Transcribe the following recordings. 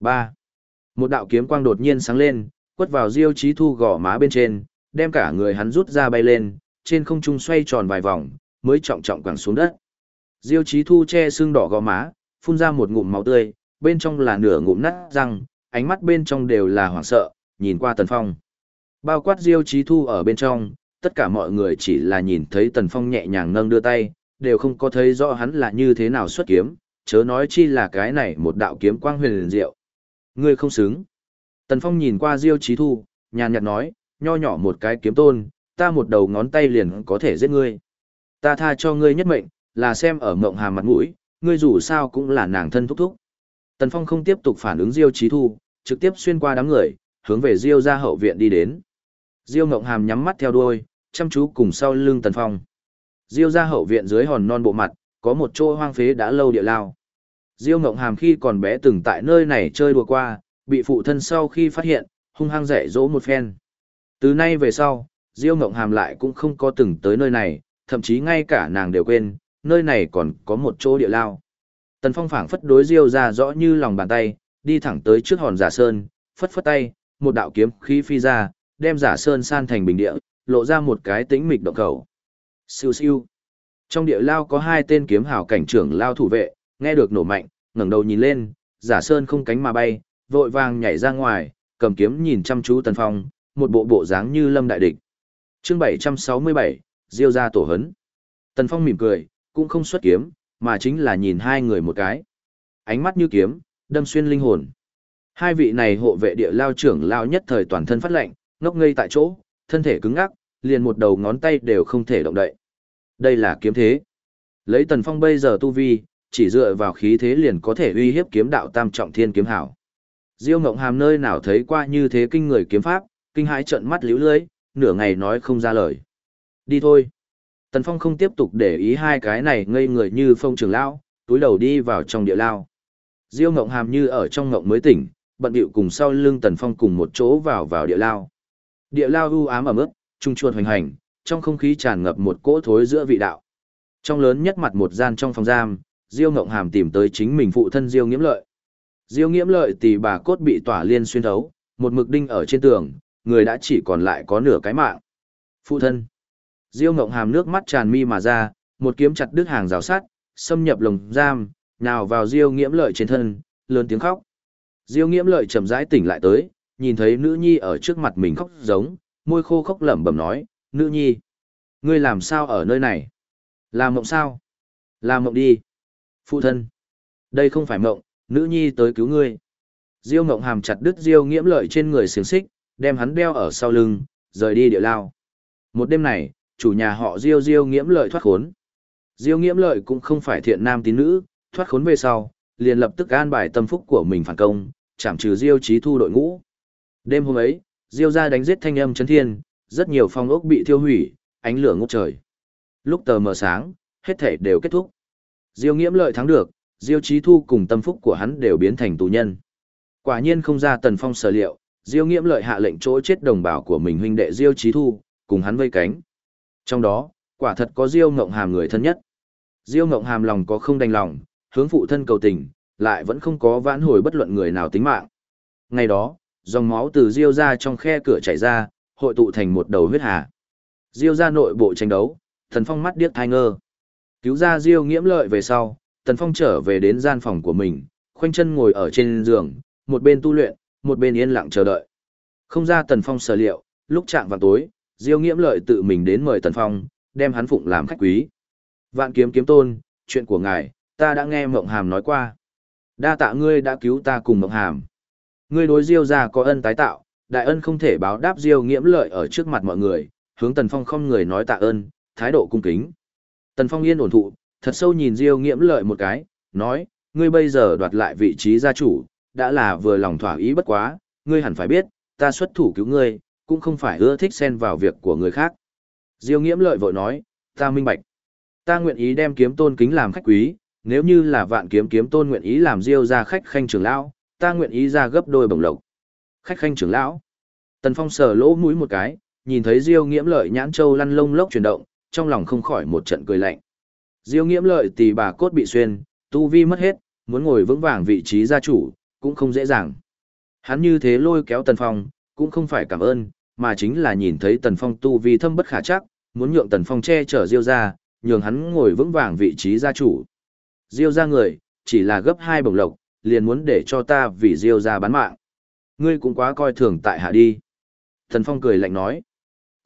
3. Một đạo kiếm quang đột nhiên sáng lên, quất vào Diêu Chí Thu gò má bên trên, đem cả người hắn rút ra bay lên, trên không trung xoay tròn vài vòng, mới trọng trọng quẳng xuống đất. Diêu Chí Thu che xương đỏ gò má, phun ra một ngụm máu tươi, bên trong là nửa ngụm nát răng, ánh mắt bên trong đều là hoảng sợ, nhìn qua Tần Phong. Bao quát Diêu Chí Thu ở bên trong, tất cả mọi người chỉ là nhìn thấy Tần Phong nhẹ nhàng nâng đưa tay, đều không có thấy rõ hắn là như thế nào xuất kiếm, chớ nói chi là cái này một đạo kiếm quang huyền diệu. Ngươi không xứng. Tần Phong nhìn qua Diêu Chí Thu, nhàn nhạt nói, nho nhỏ một cái kiếm tôn, ta một đầu ngón tay liền có thể giết ngươi. Ta tha cho ngươi nhất mệnh, là xem ở mộng hàm mặt mũi, ngươi dù sao cũng là nàng thân thúc thúc. Tần Phong không tiếp tục phản ứng Diêu Chí Thu, trực tiếp xuyên qua đám người, hướng về Diêu ra hậu viện đi đến. Diêu Ngộng Hàm nhắm mắt theo đuôi, chăm chú cùng sau lưng Tần Phong. Diêu ra hậu viện dưới hòn non bộ mặt, có một chỗ hoang phế đã lâu địa lao. Diêu Ngộng Hàm khi còn bé từng tại nơi này chơi đùa qua, bị phụ thân sau khi phát hiện, hung hăng dạy dỗ một phen. Từ nay về sau, Diêu Ngộng Hàm lại cũng không có từng tới nơi này, thậm chí ngay cả nàng đều quên, nơi này còn có một chỗ địa lao. Tần Phong phảng phất đối Diêu ra rõ như lòng bàn tay, đi thẳng tới trước hòn giả sơn, phất phất tay, một đạo kiếm khí phi ra, đem giả sơn san thành bình địa, lộ ra một cái tĩnh mịch động khẩu. Siêu siêu. Trong địa lao có hai tên kiếm hào cảnh trưởng lao thủ vệ, nghe được nổ mạnh, ngẩng đầu nhìn lên, giả sơn không cánh mà bay, vội vàng nhảy ra ngoài, cầm kiếm nhìn chăm chú Tần Phong, một bộ bộ dáng như lâm đại địch. Chương 767, Diêu ra tổ hấn. Tần Phong mỉm cười, cũng không xuất kiếm, mà chính là nhìn hai người một cái. Ánh mắt như kiếm, đâm xuyên linh hồn. Hai vị này hộ vệ địa lao trưởng lao nhất thời toàn thân phát lệnh, ngốc ngây tại chỗ, thân thể cứng ngắc, liền một đầu ngón tay đều không thể động đậy. Đây là kiếm thế. Lấy Tần Phong bây giờ tu vi, chỉ dựa vào khí thế liền có thể uy hiếp kiếm đạo tam trọng thiên kiếm hảo. Diêu Ngộng Hàm nơi nào thấy qua như thế kinh người kiếm pháp, kinh hãi trợn mắt liễu lưới, nửa ngày nói không ra lời. Đi thôi. Tần Phong không tiếp tục để ý hai cái này ngây người như phong trường lão, túi đầu đi vào trong địa lao. Diêu Ngộng Hàm như ở trong ngộng mới tỉnh, bận điệu cùng sau lưng Tần Phong cùng một chỗ vào vào địa lao. Địa lao u ám ẩm ướt, trung chuột hoành hành, trong không khí tràn ngập một cỗ thối giữa vị đạo. Trong lớn nhất mặt một gian trong phòng giam, Diêu Ngộng Hàm tìm tới chính mình phụ thân Diêu Nghiễm Lợi. Diêu Nghiễm Lợi tỷ bà cốt bị tỏa liên xuyên thấu, một mực đinh ở trên tường, người đã chỉ còn lại có nửa cái mạng. Phụ thân. Diêu Ngộng Hàm nước mắt tràn mi mà ra, một kiếm chặt đứt hàng rào sắt, xâm nhập lồng giam, nào vào Diêu Nghiễm Lợi trên thân, lớn tiếng khóc. Diêu Nghiễm Lợi chậm rãi tỉnh lại tới, nhìn thấy nữ nhi ở trước mặt mình khóc giống, môi khô khóc lẩm bẩm nói, "Nữ nhi, ngươi làm sao ở nơi này? Làm mộng sao? Làm mộng đi." Phụ thân, đây không phải mộng, nữ nhi tới cứu ngươi. Diêu mộng Hàm chặt đứt Diêu Nghiễm Lợi trên người xiềng xích, đem hắn đeo ở sau lưng, rời đi địa lao. Một đêm này, chủ nhà họ Diêu Diêu Nghiễm Lợi thoát khốn. Diêu Nghiễm Lợi cũng không phải thiện nam tín nữ, thoát khốn về sau, liền lập tức an bài tâm phúc của mình phản công, chảm trừ Diêu Chí Thu đội ngũ. Đêm hôm ấy, Diêu gia đánh giết thanh âm chấn thiên, rất nhiều phong ốc bị thiêu hủy, ánh lửa ngốc trời. Lúc tờ mờ sáng, hết thể đều kết thúc. Diêu Nghiễm Lợi thắng được, Diêu Chí Thu cùng tâm phúc của hắn đều biến thành tù nhân. Quả nhiên không ra Tần Phong sở liệu, Diêu Nghiễm Lợi hạ lệnh chỗ chết đồng bào của mình huynh đệ Diêu Chí Thu, cùng hắn vây cánh. Trong đó, quả thật có Diêu Ngộng Hàm người thân nhất. Diêu Ngộng Hàm lòng có không đành lòng, hướng phụ thân cầu tình, lại vẫn không có vãn hồi bất luận người nào tính mạng. Ngày đó, dòng máu từ Diêu ra trong khe cửa chảy ra, hội tụ thành một đầu huyết hà. Diêu ra nội bộ tranh đấu, Thần Phong mắt điếc thai ngơ. Cứu ra Diêu Nghiễm Lợi về sau, Tần Phong trở về đến gian phòng của mình, khoanh chân ngồi ở trên giường, một bên tu luyện, một bên yên lặng chờ đợi. Không ra Tần Phong sở liệu, lúc chạm vào tối, Diêu Nghiễm Lợi tự mình đến mời Tần Phong, đem hắn phụng làm khách quý. Vạn kiếm kiếm tôn, chuyện của ngài, ta đã nghe Mộng Hàm nói qua. Đa tạ ngươi đã cứu ta cùng Mộng Hàm. Ngươi đối Diêu gia có ân tái tạo, đại ân không thể báo đáp Diêu Nghiễm Lợi ở trước mặt mọi người, hướng Tần Phong không người nói tạ ơn, thái độ cung kính. Tần Phong yên ổn thụ, thật sâu nhìn Diêu Nghiễm Lợi một cái, nói, ngươi bây giờ đoạt lại vị trí gia chủ, đã là vừa lòng thỏa ý bất quá, ngươi hẳn phải biết, ta xuất thủ cứu ngươi, cũng không phải ưa thích xen vào việc của người khác. Diêu Nghiễm Lợi vội nói, ta minh bạch. Ta nguyện ý đem kiếm tôn kính làm khách quý, nếu như là vạn kiếm kiếm tôn nguyện ý làm Diêu ra khách khanh trưởng lão, ta nguyện ý ra gấp đôi bổng lộc. Khách khanh trưởng lão. Tần Phong sờ lỗ mũi một cái, nhìn thấy Diêu Nghiễm Lợi nhãn châu lăn lông lốc chuyển động, trong lòng không khỏi một trận cười lạnh. Diêu nghiễm lợi tỷ bà cốt bị xuyên, tu vi mất hết, muốn ngồi vững vàng vị trí gia chủ, cũng không dễ dàng. Hắn như thế lôi kéo Tần Phong, cũng không phải cảm ơn, mà chính là nhìn thấy Tần Phong tu vi thâm bất khả chắc, muốn nhượng Tần Phong che chở Diêu ra, nhường hắn ngồi vững vàng vị trí gia chủ. Diêu ra người, chỉ là gấp hai bổng lộc, liền muốn để cho ta vì Diêu ra bán mạng. Ngươi cũng quá coi thường tại hạ đi. Tần Phong cười lạnh nói.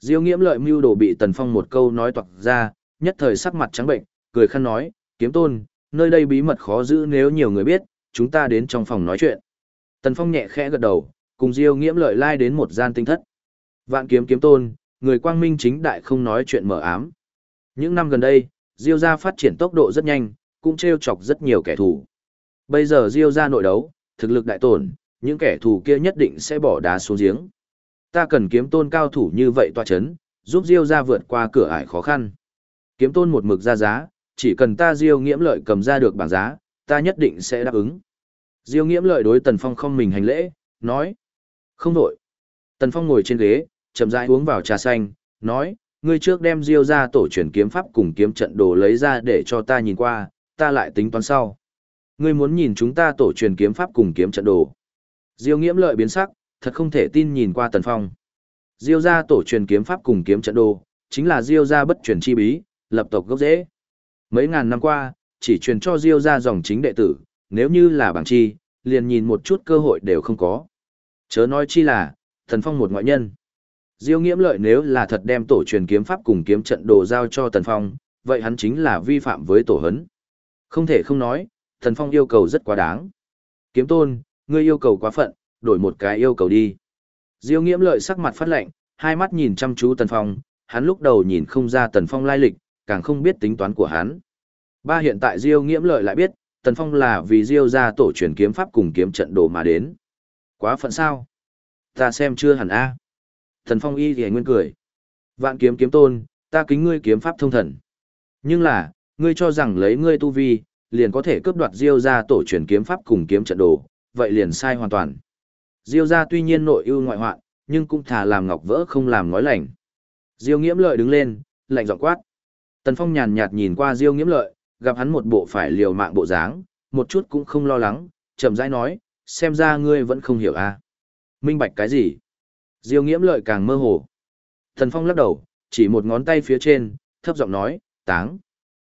Diêu nghiễm lợi mưu đồ bị Tần Phong một câu nói toạc ra, nhất thời sắc mặt trắng bệnh, cười khăn nói, kiếm tôn, nơi đây bí mật khó giữ nếu nhiều người biết, chúng ta đến trong phòng nói chuyện. Tần Phong nhẹ khẽ gật đầu, cùng Diêu nghiễm lợi lai đến một gian tinh thất. Vạn kiếm kiếm tôn, người quang minh chính đại không nói chuyện mở ám. Những năm gần đây, Diêu gia phát triển tốc độ rất nhanh, cũng treo chọc rất nhiều kẻ thù. Bây giờ Diêu gia nội đấu, thực lực đại tổn, những kẻ thù kia nhất định sẽ bỏ đá xuống giếng. Ta cần kiếm tôn cao thủ như vậy tọa chấn, giúp Diêu gia vượt qua cửa ải khó khăn. Kiếm tôn một mực ra giá, chỉ cần ta Diêu nghiễm lợi cầm ra được bảng giá, ta nhất định sẽ đáp ứng. Diêu nghiễm lợi đối Tần Phong không mình hành lễ, nói. Không đổi. Tần Phong ngồi trên ghế, chậm rãi uống vào trà xanh, nói, ngươi trước đem Diêu ra tổ truyền kiếm pháp cùng kiếm trận đồ lấy ra để cho ta nhìn qua, ta lại tính toán sau. Ngươi muốn nhìn chúng ta tổ truyền kiếm pháp cùng kiếm trận đồ. Diêu nghiễm lợi biến sắc, thật không thể tin nhìn qua Tần Phong. Diêu gia tổ truyền kiếm pháp cùng kiếm trận đồ, chính là Diêu gia bất truyền chi bí, lập tộc gốc rễ. Mấy ngàn năm qua, chỉ truyền cho Diêu gia dòng chính đệ tử, nếu như là bảng chi, liền nhìn một chút cơ hội đều không có. Chớ nói chi là, Tần Phong một ngoại nhân. Diêu nghiễm lợi nếu là thật đem tổ truyền kiếm pháp cùng kiếm trận đồ giao cho Tần Phong, vậy hắn chính là vi phạm với tổ hấn. Không thể không nói, Tần Phong yêu cầu rất quá đáng. Kiếm tôn, ngươi yêu cầu quá phận, đổi một cái yêu cầu đi. Diêu nghiễm lợi sắc mặt phát lạnh, hai mắt nhìn chăm chú Tần Phong, hắn lúc đầu nhìn không ra Tần Phong lai lịch, càng không biết tính toán của hắn. Ba hiện tại Diêu nghiễm lợi lại biết, Tần Phong là vì Diêu ra tổ truyền kiếm pháp cùng kiếm trận đồ mà đến. Quá phận sao? Ta xem chưa hẳn a. Tần Phong y thì nguyên cười. Vạn kiếm kiếm tôn, ta kính ngươi kiếm pháp thông thần. Nhưng là, ngươi cho rằng lấy ngươi tu vi, liền có thể cướp đoạt Diêu ra tổ truyền kiếm pháp cùng kiếm trận đồ, vậy liền sai hoàn toàn. Diêu gia tuy nhiên nội ưu ngoại hoạn, nhưng cũng thà làm ngọc vỡ không làm nói lành. Diêu nghiễm lợi đứng lên, lạnh giọng quát. Tần Phong nhàn nhạt nhìn qua Diêu nghiễm lợi, gặp hắn một bộ phải liều mạng bộ dáng, một chút cũng không lo lắng, chậm rãi nói, xem ra ngươi vẫn không hiểu à. Minh bạch cái gì? Diêu nghiễm lợi càng mơ hồ. Tần Phong lắc đầu, chỉ một ngón tay phía trên, thấp giọng nói, táng.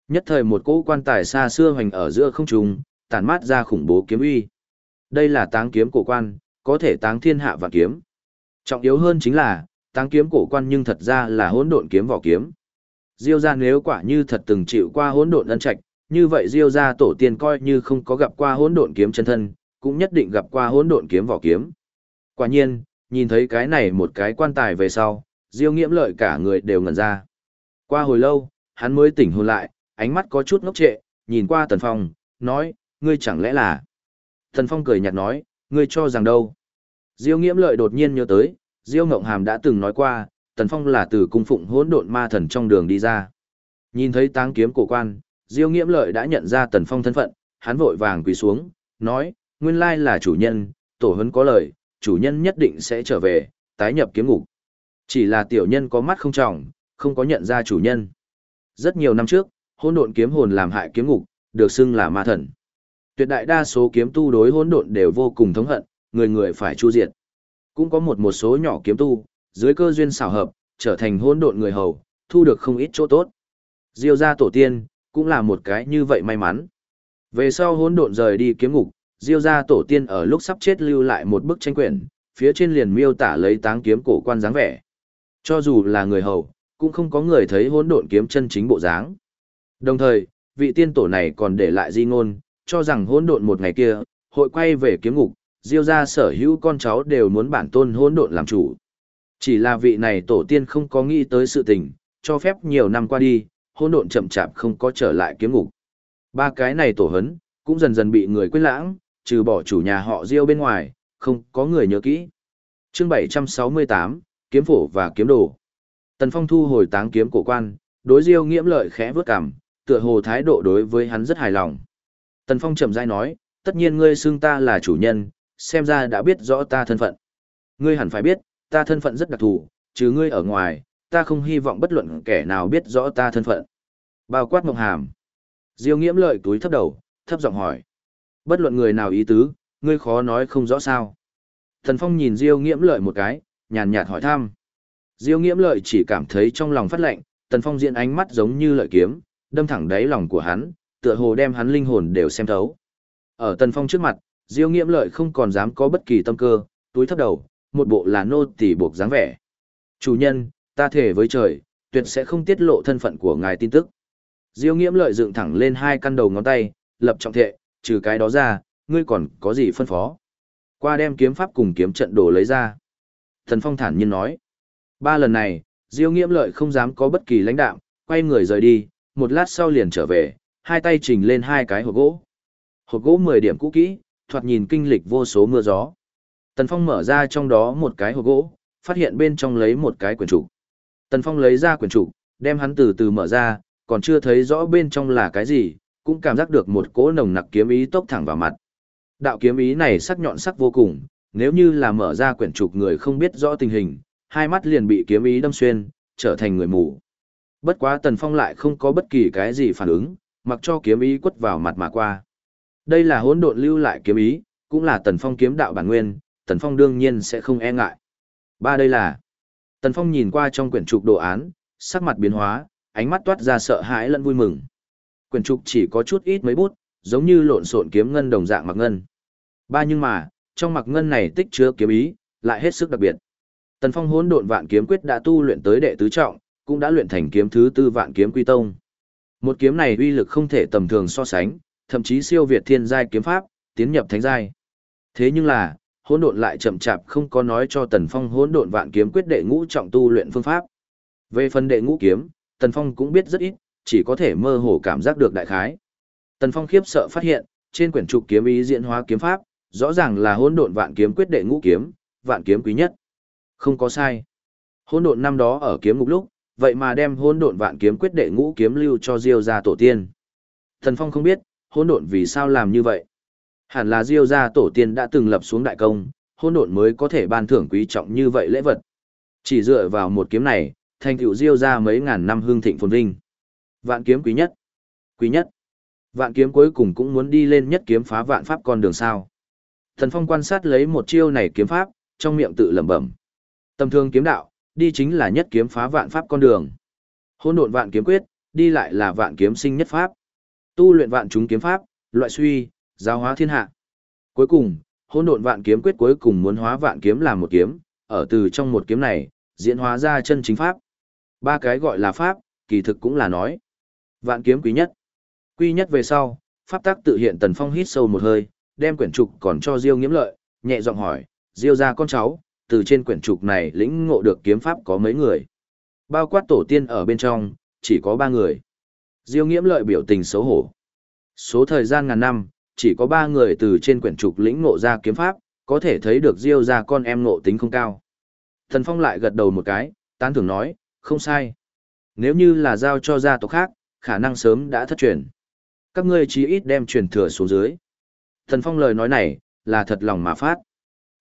Nhất thời một cỗ quan tài xa xưa hoành ở giữa không trung, tản mát ra khủng bố kiếm uy. Đây là táng kiếm cổ quan, có thể táng thiên hạ và kiếm. Trọng yếu hơn chính là, táng kiếm cổ quan nhưng thật ra là hỗn độn kiếm vỏ kiếm. Diêu gia nếu quả như thật từng chịu qua hỗn độn ân trạch, như vậy Diêu gia tổ tiên coi như không có gặp qua hỗn độn kiếm chân thân, cũng nhất định gặp qua hỗn độn kiếm vỏ kiếm. Quả nhiên, nhìn thấy cái này một cái quan tài về sau, Diêu Nghiễm lợi cả người đều ngẩn ra. Qua hồi lâu, hắn mới tỉnh hồn lại, ánh mắt có chút ngốc trệ, nhìn qua Tần Phong, nói, ngươi chẳng lẽ là... Tần Phong cười nhạt nói, ngươi cho rằng đâu. Diêu Nghiễm lợi đột nhiên nhớ tới, Diêu Ngộng Hàm đã từng nói qua, Tần Phong là từ cung phụng hỗn độn ma thần trong đường đi ra. Nhìn thấy táng kiếm cổ quan, Diêu Nghiễm lợi đã nhận ra Tần Phong thân phận, hắn vội vàng quỳ xuống, nói, nguyên lai là chủ nhân, tổ huấn có lời, chủ nhân nhất định sẽ trở về, tái nhập kiếm ngục. Chỉ là tiểu nhân có mắt không trọng, không có nhận ra chủ nhân. Rất nhiều năm trước, hỗn độn kiếm hồn làm hại kiếm ngục, được xưng là ma thần. Tuyệt đại đa số kiếm tu đối hỗn độn đều vô cùng thống hận, người người phải chu diệt. Cũng có một một số nhỏ kiếm tu, dưới cơ duyên xảo hợp, trở thành hỗn độn người hầu, thu được không ít chỗ tốt. Diêu gia tổ tiên, cũng là một cái như vậy may mắn. Về sau hỗn độn rời đi kiếm ngục, Diêu gia tổ tiên ở lúc sắp chết lưu lại một bức tranh quyển, phía trên liền miêu tả lấy táng kiếm cổ quan dáng vẻ. Cho dù là người hầu, cũng không có người thấy hỗn độn kiếm chân chính bộ dáng. Đồng thời, vị tiên tổ này còn để lại di ngôn, cho rằng hỗn độn một ngày kia, hội quay về kiếm ngục, Diêu gia sở hữu con cháu đều muốn bản tôn hỗn độn làm chủ. Chỉ là vị này tổ tiên không có nghĩ tới sự tình, cho phép nhiều năm qua đi, hỗn độn chậm chạp không có trở lại kiếm ngục. Ba cái này tổ hấn, cũng dần dần bị người quên lãng, trừ bỏ chủ nhà họ Diêu bên ngoài, không có người nhớ kỹ. Chương 768, kiếm phổ và kiếm đồ. Tần Phong thu hồi táng kiếm cổ quan, đối Diêu Nghiễm lợi khẽ vước cằm, tựa hồ thái độ đối với hắn rất hài lòng. Tần Phong chậm rãi nói, tất nhiên ngươi xưng ta là chủ nhân, xem ra đã biết rõ ta thân phận. Ngươi hẳn phải biết, ta thân phận rất đặc thù, trừ ngươi ở ngoài, ta không hy vọng bất luận kẻ nào biết rõ ta thân phận. Bao quát mộng hàm. Diêu Nghiễm lợi túi thấp đầu, thấp giọng hỏi. Bất luận người nào ý tứ, ngươi khó nói không rõ sao. Tần Phong nhìn Diêu Nghiễm Lợi một cái, nhàn nhạt hỏi thăm. Diêu Nghiễm Lợi chỉ cảm thấy trong lòng phát lạnh, Tần Phong diện ánh mắt giống như lợi kiếm, đâm thẳng đáy lòng của hắn, tựa hồ đem hắn linh hồn đều xem thấu. Ở Tần Phong trước mặt, Diêu Nghiễm Lợi không còn dám có bất kỳ tâm cơ, túi thấp đầu, một bộ là nô tỳ buộc dáng vẻ. Chủ nhân, ta thể với trời, tuyệt sẽ không tiết lộ thân phận của ngài tin tức. Diêu Nghiễm Lợi dựng thẳng lên hai căn đầu ngón tay, lập trọng thệ, trừ cái đó ra, ngươi còn có gì phân phó? Qua đem kiếm pháp cùng kiếm trận đồ lấy ra. Thần Phong thản nhiên nói. Ba lần này, Diêu Nghiễm Lợi không dám có bất kỳ lãnh đạm quay người rời đi, một lát sau liền trở về, hai tay trình lên hai cái hộp gỗ. Hộp gỗ 10 điểm cũ kỹ, thoạt nhìn kinh lịch vô số mưa gió. Tần Phong mở ra trong đó một cái hộp gỗ, phát hiện bên trong lấy một cái quyển trục. Tần Phong lấy ra quyển trục, đem hắn từ từ mở ra, còn chưa thấy rõ bên trong là cái gì, cũng cảm giác được một cỗ nồng nặc kiếm ý tốc thẳng vào mặt. Đạo kiếm ý này sắc nhọn sắc vô cùng, nếu như là mở ra quyển trục người không biết rõ tình hình, hai mắt liền bị kiếm ý đâm xuyên, trở thành người mù. Bất quá Tần Phong lại không có bất kỳ cái gì phản ứng, mặc cho kiếm ý quất vào mặt mà qua. Đây là hỗn độn lưu lại kiếm ý, cũng là Tần Phong kiếm đạo bản nguyên, Tần Phong đương nhiên sẽ không e ngại. Ba đây là. Tần Phong nhìn qua trong quyển trục đồ án, sắc mặt biến hóa, ánh mắt toát ra sợ hãi lẫn vui mừng. Quyển trục chỉ có chút ít mấy bút, giống như lộn xộn kiếm ngân đồng dạng mặc ngân. Ba nhưng mà, trong mặc ngân này tích chứa kiếm ý, lại hết sức đặc biệt. Tần Phong hỗn độn vạn kiếm quyết đã tu luyện tới đệ tứ trọng, cũng đã luyện thành kiếm thứ tư vạn kiếm quy tông. Một kiếm này uy lực không thể tầm thường so sánh, thậm chí siêu việt thiên giai kiếm pháp, tiến nhập thánh giai. Thế nhưng là, hỗn độn lại chậm chạp không có nói cho Tần Phong hỗn độn vạn kiếm quyết đệ ngũ trọng tu luyện phương pháp. Về phần đệ ngũ kiếm, Tần Phong cũng biết rất ít, chỉ có thể mơ hồ cảm giác được đại khái. Tần Phong khiếp sợ phát hiện, trên quyển trục kiếm ý diễn hóa kiếm pháp, rõ ràng là hỗn độn vạn kiếm quyết đệ ngũ kiếm, vạn kiếm quý nhất. Không có sai. Hỗn độn năm đó ở kiếm ngục lúc, vậy mà đem hỗn độn vạn kiếm quyết đệ ngũ kiếm lưu cho Diêu gia tổ tiên. thần Phong không biết, hỗn độn vì sao làm như vậy. Hẳn là Diêu gia tổ tiên đã từng lập xuống đại công, hỗn độn mới có thể ban thưởng quý trọng như vậy lễ vật. Chỉ dựa vào một kiếm này, thành tựu Diêu gia mấy ngàn năm hương thịnh phồn vinh. Vạn kiếm quý nhất. Quý nhất. Vạn kiếm cuối cùng cũng muốn đi lên nhất kiếm phá vạn pháp con đường sao. Thần Phong quan sát lấy một chiêu này kiếm pháp, trong miệng tự lẩm bẩm. Tầm thương kiếm đạo, đi chính là nhất kiếm phá vạn pháp con đường. Hỗn độn vạn kiếm quyết, đi lại là vạn kiếm sinh nhất pháp. Tu luyện vạn chúng kiếm pháp, loại suy, giáo hóa thiên hạ. Cuối cùng, hỗn độn vạn kiếm quyết cuối cùng muốn hóa vạn kiếm làm một kiếm, ở từ trong một kiếm này, diễn hóa ra chân chính pháp. Ba cái gọi là pháp, kỳ thực cũng là nói. Vạn kiếm quý nhất. Quý nhất về sau, pháp tác tự hiện Tần Phong hít sâu một hơi, đem quyển trục còn cho Diêu Nghiễm Lợi, nhẹ giọng hỏi, "Diêu gia con cháu, từ trên quyển trục này lĩnh ngộ được kiếm pháp có mấy người?" Bao quát tổ tiên ở bên trong, chỉ có ba người. Diêu Nghiễm Lợi biểu tình xấu hổ. Số thời gian ngàn năm, chỉ có ba người từ trên quyển trục lĩnh ngộ ra kiếm pháp, có thể thấy được Diêu gia con em ngộ tính không cao. Thần Phong lại gật đầu một cái, tán thưởng nói, không sai. Nếu như là giao cho gia tộc khác, khả năng sớm đã thất truyền. Các ngươi chí ít đem truyền thừa xuống dưới. Thần Phong lời nói này, là thật lòng mà phát.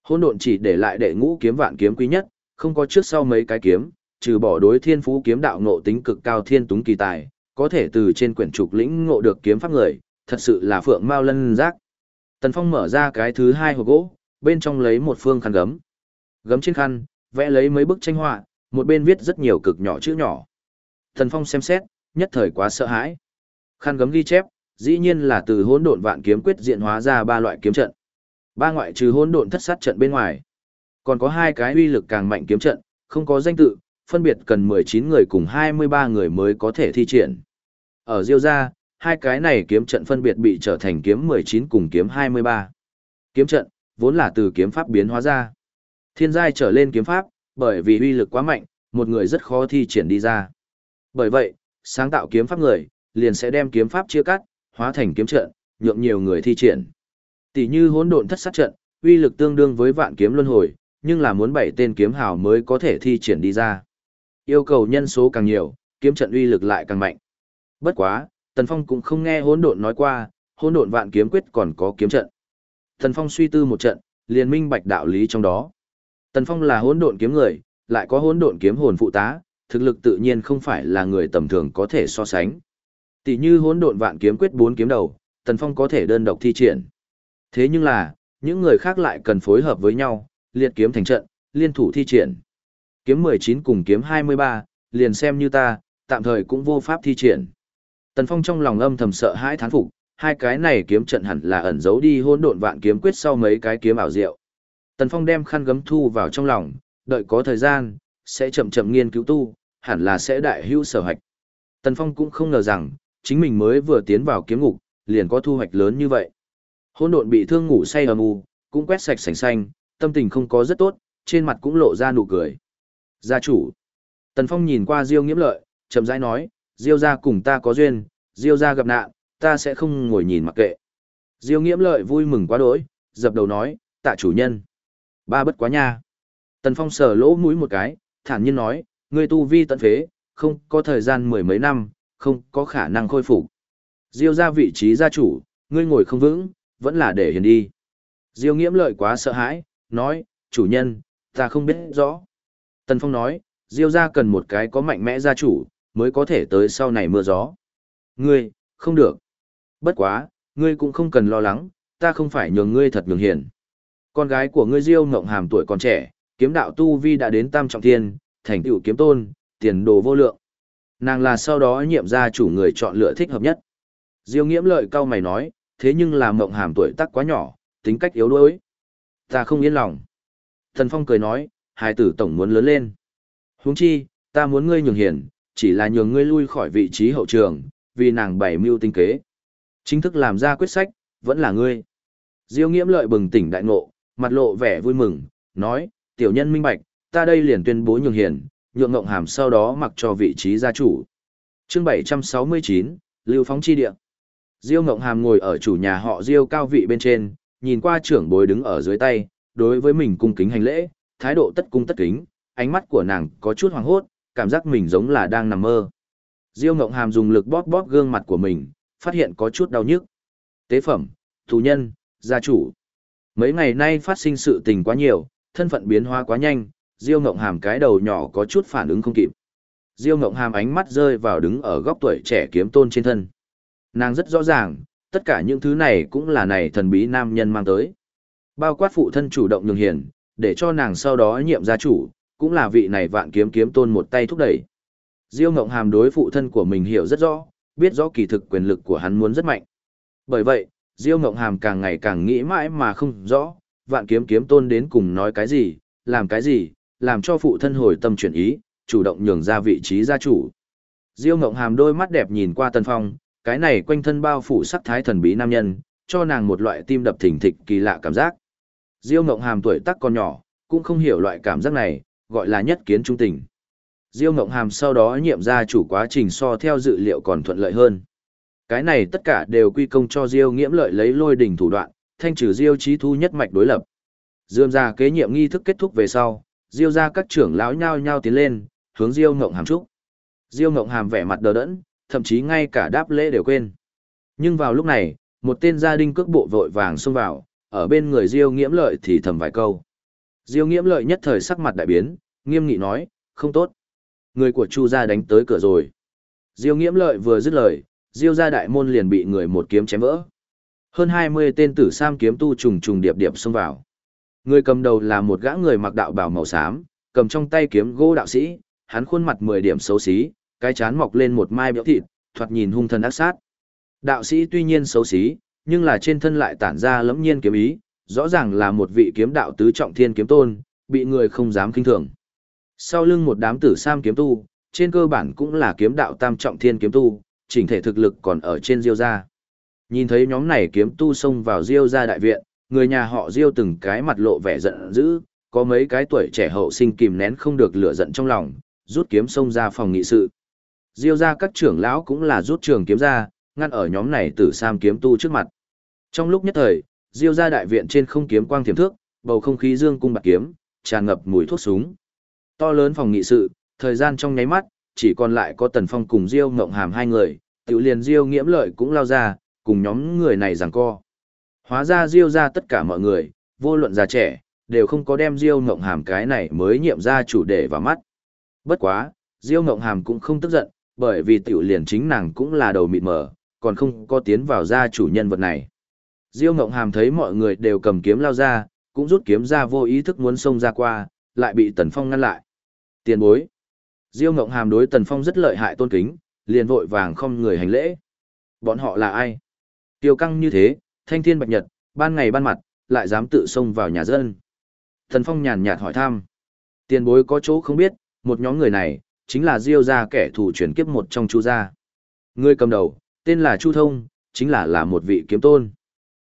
Hôn độn chỉ để lại đệ ngũ kiếm vạn kiếm quý nhất, không có trước sau mấy cái kiếm, trừ bỏ đối thiên phú kiếm đạo ngộ tính cực cao thiên túng kỳ tài, có thể từ trên quyển trục lĩnh ngộ được kiếm pháp người, thật sự là phượng mao lân giác. Tần Phong mở ra cái thứ hai hộp gỗ, bên trong lấy một phương khăn gấm. Gấm trên khăn, vẽ lấy mấy bức tranh họa, một bên viết rất nhiều cực nhỏ chữ nhỏ. Tần Phong xem xét, nhất thời quá sợ hãi. Khăn gấm ghi chép, dĩ nhiên là từ hỗn độn vạn kiếm quyết diện hóa ra ba loại kiếm trận. Ba ngoại trừ hỗn độn thất sát trận bên ngoài, còn có hai cái uy lực càng mạnh kiếm trận, không có danh tự, phân biệt cần 19 người cùng 23 người mới có thể thi triển. Ở Diêu gia, hai cái này kiếm trận phân biệt bị trở thành kiếm 19 cùng kiếm 23. Kiếm trận, vốn là từ kiếm pháp biến hóa ra. Thiên giai trở lên kiếm pháp, bởi vì uy lực quá mạnh, một người rất khó thi triển đi ra. Bởi vậy, sáng tạo kiếm pháp người, liền sẽ đem kiếm pháp chia cắt, hóa thành kiếm trận, nhượng nhiều người thi triển. Tỷ như hỗn độn thất sát trận, uy lực tương đương với vạn kiếm luân hồi, nhưng là muốn bảy tên kiếm hào mới có thể thi triển đi ra. Yêu cầu nhân số càng nhiều, kiếm trận uy lực lại càng mạnh. Bất quá, Tần Phong cũng không nghe hỗn độn nói qua, hỗn độn vạn kiếm quyết còn có kiếm trận. Tần Phong suy tư một trận, liền minh bạch đạo lý trong đó. Tần Phong là hỗn độn kiếm người, lại có hỗn độn kiếm hồn phụ tá, thực lực tự nhiên không phải là người tầm thường có thể so sánh. Tỷ như hỗn độn vạn kiếm quyết bốn kiếm đầu, Tần Phong có thể đơn độc thi triển. Thế nhưng là, Những người khác lại cần phối hợp với nhau, liệt kiếm thành trận, liên thủ thi triển. Kiếm 19 cùng kiếm 23, liền xem như ta, tạm thời cũng vô pháp thi triển. Tần Phong trong lòng âm thầm sợ hãi thán phục, hai cái này kiếm trận hẳn là ẩn giấu đi hỗn độn vạn kiếm quyết sau mấy cái kiếm ảo diệu. Tần Phong đem khăn gấm thu vào trong lòng, đợi có thời gian, sẽ chậm chậm nghiên cứu tu, hẳn là sẽ đại hữu sở hạch. Tần Phong cũng không ngờ rằng, chính mình mới vừa tiến vào kiếm ngục, liền có thu hoạch lớn như vậy. Hỗn độn bị thương ngủ say ầm u, cũng quét sạch sành xanh, tâm tình không có rất tốt, trên mặt cũng lộ ra nụ cười. Gia chủ. Tần Phong nhìn qua Diêu Nghiễm Lợi, chậm rãi nói, Diêu gia cùng ta có duyên, Diêu gia gặp nạn, ta sẽ không ngồi nhìn mặc kệ. Diêu Nghiễm Lợi vui mừng quá đỗi, dập đầu nói, tạ chủ nhân. Ba bất quá nha. Tần Phong sờ lỗ mũi một cái, thản nhiên nói, ngươi tu vi tận phế, không có thời gian mười mấy năm, không có khả năng khôi phục. Diêu ra vị trí gia chủ, ngươi ngồi không vững, vẫn là để hiền đi. Diêu nghiễm lợi quá sợ hãi, nói, chủ nhân, ta không biết rõ. Tần Phong nói, Diêu ra cần một cái có mạnh mẽ gia chủ, mới có thể tới sau này mưa gió. Ngươi, không được. Bất quá, ngươi cũng không cần lo lắng, ta không phải nhường ngươi thật nhường hiền. Con gái của ngươi Diêu Ngộng Hàm tuổi còn trẻ, kiếm đạo tu vi đã đến tam trọng thiên, thành tựu kiếm tôn, tiền đồ vô lượng. Nàng là sau đó nhiệm gia chủ người chọn lựa thích hợp nhất. Diêu nghiễm lợi cao mày nói, thế nhưng là mộng hàm tuổi tác quá nhỏ, tính cách yếu đuối. Ta không yên lòng. Thần Phong cười nói, hai tử tổng muốn lớn lên. huống chi, ta muốn ngươi nhường hiền, chỉ là nhường ngươi lui khỏi vị trí hậu trường, vì nàng bảy mưu tinh kế. Chính thức làm ra quyết sách, vẫn là ngươi. Diêu nghiễm lợi bừng tỉnh đại ngộ, mặt lộ vẻ vui mừng, nói, tiểu nhân minh bạch, ta đây liền tuyên bố nhường hiền, nhượng ngộng hàm sau đó mặc cho vị trí gia chủ. chương 769, Lưu Phóng Chi Địa. Diêu ngộng hàm ngồi ở chủ nhà họ Diêu cao vị bên trên, nhìn qua trưởng bối đứng ở dưới tay, đối với mình cung kính hành lễ, thái độ tất cung tất kính, ánh mắt của nàng có chút hoàng hốt, cảm giác mình giống là đang nằm mơ. Diêu ngộng hàm dùng lực bóp bóp gương mặt của mình, phát hiện có chút đau nhức. Tế phẩm, thủ nhân, gia chủ. Mấy ngày nay phát sinh sự tình quá nhiều, thân phận biến hóa quá nhanh, Diêu Ngộng Hàm cái đầu nhỏ có chút phản ứng không kịp. Diêu Ngộng Hàm ánh mắt rơi vào đứng ở góc tuổi trẻ kiếm tôn trên thân. Nàng rất rõ ràng, tất cả những thứ này cũng là này thần bí nam nhân mang tới. Bao quát phụ thân chủ động nhường hiền, để cho nàng sau đó nhiệm gia chủ, cũng là vị này vạn kiếm kiếm tôn một tay thúc đẩy. Diêu Ngộng Hàm đối phụ thân của mình hiểu rất rõ, biết rõ kỳ thực quyền lực của hắn muốn rất mạnh. Bởi vậy, Diêu Ngộng Hàm càng ngày càng nghĩ mãi mà không rõ, vạn kiếm kiếm tôn đến cùng nói cái gì, làm cái gì, làm cho phụ thân hồi tâm chuyển ý, chủ động nhường ra vị trí gia chủ. Diêu Ngộng Hàm đôi mắt đẹp nhìn qua Tần Phong, cái này quanh thân bao phủ sắc thái thần bí nam nhân, cho nàng một loại tim đập thình thịch kỳ lạ cảm giác. Diêu Ngộng Hàm tuổi tác còn nhỏ, cũng không hiểu loại cảm giác này, gọi là nhất kiến trung tình. Diêu Ngộng Hàm sau đó nhiệm gia chủ quá trình so theo dự liệu còn thuận lợi hơn. Cái này tất cả đều quy công cho Diêu Nghiễm lợi lấy lôi đỉnh thủ đoạn, thanh trừ Diêu Chí Thu nhất mạch đối lập. Dương gia kế nhiệm nghi thức kết thúc về sau, Diêu gia các trưởng lão nhao nhao tiến lên, hướng Diêu Ngộng Hàm chúc. Diêu Ngộng Hàm vẻ mặt đờ đẫn, thậm chí ngay cả đáp lễ đều quên. Nhưng vào lúc này, một tên gia đình cước bộ vội vàng xông vào, ở bên người Diêu Nghiễm Lợi thì thầm vài câu. Diêu Nghiễm Lợi nhất thời sắc mặt đại biến, nghiêm nghị nói, không tốt. Người của Chu gia đánh tới cửa rồi. Diêu Nghiễm Lợi vừa dứt lời, Diêu gia đại môn liền bị người một kiếm chém vỡ. Hơn 20 tên tử sam kiếm tu trùng trùng điệp điệp xông vào. Người cầm đầu là một gã người mặc đạo bào màu xám, cầm trong tay kiếm gỗ đạo sĩ, hắn khuôn mặt 10 điểm xấu xí, cái chán mọc lên một mai béo thịt, thoạt nhìn hung thần ác sát. Đạo sĩ tuy nhiên xấu xí, nhưng là trên thân lại tản ra lẫm nhiên kiếm ý, rõ ràng là một vị kiếm đạo tứ trọng thiên kiếm tôn, bị người không dám kinh thường. Sau lưng một đám tử sam kiếm tu, trên cơ bản cũng là kiếm đạo tam trọng thiên kiếm tu, chỉnh thể thực lực còn ở trên Diêu gia. Nhìn thấy nhóm này kiếm tu xông vào Diêu gia đại viện, người nhà họ Diêu từng cái mặt lộ vẻ giận dữ, có mấy cái tuổi trẻ hậu sinh kìm nén không được lửa giận trong lòng, rút kiếm xông ra phòng nghị sự. Diêu gia các trưởng lão cũng là rút trường kiếm ra, ngăn ở nhóm này tử sam kiếm tu trước mặt. Trong lúc nhất thời, Diêu gia đại viện trên không kiếm quang thiểm thước, bầu không khí dương cung bạc kiếm, tràn ngập mùi thuốc súng. To lớn phòng nghị sự, thời gian trong nháy mắt, chỉ còn lại có Tần Phong cùng Diêu Ngộng Hàm hai người, tiểu liền Diêu Nghiễm Lợi cũng lao ra, cùng nhóm người này giằng co. Hóa ra Diêu ra tất cả mọi người, vô luận già trẻ, đều không có đem Diêu Ngộng Hàm cái này mới nhiệm ra chủ đề vào mắt. Bất quá, Diêu Ngộng Hàm cũng không tức giận, bởi vì tiểu liền chính nàng cũng là đầu mịt mờ, còn không có tiến vào gia chủ nhân vật này. Diêu Ngộng Hàm thấy mọi người đều cầm kiếm lao ra, cũng rút kiếm ra vô ý thức muốn xông ra qua, lại bị Tần Phong ngăn lại. Tiền bối. Diêu Ngộng Hàm đối Tần Phong rất lợi hại tôn kính, liền vội vàng không người hành lễ. Bọn họ là ai? Tiêu căng như thế, thanh thiên bạch nhật, ban ngày ban mặt, lại dám tự xông vào nhà dân. Tần Phong nhàn nhạt hỏi thăm. Tiền bối có chỗ không biết, một nhóm người này, chính là Diêu gia kẻ thù chuyển kiếp một trong Chu gia. Người cầm đầu, tên là Chu Thông, chính là là một vị kiếm tôn.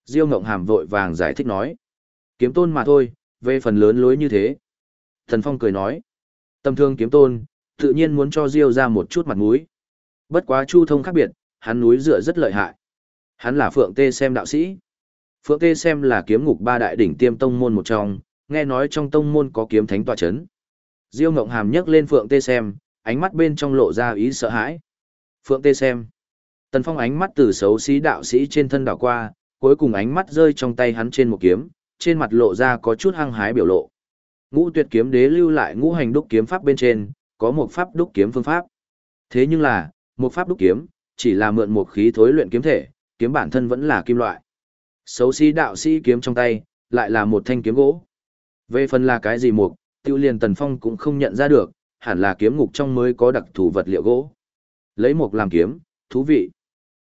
Diêu Ngộng Hàm vội vàng giải thích nói. Kiếm tôn mà thôi, về phần lớn lối như thế. Thần Phong cười nói. Tâm thương kiếm tôn, tự nhiên muốn cho Diêu ra một chút mặt mũi. Bất quá Chu Thông khác biệt, hắn núi dựa rất lợi hại. Hắn là Phượng Tê Xem đạo sĩ. Phượng Tê Xem là kiếm ngục ba đại đỉnh tiêm tông môn một trong, nghe nói trong tông môn có kiếm thánh tọa chấn. Diêu Ngộng Hàm nhấc lên Phượng Tê Xem, ánh mắt bên trong lộ ra ý sợ hãi. Phượng Tê Xem. Tần Phong ánh mắt từ xấu xí đạo sĩ trên thân đảo qua, cuối cùng ánh mắt rơi trong tay hắn trên một kiếm, trên mặt lộ ra có chút hăng hái biểu lộ. Ngũ tuyệt kiếm đế lưu lại ngũ hành đúc kiếm pháp bên trên, có một pháp đúc kiếm phương pháp. Thế nhưng là, một pháp đúc kiếm, chỉ là mượn một khí thối luyện kiếm thể, kiếm bản thân vẫn là kim loại. Xấu xí đạo sĩ kiếm trong tay, lại là một thanh kiếm gỗ. Về phần là cái gì mục, tiêu liền tần phong cũng không nhận ra được, hẳn là kiếm ngục trong mới có đặc thù vật liệu gỗ. Lấy mộc làm kiếm, thú vị.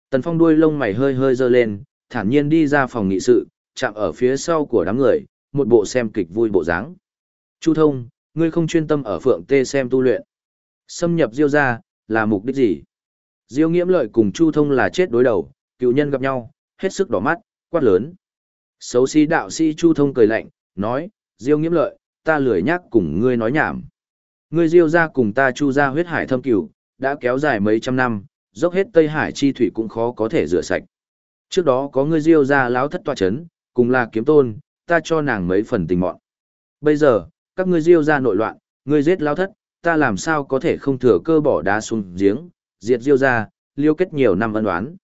Tần phong đuôi lông mày hơi hơi dơ lên, thản nhiên đi ra phòng nghị sự, chạm ở phía sau của đám người, một bộ xem kịch vui bộ dáng. Chu thông, ngươi không chuyên tâm ở phượng tê xem tu luyện. Xâm nhập diêu ra, là mục đích gì? Diêu nghiễm lợi cùng Chu thông là chết đối đầu, cựu nhân gặp nhau, hết sức đỏ mắt, quát lớn. Xấu xí đạo sĩ Chu thông cười lạnh, nói, Diêu nghiễm lợi, ta lười nhắc cùng ngươi nói nhảm. Ngươi Diêu ra cùng ta Chu ra huyết hải thâm cửu, đã kéo dài mấy trăm năm, dốc hết Tây Hải chi thủy cũng khó có thể rửa sạch. Trước đó có ngươi Diêu ra láo thất tọa chấn, cùng là kiếm tôn, ta cho nàng mấy phần tình mọn. Bây giờ, các ngươi Diêu ra nội loạn, ngươi giết lao thất, ta làm sao có thể không thừa cơ bỏ đá xuống giếng, diệt Diêu ra, liêu kết nhiều năm ân đoán.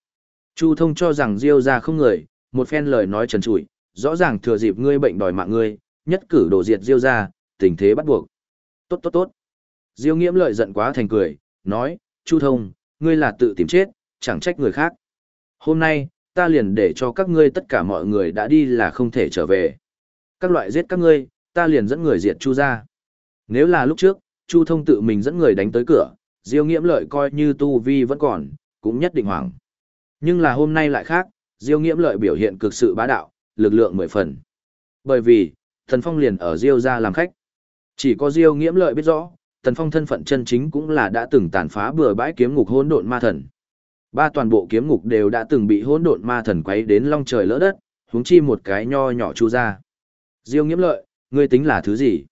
Chu thông cho rằng Diêu ra không người, một phen lời nói trần trụi, rõ ràng thừa dịp ngươi bệnh đòi mạng ngươi, nhất cử đổ diệt Diêu ra, tình thế bắt buộc. Tốt tốt tốt. Diêu nghiễm lợi giận quá thành cười, nói, Chu thông, ngươi là tự tìm chết, chẳng trách người khác. Hôm nay, ta liền để cho các ngươi tất cả mọi người đã đi là không thể trở về. Các loại giết các ngươi, ta liền dẫn người diệt Chu ra. Nếu là lúc trước, Chu thông tự mình dẫn người đánh tới cửa, Diêu nghiễm lợi coi như tu vi vẫn còn, cũng nhất định hoảng. Nhưng là hôm nay lại khác, Diêu nghiễm lợi biểu hiện cực sự bá đạo, lực lượng mười phần. Bởi vì, Thần Phong liền ở Diêu ra làm khách. Chỉ có Diêu nghiễm lợi biết rõ, Thần Phong thân phận chân chính cũng là đã từng tàn phá bừa bãi kiếm ngục hỗn độn ma thần. Ba toàn bộ kiếm ngục đều đã từng bị hỗn độn ma thần quấy đến long trời lỡ đất, huống chi một cái nho nhỏ chu ra. Diêu nghiễm lợi, ngươi tính là thứ gì?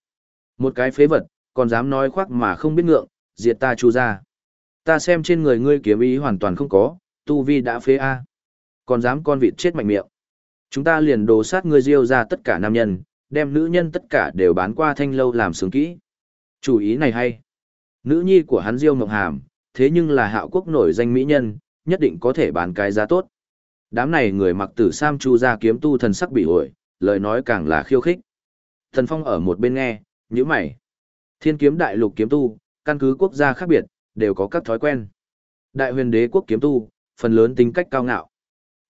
Một cái phế vật, còn dám nói khoác mà không biết ngượng, diệt ta chu ra. Ta xem trên người ngươi kiếm ý hoàn toàn không có, tu vi đã phế A. Còn dám con vịt chết mạnh miệng. Chúng ta liền đồ sát ngươi diêu ra tất cả nam nhân, đem nữ nhân tất cả đều bán qua thanh lâu làm sướng kỹ. Chủ ý này hay. Nữ nhi của hắn diêu mộng hàm, thế nhưng là hạo quốc nổi danh mỹ nhân, nhất định có thể bán cái giá tốt. Đám này người mặc tử sam chu ra kiếm tu thần sắc bị ổi, lời nói càng là khiêu khích. Thần Phong ở một bên nghe, nhíu mày. Thiên kiếm đại lục kiếm tu, căn cứ quốc gia khác biệt, đều có các thói quen. Đại huyền đế quốc kiếm tu, phần lớn tính cách cao ngạo.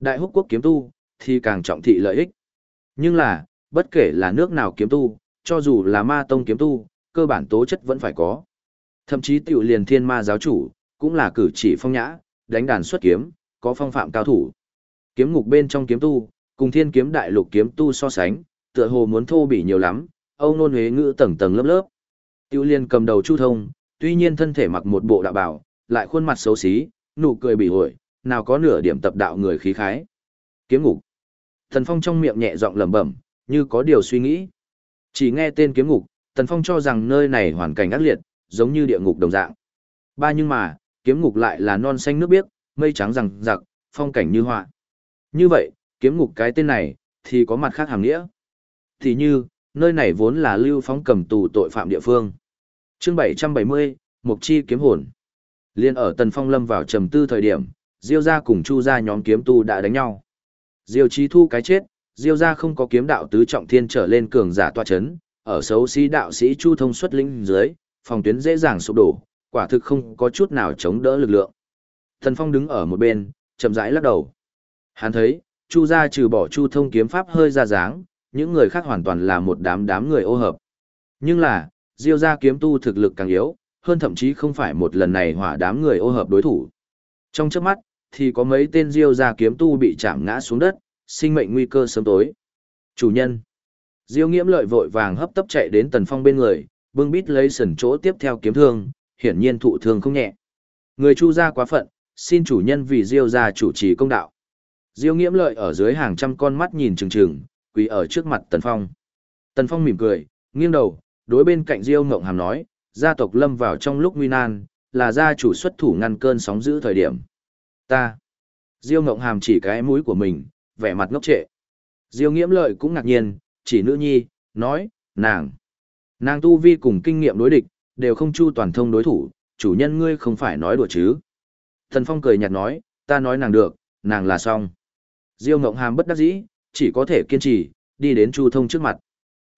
Đại húc quốc kiếm tu, thì càng trọng thị lợi ích. Nhưng là, bất kể là nước nào kiếm tu, cho dù là ma tông kiếm tu, cơ bản tố chất vẫn phải có. Thậm chí tiểu liền thiên ma giáo chủ, cũng là cử chỉ phong nhã, đánh đàn xuất kiếm, có phong phạm cao thủ. Kiếm ngục bên trong kiếm tu, cùng thiên kiếm đại lục kiếm tu so sánh, tựa hồ muốn thô bỉ nhiều lắm, âu nôn huế ngữ tầng tầng lớp lớp. Tiêu liên cầm đầu chu thông, tuy nhiên thân thể mặc một bộ đạo bảo, lại khuôn mặt xấu xí, nụ cười bỉ ổi, nào có nửa điểm tập đạo người khí khái. Kiếm ngục. Thần Phong trong miệng nhẹ giọng lẩm bẩm, như có điều suy nghĩ. Chỉ nghe tên kiếm ngục, tần Phong cho rằng nơi này hoàn cảnh ác liệt, giống như địa ngục đồng dạng. Ba nhưng mà, kiếm ngục lại là non xanh nước biếc, mây trắng rằng rặc, phong cảnh như họa. Như vậy, kiếm ngục cái tên này, thì có mặt khác hàm nghĩa. Thì như, nơi này vốn là lưu phóng cầm tù tội phạm địa phương. chương 770, Mục Chi kiếm hồn. Liên ở Tần Phong lâm vào trầm tư thời điểm, Diêu gia cùng Chu gia nhóm kiếm tu đã đánh nhau. Diêu Chí Thu cái chết, Diêu gia không có kiếm đạo tứ trọng thiên trở lên cường giả tọa chấn, ở xấu xí đạo sĩ Chu Thông xuất linh dưới, phòng tuyến dễ dàng sụp đổ, quả thực không có chút nào chống đỡ lực lượng. Thần Phong đứng ở một bên, chậm rãi lắc đầu. Hắn thấy, Chu gia trừ bỏ Chu Thông kiếm pháp hơi ra dáng, những người khác hoàn toàn là một đám đám người ô hợp. Nhưng là, Diêu gia kiếm tu thực lực càng yếu, hơn thậm chí không phải một lần này hỏa đám người ô hợp đối thủ. Trong chớp mắt, thì có mấy tên Diêu gia kiếm tu bị chạm ngã xuống đất, sinh mệnh nguy cơ sớm tối. Chủ nhân. Diêu Nghiễm lợi vội vàng hấp tấp chạy đến Tần Phong bên người, bưng bít lấy sần chỗ tiếp theo kiếm thương, hiển nhiên thụ thương không nhẹ. Người Chu gia quá phận, xin chủ nhân vì Diêu gia chủ trì công đạo. Diêu Nghiễm lợi ở dưới hàng trăm con mắt nhìn trừng trừng quỳ ở trước mặt Tần Phong. Tần Phong mỉm cười, nghiêng đầu, đối bên cạnh Diêu Ngộng Hàm nói, gia tộc lâm vào trong lúc nguy nan, là gia chủ xuất thủ ngăn cơn sóng giữ thời điểm. Ta. Diêu Ngộng Hàm chỉ cái mũi của mình, vẻ mặt ngốc trệ. Diêu Nghiễm lợi cũng ngạc nhiên, chỉ nữ nhi, nói, nàng. Nàng tu vi cùng kinh nghiệm đối địch, đều không chu toàn thông đối thủ, chủ nhân ngươi không phải nói đùa chứ. Thần Phong cười nhạt nói, ta nói nàng được, nàng là xong. Diêu Ngộng Hàm bất đắc dĩ, chỉ có thể kiên trì, đi đến Chu Thông trước mặt.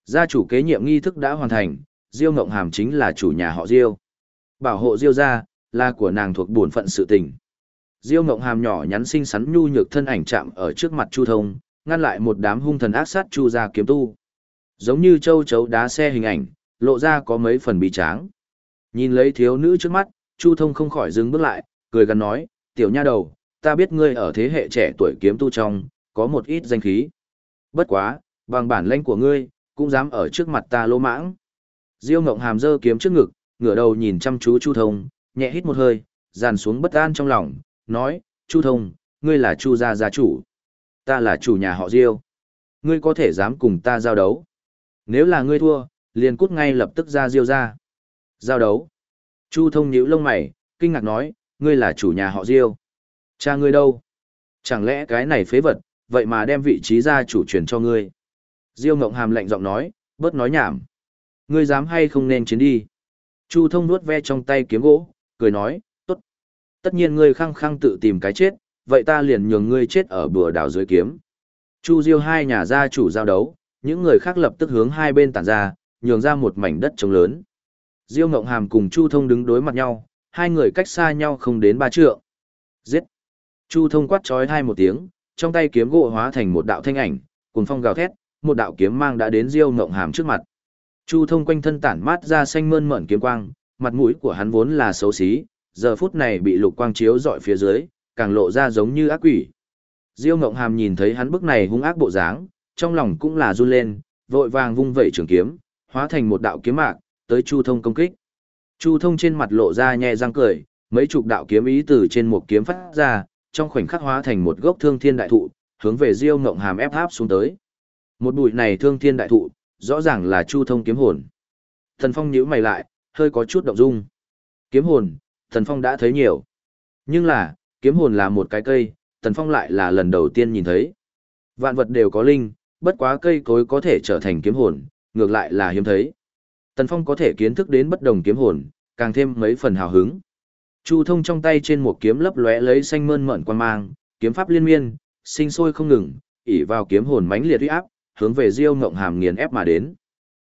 Gia chủ kế nhiệm nghi thức đã hoàn thành, Diêu Ngộng Hàm chính là chủ nhà họ Diêu. Bảo hộ Diêu gia là của nàng thuộc bổn phận sự tình. Diêu Ngộng Hàm nhỏ nhắn xinh xắn nhu nhược thân ảnh chạm ở trước mặt Chu Thông, ngăn lại một đám hung thần ác sát Chu gia kiếm tu. Giống như châu chấu đá xe hình ảnh, lộ ra có mấy phần bị tráng. Nhìn lấy thiếu nữ trước mắt, Chu Thông không khỏi dừng bước lại, cười gần nói, tiểu nha đầu, ta biết ngươi ở thế hệ trẻ tuổi kiếm tu trong, có một ít danh khí. Bất quá, bằng bản lãnh của ngươi, cũng dám ở trước mặt ta lô mãng. Diêu Ngộng Hàm giơ kiếm trước ngực, ngửa đầu nhìn chăm chú Chu Thông, nhẹ hít một hơi, dàn xuống bất an trong lòng, nói, Chu Thông, ngươi là Chu gia gia chủ. Ta là chủ nhà họ Diêu. Ngươi có thể dám cùng ta giao đấu. Nếu là ngươi thua, liền cút ngay lập tức ra Diêu ra. Giao đấu. Chu Thông nhíu lông mày, kinh ngạc nói, ngươi là chủ nhà họ Diêu. Cha ngươi đâu? Chẳng lẽ cái này phế vật, vậy mà đem vị trí gia chủ truyền cho ngươi? Diêu Ngộng Hàm lạnh giọng nói, bớt nói nhảm. Ngươi dám hay không nên chiến đi? Chu Thông nuốt ve trong tay kiếm gỗ, cười nói. Tất nhiên ngươi khăng khăng tự tìm cái chết, vậy ta liền nhường ngươi chết ở bừa đảo dưới kiếm. Chu Diêu hai nhà gia chủ giao đấu, những người khác lập tức hướng hai bên tản ra, nhường ra một mảnh đất trống lớn. Diêu Ngộng Hàm cùng Chu Thông đứng đối mặt nhau, hai người cách xa nhau không đến ba trượng. Giết! Chu Thông quát trói hai một tiếng, trong tay kiếm gỗ hóa thành một đạo thanh ảnh, cùng phong gào thét, một đạo kiếm mang đã đến Diêu Ngộng Hàm trước mặt. Chu Thông quanh thân tản mát ra xanh mơn mởn kiếm quang, mặt mũi của hắn vốn là xấu xí, giờ phút này bị lục quang chiếu dọi phía dưới, càng lộ ra giống như ác quỷ. Diêu Ngộng Hàm nhìn thấy hắn bức này hung ác bộ dáng, trong lòng cũng là run lên, vội vàng vung vẩy trường kiếm, hóa thành một đạo kiếm mạc, tới Chu Thông công kích. Chu Thông trên mặt lộ ra nhẹ răng cười, mấy chục đạo kiếm ý từ trên một kiếm phát ra, trong khoảnh khắc hóa thành một gốc thương thiên đại thụ, hướng về Diêu Ngộng Hàm ép áp xuống tới. Một bụi này thương thiên đại thụ, rõ ràng là Chu Thông kiếm hồn. Thần Phong nhíu mày lại, hơi có chút động dung. Kiếm hồn, Thần Phong đã thấy nhiều. Nhưng là, kiếm hồn là một cái cây, Thần Phong lại là lần đầu tiên nhìn thấy. Vạn vật đều có linh, bất quá cây cối có thể trở thành kiếm hồn, ngược lại là hiếm thấy. Tần Phong có thể kiến thức đến bất đồng kiếm hồn, càng thêm mấy phần hào hứng. Chu Thông trong tay trên một kiếm lấp lóe lấy xanh mơn mởn quan mang, kiếm pháp liên miên, sinh sôi không ngừng, ỉ vào kiếm hồn mãnh liệt uy áp, hướng về Diêu Ngộng Hàm nghiền ép mà đến.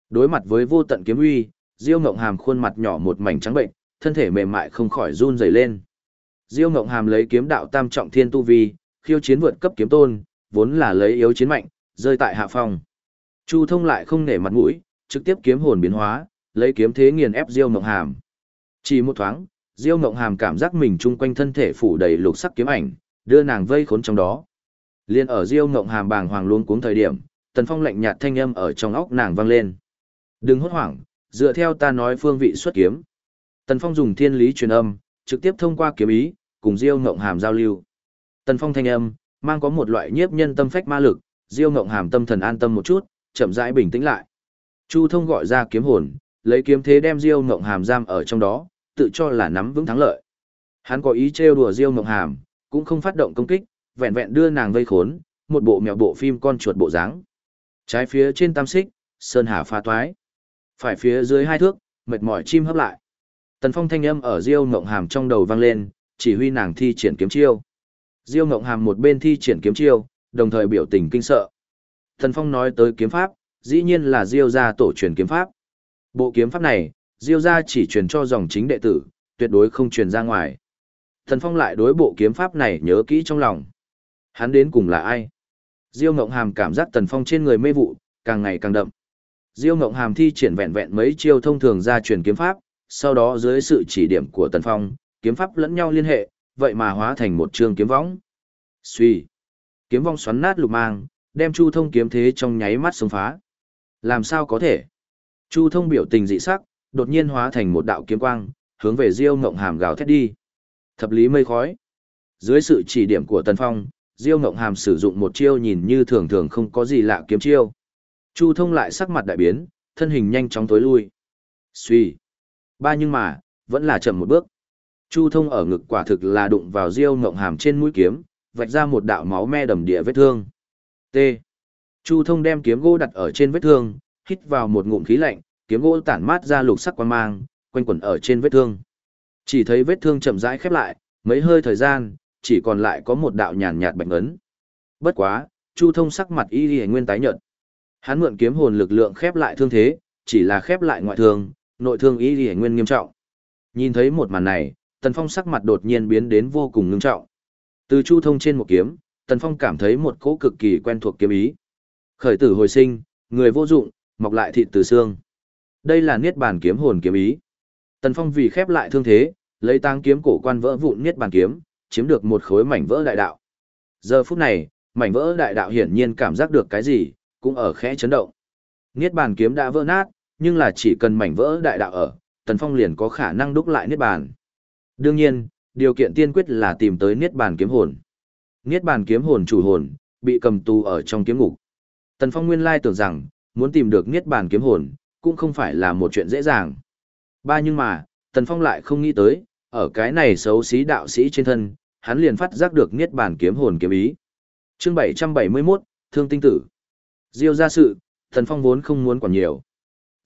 Đối mặt với vô tận kiếm uy, Diêu Ngộng Hàm khuôn mặt nhỏ một mảnh trắng bệnh, thân thể mềm mại không khỏi run rẩy lên. Diêu Ngộng Hàm lấy kiếm đạo tam trọng thiên tu vi, khiêu chiến vượt cấp kiếm tôn, vốn là lấy yếu chiến mạnh, rơi tại hạ phong. Chu Thông lại không nể mặt mũi, trực tiếp kiếm hồn biến hóa, lấy kiếm thế nghiền ép Diêu Ngộng Hàm. Chỉ một thoáng, Diêu Ngộng Hàm cảm giác mình chung quanh thân thể phủ đầy lục sắc kiếm ảnh, đưa nàng vây khốn trong đó. Liên ở Diêu Ngộng Hàm bàng hoàng luống cuống thời điểm, Tần Phong lạnh nhạt thanh âm ở trong óc nàng vang lên. "Đừng hốt hoảng, dựa theo ta nói phương vị xuất kiếm." Tần Phong dùng thiên lý truyền âm, trực tiếp thông qua kiếm ý, cùng Diêu Ngộng Hàm giao lưu. Tần Phong thanh âm, mang có một loại nhiếp nhân tâm phách ma lực, Diêu Ngộng Hàm tâm thần an tâm một chút, chậm rãi bình tĩnh lại. Chu Thông gọi ra kiếm hồn, lấy kiếm thế đem Diêu Ngộng Hàm giam ở trong đó, tự cho là nắm vững thắng lợi. Hắn có ý trêu đùa Diêu Ngộng Hàm, cũng không phát động công kích, vẹn vẹn đưa nàng vây khốn, một bộ mèo bộ phim con chuột bộ dáng. Trái phía trên tam xích, sơn hà pha toái. Phải phía dưới hai thước, mệt mỏi chim hấp lại. Tần Phong thanh âm ở Diêu Ngộng Hàm trong đầu vang lên, chỉ huy nàng thi triển kiếm chiêu. Diêu Ngộng Hàm một bên thi triển kiếm chiêu, đồng thời biểu tình kinh sợ. Tần Phong nói tới kiếm pháp, dĩ nhiên là Diêu gia tổ truyền kiếm pháp. Bộ kiếm pháp này, Diêu gia chỉ truyền cho dòng chính đệ tử, tuyệt đối không truyền ra ngoài. Tần Phong lại đối bộ kiếm pháp này nhớ kỹ trong lòng. Hắn đến cùng là ai? Diêu Ngộng Hàm cảm giác Tần Phong trên người mê vụ càng ngày càng đậm. Diêu Ngộng Hàm thi triển vẹn vẹn mấy chiêu thông thường ra truyền kiếm pháp, sau đó dưới sự chỉ điểm của Tần Phong, kiếm pháp lẫn nhau liên hệ, vậy mà hóa thành một trường kiếm võng. Suy, kiếm vong xoắn nát lục mang, đem Chu Thông kiếm thế trong nháy mắt xông phá. Làm sao có thể? Chu Thông biểu tình dị sắc, đột nhiên hóa thành một đạo kiếm quang, hướng về Diêu Ngộng Hàm gào thét đi. Thập lý mây khói. Dưới sự chỉ điểm của Tần Phong, Diêu Ngộng Hàm sử dụng một chiêu nhìn như thường thường không có gì lạ kiếm chiêu. Chu Thông lại sắc mặt đại biến, thân hình nhanh chóng tối lui. Suy. Ba nhưng mà, vẫn là chậm một bước. Chu Thông ở ngực quả thực là đụng vào Diêu Ngộng Hàm trên mũi kiếm, vạch ra một đạo máu me đầm địa vết thương. T. Chu Thông đem kiếm gỗ đặt ở trên vết thương, hít vào một ngụm khí lạnh, kiếm gỗ tản mát ra lục sắc quang mang, quanh quẩn ở trên vết thương. Chỉ thấy vết thương chậm rãi khép lại, mấy hơi thời gian, chỉ còn lại có một đạo nhàn nhạt bệnh ấn. Bất quá, Chu Thông sắc mặt y y nguyên tái nhợt. Hắn mượn kiếm hồn lực lượng khép lại thương thế, chỉ là khép lại ngoại thương, nội thương y y nguyên nghiêm trọng. Nhìn thấy một màn này, Tần Phong sắc mặt đột nhiên biến đến vô cùng ngưng trọng. Từ Chu Thông trên một kiếm, Tần Phong cảm thấy một cỗ cực kỳ quen thuộc kiếm ý. Khởi tử hồi sinh, người vô dụng, mọc lại thịt từ xương. Đây là niết bàn kiếm hồn kiếm ý. Tần Phong vì khép lại thương thế, lấy tang kiếm cổ quan vỡ vụn niết bàn kiếm, chiếm được một khối mảnh vỡ đại đạo. Giờ phút này, mảnh vỡ đại đạo hiển nhiên cảm giác được cái gì, cũng ở khẽ chấn động. Niết bàn kiếm đã vỡ nát, nhưng là chỉ cần mảnh vỡ đại đạo ở, Tần Phong liền có khả năng đúc lại niết bàn. Đương nhiên, điều kiện tiên quyết là tìm tới niết bàn kiếm hồn. Niết bàn kiếm hồn chủ hồn bị cầm tù ở trong kiếm ngục. Tần Phong nguyên lai tưởng rằng, muốn tìm được niết bàn kiếm hồn, cũng không phải là một chuyện dễ dàng. Ba nhưng mà, Tần Phong lại không nghĩ tới, ở cái này xấu xí đạo sĩ trên thân, hắn liền phát giác được niết bàn kiếm hồn kiếm ý. Chương 771, Thương tinh tử. Diêu gia sự, Tần Phong vốn không muốn quản nhiều.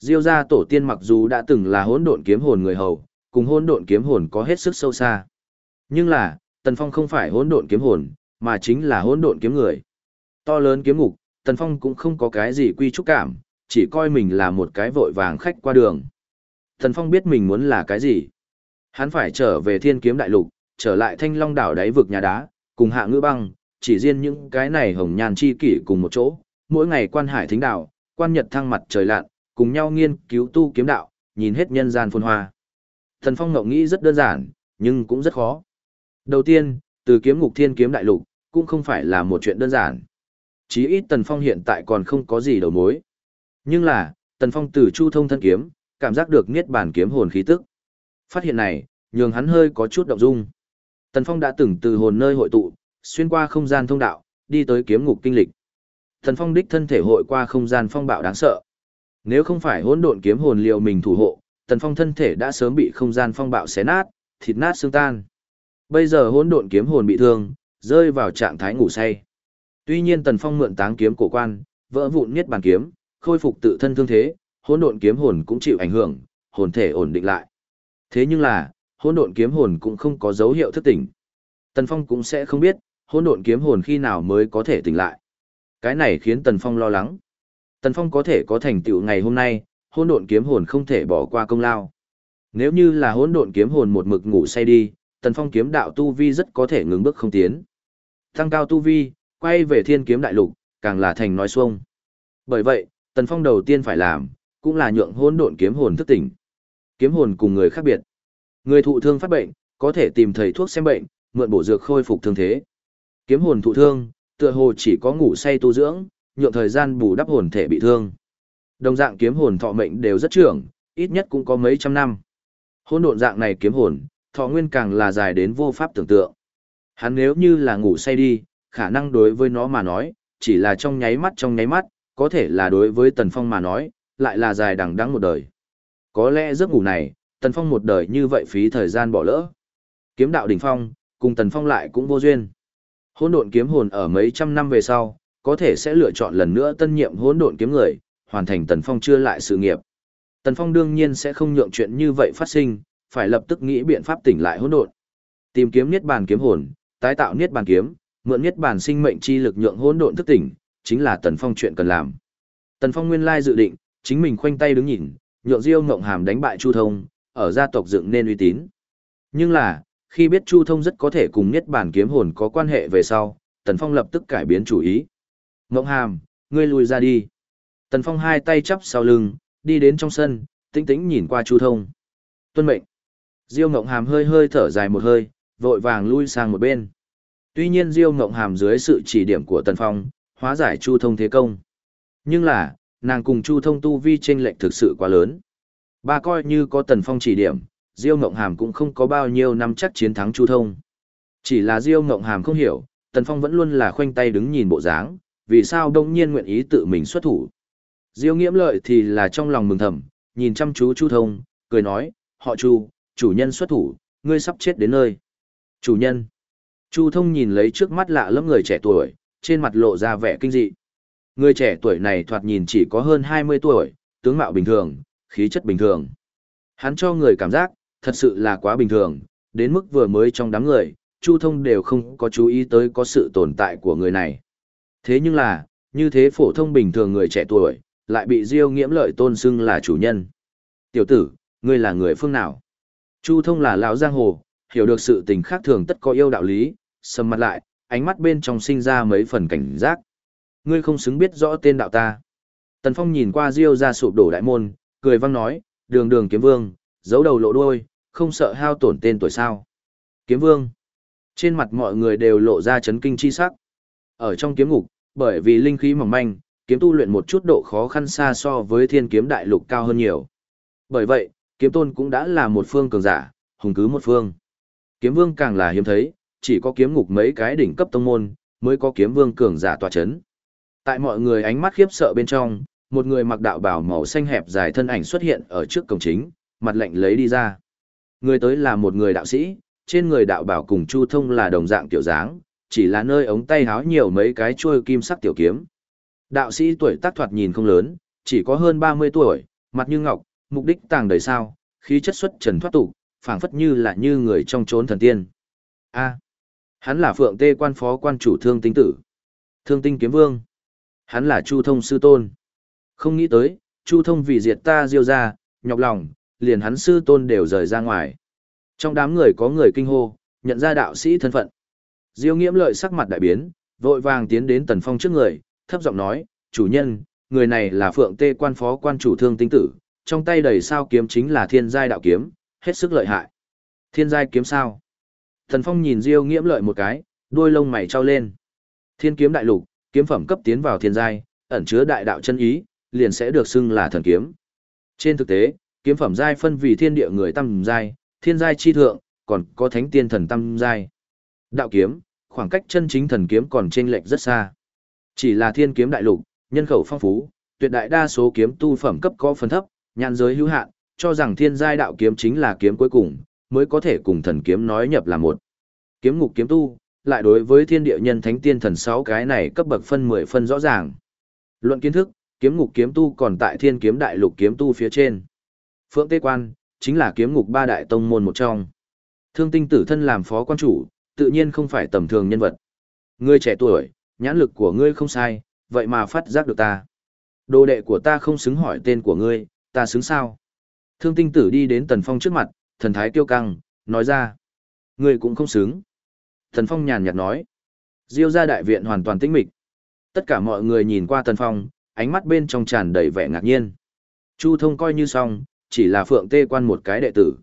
Diêu gia tổ tiên mặc dù đã từng là hỗn độn kiếm hồn người hầu, cùng hỗn độn kiếm hồn có hết sức sâu xa. Nhưng là, Tần Phong không phải hỗn độn kiếm hồn, mà chính là hỗn độn kiếm người. To lớn kiếm ngục, Tần Phong cũng không có cái gì quy trúc cảm, chỉ coi mình là một cái vội vàng khách qua đường. Tần Phong biết mình muốn là cái gì. Hắn phải trở về thiên kiếm đại lục, trở lại thanh long đảo đáy vực nhà đá, cùng hạ ngữ băng, chỉ riêng những cái này hồng nhàn chi kỷ cùng một chỗ, mỗi ngày quan hải thính đạo, quan nhật thăng mặt trời lặn, cùng nhau nghiên cứu tu kiếm đạo, nhìn hết nhân gian phồn hoa. Thần Phong ngẫu nghĩ rất đơn giản, nhưng cũng rất khó. Đầu tiên, từ kiếm ngục thiên kiếm đại lục, cũng không phải là một chuyện đơn giản. Chí ít Tần Phong hiện tại còn không có gì đầu mối. Nhưng là, Tần Phong từ chu thông thân kiếm, cảm giác được niết bàn kiếm hồn khí tức. Phát hiện này, nhường hắn hơi có chút động dung. Tần Phong đã từng từ hồn nơi hội tụ, xuyên qua không gian thông đạo, đi tới kiếm ngục kinh lịch. Tần Phong đích thân thể hội qua không gian phong bạo đáng sợ. Nếu không phải hỗn độn kiếm hồn liệu mình thủ hộ, Tần Phong thân thể đã sớm bị không gian phong bạo xé nát, thịt nát xương tan. Bây giờ hỗn độn kiếm hồn bị thương, rơi vào trạng thái ngủ say. Tuy nhiên Tần Phong mượn táng kiếm cổ quan, vỡ vụn niết bàn kiếm, khôi phục tự thân thương thế, hỗn độn kiếm hồn cũng chịu ảnh hưởng, hồn thể ổn định lại. Thế nhưng là, hỗn độn kiếm hồn cũng không có dấu hiệu thức tỉnh. Tần Phong cũng sẽ không biết, hỗn độn kiếm hồn khi nào mới có thể tỉnh lại. Cái này khiến Tần Phong lo lắng. Tần Phong có thể có thành tựu ngày hôm nay, hỗn độn kiếm hồn không thể bỏ qua công lao. Nếu như là hỗn độn kiếm hồn một mực ngủ say đi, Tần Phong kiếm đạo tu vi rất có thể ngừng bước không tiến. Tăng cao tu vi, quay về thiên kiếm đại lục, càng là thành nói xuông. Bởi vậy, Tần Phong đầu tiên phải làm, cũng là nhượng hỗn độn kiếm hồn thức tỉnh. Kiếm hồn cùng người khác biệt. Người thụ thương phát bệnh, có thể tìm thầy thuốc xem bệnh, mượn bổ dược khôi phục thương thế. Kiếm hồn thụ thương, tựa hồ chỉ có ngủ say tu dưỡng, nhượng thời gian bù đắp hồn thể bị thương. Đồng dạng kiếm hồn thọ mệnh đều rất trưởng, ít nhất cũng có mấy trăm năm. Hỗn độn dạng này kiếm hồn, thọ nguyên càng là dài đến vô pháp tưởng tượng. Hắn nếu như là ngủ say đi, khả năng đối với nó mà nói, chỉ là trong nháy mắt trong nháy mắt, có thể là đối với Tần Phong mà nói, lại là dài đằng đẵng một đời. Có lẽ giấc ngủ này, Tần Phong một đời như vậy phí thời gian bỏ lỡ. Kiếm đạo đỉnh phong, cùng Tần Phong lại cũng vô duyên. Hỗn độn kiếm hồn ở mấy trăm năm về sau, có thể sẽ lựa chọn lần nữa tân nhiệm hỗn độn kiếm người, hoàn thành Tần Phong chưa lại sự nghiệp. Tần Phong đương nhiên sẽ không nhượng chuyện như vậy phát sinh, phải lập tức nghĩ biện pháp tỉnh lại hỗn độn. Tìm kiếm niết bàn kiếm hồn, tái tạo niết bàn kiếm, mượn niết bàn sinh mệnh chi lực nhượng hỗn độn thức tỉnh, chính là Tần Phong chuyện cần làm. Tần Phong nguyên lai dự định, chính mình khoanh tay đứng nhìn, nhượng Diêu Ngộng Hàm đánh bại Chu Thông, ở gia tộc dựng nên uy tín. Nhưng là, khi biết Chu Thông rất có thể cùng niết bàn kiếm hồn có quan hệ về sau, Tần Phong lập tức cải biến chủ ý. Ngộng hàm, ngươi lùi ra đi. Tần Phong hai tay chắp sau lưng, đi đến trong sân, tĩnh tĩnh nhìn qua Chu Thông. Tuân mệnh. Diêu Ngộng hàm hơi hơi thở dài một hơi, vội vàng lui sang một bên. Tuy nhiên Diêu Ngộng hàm dưới sự chỉ điểm của Tần Phong, hóa giải Chu Thông thế công. Nhưng là, nàng cùng Chu Thông tu vi chênh lệch thực sự quá lớn. Ba coi như có Tần Phong chỉ điểm, Diêu Ngộng Hàm cũng không có bao nhiêu năm chắc chiến thắng Chu Thông. Chỉ là Diêu Ngộng Hàm không hiểu, Tần Phong vẫn luôn là khoanh tay đứng nhìn bộ dáng, vì sao đông nhiên nguyện ý tự mình xuất thủ. Diêu Nghiễm Lợi thì là trong lòng mừng thầm, nhìn chăm chú Chu Thông, cười nói, họ Chu, chủ nhân xuất thủ, ngươi sắp chết đến nơi. Chủ nhân. Chu Thông nhìn lấy trước mắt lạ lẫm người trẻ tuổi, trên mặt lộ ra vẻ kinh dị. Người trẻ tuổi này thoạt nhìn chỉ có hơn 20 tuổi, tướng mạo bình thường, khí chất bình thường. Hắn cho người cảm giác, thật sự là quá bình thường, đến mức vừa mới trong đám người, Chu Thông đều không có chú ý tới có sự tồn tại của người này. Thế nhưng là, như thế phổ thông bình thường người trẻ tuổi, lại bị Diêu Nghiễm Lợi tôn xưng là chủ nhân. Tiểu tử, ngươi là người phương nào? Chu Thông là lão giang hồ, hiểu được sự tình khác thường tất có yêu đạo lý, sầm mặt lại, ánh mắt bên trong sinh ra mấy phần cảnh giác. Ngươi không xứng biết rõ tên đạo ta. Tần Phong nhìn qua Diêu ra sụp đổ đại môn, cười vang nói, đường đường kiếm vương, giấu đầu lộ đuôi, không sợ hao tổn tên tuổi sao. Kiếm vương. Trên mặt mọi người đều lộ ra chấn kinh chi sắc. Ở trong kiếm ngục, bởi vì linh khí mỏng manh, kiếm tu luyện một chút độ khó khăn xa so với thiên kiếm đại lục cao hơn nhiều. Bởi vậy, kiếm tôn cũng đã là một phương cường giả, hùng cứ một phương. Kiếm vương càng là hiếm thấy, chỉ có kiếm ngục mấy cái đỉnh cấp tông môn, mới có kiếm vương cường giả tòa chấn. Tại mọi người ánh mắt khiếp sợ bên trong, một người mặc đạo bào màu xanh hẹp dài thân ảnh xuất hiện ở trước cổng chính, mặt lạnh lấy đi ra. Người tới là một người đạo sĩ, trên người đạo bảo cùng Chu Thông là đồng dạng tiểu dáng, chỉ là nơi ống tay háo nhiều mấy cái chuôi kim sắc tiểu kiếm. Đạo sĩ tuổi tác thoạt nhìn không lớn, chỉ có hơn 30 tuổi, mặt như ngọc, mục đích tàng đầy sao, khí chất xuất trần thoát tục, phảng phất như là như người trong chốn thần tiên. A, à, hắn là Phượng Tê quan phó quan chủ Thương Tinh tử. Thương Tinh kiếm vương. Hắn là Chu Thông sư tôn. Không nghĩ tới, Chu Thông vì diệt ta diêu ra, nhọc lòng, liền hắn sư tôn đều rời ra ngoài. Trong đám người có người kinh hô, nhận ra đạo sĩ thân phận. Diêu nghiễm lợi sắc mặt đại biến, vội vàng tiến đến tần phong trước người, thấp giọng nói, chủ nhân, người này là phượng tê quan phó quan chủ thương tinh tử, trong tay đầy sao kiếm chính là thiên giai đạo kiếm, hết sức lợi hại. Thiên giai kiếm sao? Tần phong nhìn Diêu nghiễm lợi một cái, đuôi lông mày trao lên. Thiên kiếm đại lục, kiếm phẩm cấp tiến vào thiên giai, ẩn chứa đại đạo chân ý, liền sẽ được xưng là thần kiếm. Trên thực tế, kiếm phẩm giai phân vì thiên địa người tam giai, thiên giai chi thượng, còn có thánh tiên thần tam giai. Đạo kiếm, khoảng cách chân chính thần kiếm còn chênh lệch rất xa. Chỉ là thiên kiếm đại lục, nhân khẩu phong phú, tuyệt đại đa số kiếm tu phẩm cấp có phần thấp, nhãn giới hữu hạn, cho rằng thiên giai đạo kiếm chính là kiếm cuối cùng, mới có thể cùng thần kiếm nói nhập là một. Kiếm ngục kiếm tu, lại đối với thiên địa nhân thánh tiên thần sáu cái này cấp bậc phân 10 phân rõ ràng. Luận kiến thức, kiếm ngục kiếm tu còn tại thiên kiếm đại lục kiếm tu phía trên. Phượng Tê Quan, chính là kiếm ngục ba đại tông môn một trong. Thương tinh tử thân làm phó quan chủ, tự nhiên không phải tầm thường nhân vật. Ngươi trẻ tuổi, nhãn lực của ngươi không sai, vậy mà phát giác được ta. Đồ đệ của ta không xứng hỏi tên của ngươi, ta xứng sao? Thương tinh tử đi đến Tần Phong trước mặt, thần thái kiêu căng, nói ra. Ngươi cũng không xứng. Tần Phong nhàn nhạt nói. Diêu ra đại viện hoàn toàn tĩnh mịch. Tất cả mọi người nhìn qua Tần Phong, ánh mắt bên trong tràn đầy vẻ ngạc nhiên. Chu thông coi như xong, chỉ là phượng tê quan một cái đệ tử.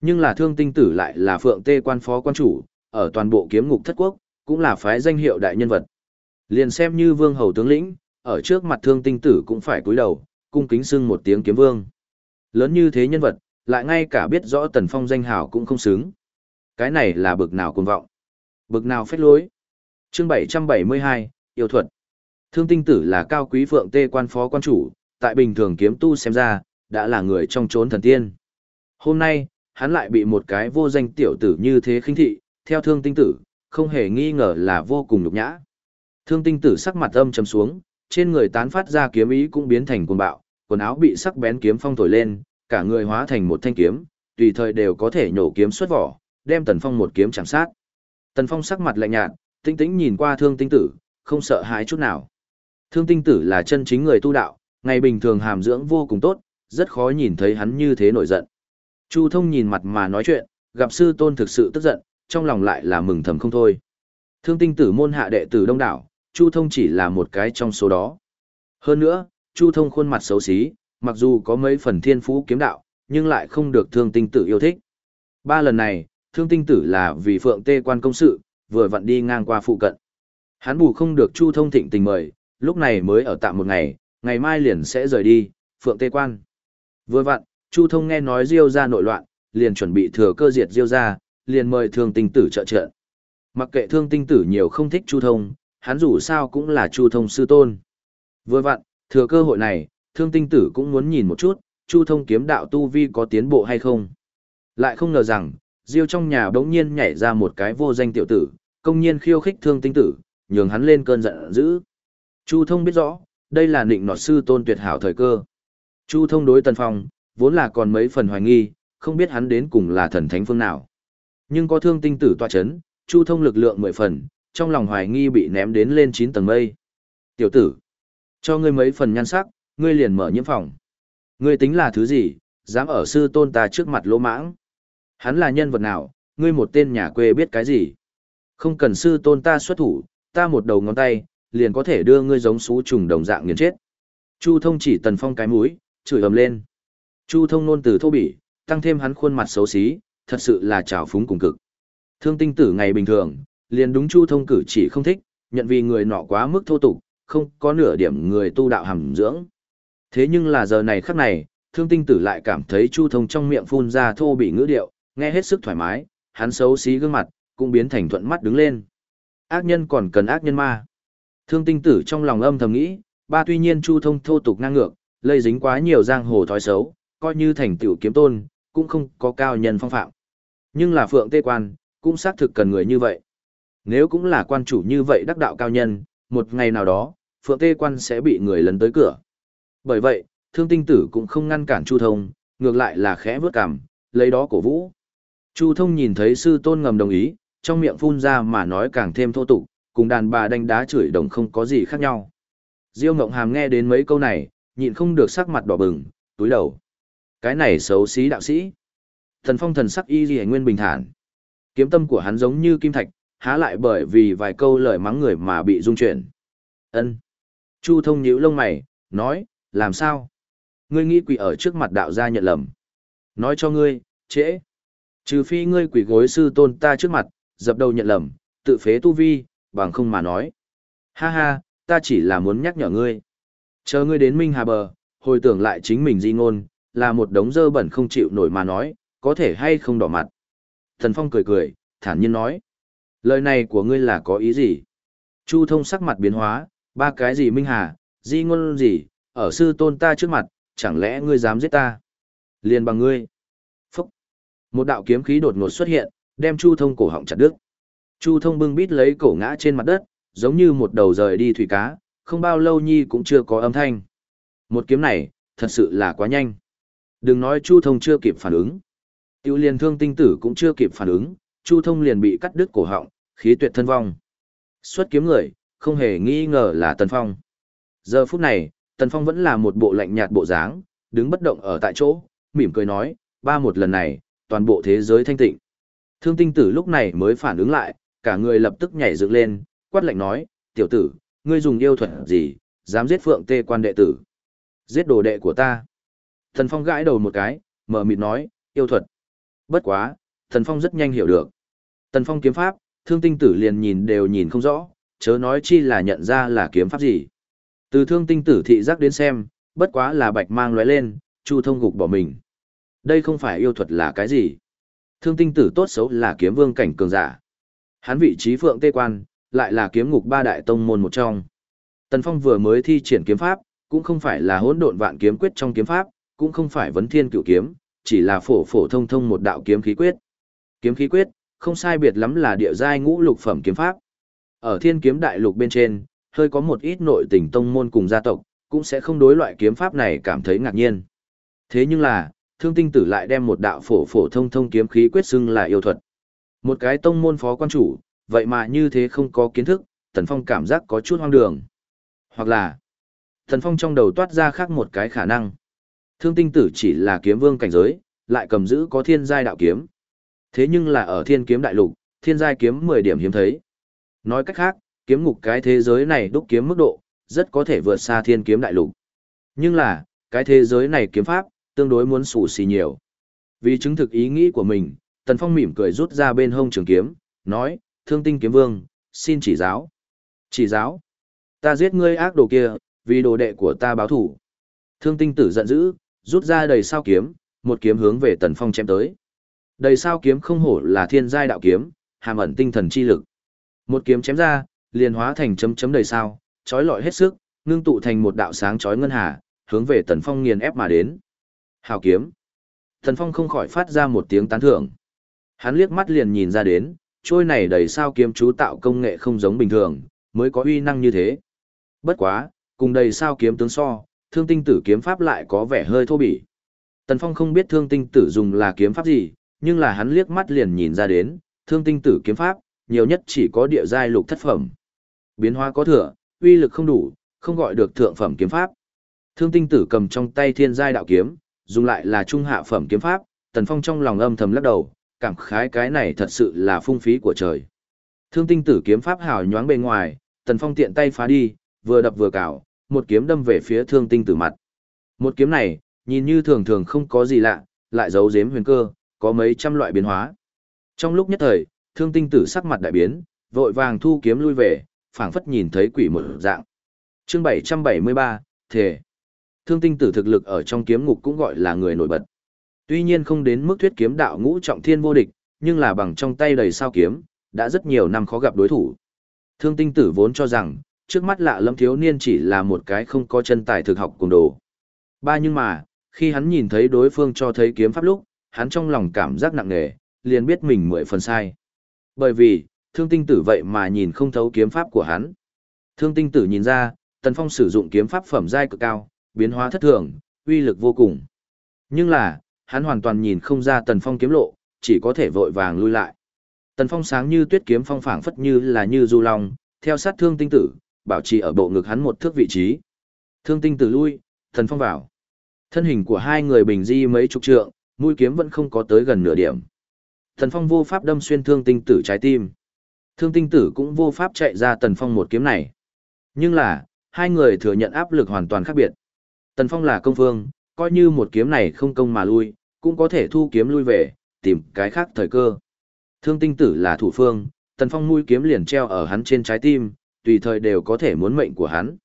Nhưng là thương tinh tử lại là phượng tê quan phó quan chủ, ở toàn bộ kiếm ngục thất quốc, cũng là phái danh hiệu đại nhân vật. Liền xem như vương hầu tướng lĩnh, ở trước mặt thương tinh tử cũng phải cúi đầu, cung kính xưng một tiếng kiếm vương. Lớn như thế nhân vật, lại ngay cả biết rõ tần phong danh hào cũng không xứng. Cái này là bực nào cuồng vọng, bực nào phách lối. Chương 772, yêu thuật. Thương tinh tử là cao quý phượng tê quan phó quan chủ, tại bình thường kiếm tu xem ra, đã là người trong chốn thần tiên. Hôm nay, hắn lại bị một cái vô danh tiểu tử như thế khinh thị, theo thương tinh tử, không hề nghi ngờ là vô cùng nhục nhã. Thương tinh tử sắc mặt âm trầm xuống, trên người tán phát ra kiếm ý cũng biến thành cuồng bạo, quần áo bị sắc bén kiếm phong thổi lên, cả người hóa thành một thanh kiếm, tùy thời đều có thể nhổ kiếm xuất vỏ, đem Tần Phong một kiếm chạm sát. Tần Phong sắc mặt lạnh nhạt, tinh tĩnh nhìn qua Thương Tinh Tử, không sợ hãi chút nào. Thương Tinh Tử là chân chính người tu đạo, ngày bình thường hàm dưỡng vô cùng tốt, rất khó nhìn thấy hắn như thế nổi giận. Chu Thông nhìn mặt mà nói chuyện, gặp sư tôn thực sự tức giận, trong lòng lại là mừng thầm không thôi. Thương tinh tử môn hạ đệ tử đông đảo, Chu Thông chỉ là một cái trong số đó. Hơn nữa, Chu Thông khuôn mặt xấu xí, mặc dù có mấy phần thiên phú kiếm đạo, nhưng lại không được thương tinh tử yêu thích. Ba lần này, thương tinh tử là vì phượng tê quan công sự, vừa vặn đi ngang qua phụ cận. Hắn bù không được Chu Thông thịnh tình mời, lúc này mới ở tạm một ngày, ngày mai liền sẽ rời đi, phượng tê quan. Vừa vặn, Chu Thông nghe nói Diêu ra nội loạn, liền chuẩn bị thừa cơ diệt Diêu ra, liền mời thương tinh tử trợ trợ. Mặc kệ thương tinh tử nhiều không thích Chu Thông, hắn dù sao cũng là Chu Thông sư tôn. Vừa vặn, thừa cơ hội này, thương tinh tử cũng muốn nhìn một chút, Chu Thông kiếm đạo tu vi có tiến bộ hay không. Lại không ngờ rằng, Diêu trong nhà đống nhiên nhảy ra một cái vô danh tiểu tử, công nhiên khiêu khích thương tinh tử, nhường hắn lên cơn giận dữ. Chu Thông biết rõ, đây là nịnh nọt sư tôn tuyệt hảo thời cơ. Chu Thông đối Tần Phong, vốn là còn mấy phần hoài nghi, không biết hắn đến cùng là thần thánh phương nào. Nhưng có thương tinh tử tọa chấn, Chu Thông lực lượng mười phần, trong lòng hoài nghi bị ném đến lên 9 tầng mây. Tiểu tử, cho ngươi mấy phần nhan sắc, ngươi liền mở nhiễm phòng. Ngươi tính là thứ gì, dám ở sư tôn ta trước mặt lỗ mãng. Hắn là nhân vật nào, ngươi một tên nhà quê biết cái gì. Không cần sư tôn ta xuất thủ, ta một đầu ngón tay, liền có thể đưa ngươi giống xú trùng đồng dạng nghiền chết. Chu thông chỉ tần phong cái mũi, chửi ầm lên. Chu thông nôn từ thô bỉ, tăng thêm hắn khuôn mặt xấu xí, thật sự là trào phúng cùng cực. Thương tinh tử ngày bình thường, liền đúng Chu thông cử chỉ không thích, nhận vì người nọ quá mức thô tục, không có nửa điểm người tu đạo hàm dưỡng. Thế nhưng là giờ này khắc này, thương tinh tử lại cảm thấy Chu thông trong miệng phun ra thô bị ngữ điệu, nghe hết sức thoải mái, hắn xấu xí gương mặt, cũng biến thành thuận mắt đứng lên. Ác nhân còn cần ác nhân ma. Thương tinh tử trong lòng âm thầm nghĩ, ba tuy nhiên Chu thông thô tục ngang ngược, lây dính quá nhiều giang hồ thói xấu, coi như thành tiểu kiếm tôn, cũng không có cao nhân phong phạm. Nhưng là phượng tê quan, cũng xác thực cần người như vậy. Nếu cũng là quan chủ như vậy đắc đạo cao nhân, một ngày nào đó, phượng tê quan sẽ bị người lấn tới cửa. Bởi vậy, thương tinh tử cũng không ngăn cản Chu thông, ngược lại là khẽ vớt cằm, lấy đó cổ vũ. Chu thông nhìn thấy sư tôn ngầm đồng ý, trong miệng phun ra mà nói càng thêm thô tục, cùng đàn bà đánh đá chửi đồng không có gì khác nhau. Diêu Ngộng Hàm nghe đến mấy câu này, nhịn không được sắc mặt đỏ bừng, túi đầu. Cái này xấu xí đạo sĩ. Thần phong thần sắc y gì nguyên bình thản. Kiếm tâm của hắn giống như kim thạch, há lại bởi vì vài câu lời mắng người mà bị rung chuyển. Ân. Chu thông nhíu lông mày, nói, làm sao? Ngươi nghĩ quỷ ở trước mặt đạo gia nhận lầm. Nói cho ngươi, trễ. Trừ phi ngươi quỷ gối sư tôn ta trước mặt, dập đầu nhận lầm, tự phế tu vi, bằng không mà nói. Ha ha, ta chỉ là muốn nhắc nhở ngươi. Chờ ngươi đến Minh Hà Bờ, hồi tưởng lại chính mình di ngôn, là một đống dơ bẩn không chịu nổi mà nói, có thể hay không đỏ mặt. Thần Phong cười cười, thản nhiên nói. Lời này của ngươi là có ý gì? Chu thông sắc mặt biến hóa, ba cái gì Minh Hà, di ngôn gì, ở sư tôn ta trước mặt, chẳng lẽ ngươi dám giết ta? Liền bằng ngươi. Phúc. Một đạo kiếm khí đột ngột xuất hiện, đem Chu thông cổ họng chặt đứt. Chu thông bưng bít lấy cổ ngã trên mặt đất, giống như một đầu rời đi thủy cá, không bao lâu nhi cũng chưa có âm thanh. Một kiếm này, thật sự là quá nhanh. Đừng nói Chu thông chưa kịp phản ứng. Tiêu liền thương tinh tử cũng chưa kịp phản ứng, Chu thông liền bị cắt đứt cổ họng, khí tuyệt thân vong. Xuất kiếm người, không hề nghi ngờ là Tần Phong. Giờ phút này, Tần Phong vẫn là một bộ lạnh nhạt bộ dáng, đứng bất động ở tại chỗ, mỉm cười nói, ba một lần này, toàn bộ thế giới thanh tịnh. Thương tinh tử lúc này mới phản ứng lại, cả người lập tức nhảy dựng lên, quát lạnh nói, tiểu tử, ngươi dùng yêu thuật gì, dám giết phượng tê quan đệ tử. Giết đồ đệ của ta. Thần Phong gãi đầu một cái, mở mịt nói, yêu thuật. Bất quá, Thần Phong rất nhanh hiểu được. Tần Phong kiếm pháp, thương tinh tử liền nhìn đều nhìn không rõ, chớ nói chi là nhận ra là kiếm pháp gì. Từ thương tinh tử thị giác đến xem, bất quá là bạch mang lóe lên, chu thông gục bỏ mình. Đây không phải yêu thuật là cái gì. Thương tinh tử tốt xấu là kiếm vương cảnh cường giả. Hắn vị trí phượng tê quan, lại là kiếm ngục ba đại tông môn một trong. Tần Phong vừa mới thi triển kiếm pháp, cũng không phải là hỗn độn vạn kiếm quyết trong kiếm pháp, cũng không phải vấn thiên cửu kiếm, chỉ là phổ phổ thông thông một đạo kiếm khí quyết. Kiếm khí quyết, không sai biệt lắm là địa giai ngũ lục phẩm kiếm pháp. Ở thiên kiếm đại lục bên trên, hơi có một ít nội tình tông môn cùng gia tộc, cũng sẽ không đối loại kiếm pháp này cảm thấy ngạc nhiên. Thế nhưng là, thương tinh tử lại đem một đạo phổ phổ thông thông kiếm khí quyết xưng là yêu thuật. Một cái tông môn phó quan chủ, vậy mà như thế không có kiến thức, Tần Phong cảm giác có chút hoang đường. Hoặc là, Tần Phong trong đầu toát ra khác một cái khả năng. Thương tinh tử chỉ là kiếm vương cảnh giới, lại cầm giữ có thiên giai đạo kiếm. Thế nhưng là ở thiên kiếm đại lục, thiên giai kiếm 10 điểm hiếm thấy. Nói cách khác, kiếm ngục cái thế giới này đúc kiếm mức độ, rất có thể vượt xa thiên kiếm đại lục. Nhưng là, cái thế giới này kiếm pháp, tương đối muốn sủ xì nhiều. Vì chứng thực ý nghĩ của mình, Tần Phong mỉm cười rút ra bên hông trường kiếm, nói, thương tinh kiếm vương, xin chỉ giáo. Chỉ giáo. Ta giết ngươi ác đồ kia, vì đồ đệ của ta báo thủ. Thương tinh tử giận dữ, rút ra đầy sao kiếm, một kiếm hướng về Tần Phong chém tới. Đầy sao kiếm không hổ là thiên giai đạo kiếm, hàm ẩn tinh thần chi lực. Một kiếm chém ra, liền hóa thành chấm chấm đầy sao, chói lọi hết sức, ngưng tụ thành một đạo sáng chói ngân hà, hướng về Tần Phong nghiền ép mà đến. Hào kiếm. Tần Phong không khỏi phát ra một tiếng tán thưởng. Hắn liếc mắt liền nhìn ra đến, trôi này đầy sao kiếm chú tạo công nghệ không giống bình thường, mới có uy năng như thế. Bất quá, cùng đầy sao kiếm tướng so, thương tinh tử kiếm pháp lại có vẻ hơi thô bỉ. Tần Phong không biết thương tinh tử dùng là kiếm pháp gì, nhưng là hắn liếc mắt liền nhìn ra đến, thương tinh tử kiếm pháp, nhiều nhất chỉ có địa giai lục thất phẩm. Biến hóa có thừa, uy lực không đủ, không gọi được thượng phẩm kiếm pháp. Thương tinh tử cầm trong tay thiên giai đạo kiếm, dùng lại là trung hạ phẩm kiếm pháp, Tần Phong trong lòng âm thầm lắc đầu, cảm khái cái này thật sự là phung phí của trời. Thương tinh tử kiếm pháp hào nhoáng bề ngoài, Tần Phong tiện tay phá đi, vừa đập vừa cào, một kiếm đâm về phía thương tinh tử mặt. Một kiếm này, nhìn như thường thường không có gì lạ, lại giấu giếm huyền cơ, có mấy trăm loại biến hóa. Trong lúc nhất thời, thương tinh tử sắc mặt đại biến, vội vàng thu kiếm lui về, phảng phất nhìn thấy quỷ một dạng. Chương 773, Thể. Thương tinh tử thực lực ở trong kiếm ngục cũng gọi là người nổi bật. Tuy nhiên không đến mức thuyết kiếm đạo ngũ trọng thiên vô địch, nhưng là bằng trong tay đầy sao kiếm, đã rất nhiều năm khó gặp đối thủ. Thương tinh tử vốn cho rằng, trước mắt lạ lâm thiếu niên chỉ là một cái không có chân tài thực học cùng đồ. Ba nhưng mà, khi hắn nhìn thấy đối phương cho thấy kiếm pháp lúc, hắn trong lòng cảm giác nặng nề, liền biết mình mười phần sai. Bởi vì, thương tinh tử vậy mà nhìn không thấu kiếm pháp của hắn. Thương tinh tử nhìn ra, Tần Phong sử dụng kiếm pháp phẩm giai cực cao, biến hóa thất thường, uy lực vô cùng. Nhưng là, hắn hoàn toàn nhìn không ra Tần Phong kiếm lộ, chỉ có thể vội vàng lui lại. Tần Phong sáng như tuyết kiếm phong phảng phất như là như du long, theo sát thương tinh tử, bảo trì ở bộ ngực hắn một thước vị trí. Thương tinh tử lui, thần Phong vào. Thân hình của hai người bình di mấy chục trượng, mũi kiếm vẫn không có tới gần nửa điểm. thần Phong vô pháp đâm xuyên thương tinh tử trái tim. Thương tinh tử cũng vô pháp chạy ra Tần Phong một kiếm này. Nhưng là, hai người thừa nhận áp lực hoàn toàn khác biệt. Tần Phong là công phương, coi như một kiếm này không công mà lui, cũng có thể thu kiếm lui về, tìm cái khác thời cơ. Thương tinh tử là thủ phương, Tần Phong mũi kiếm liền treo ở hắn trên trái tim, tùy thời đều có thể muốn mệnh của hắn.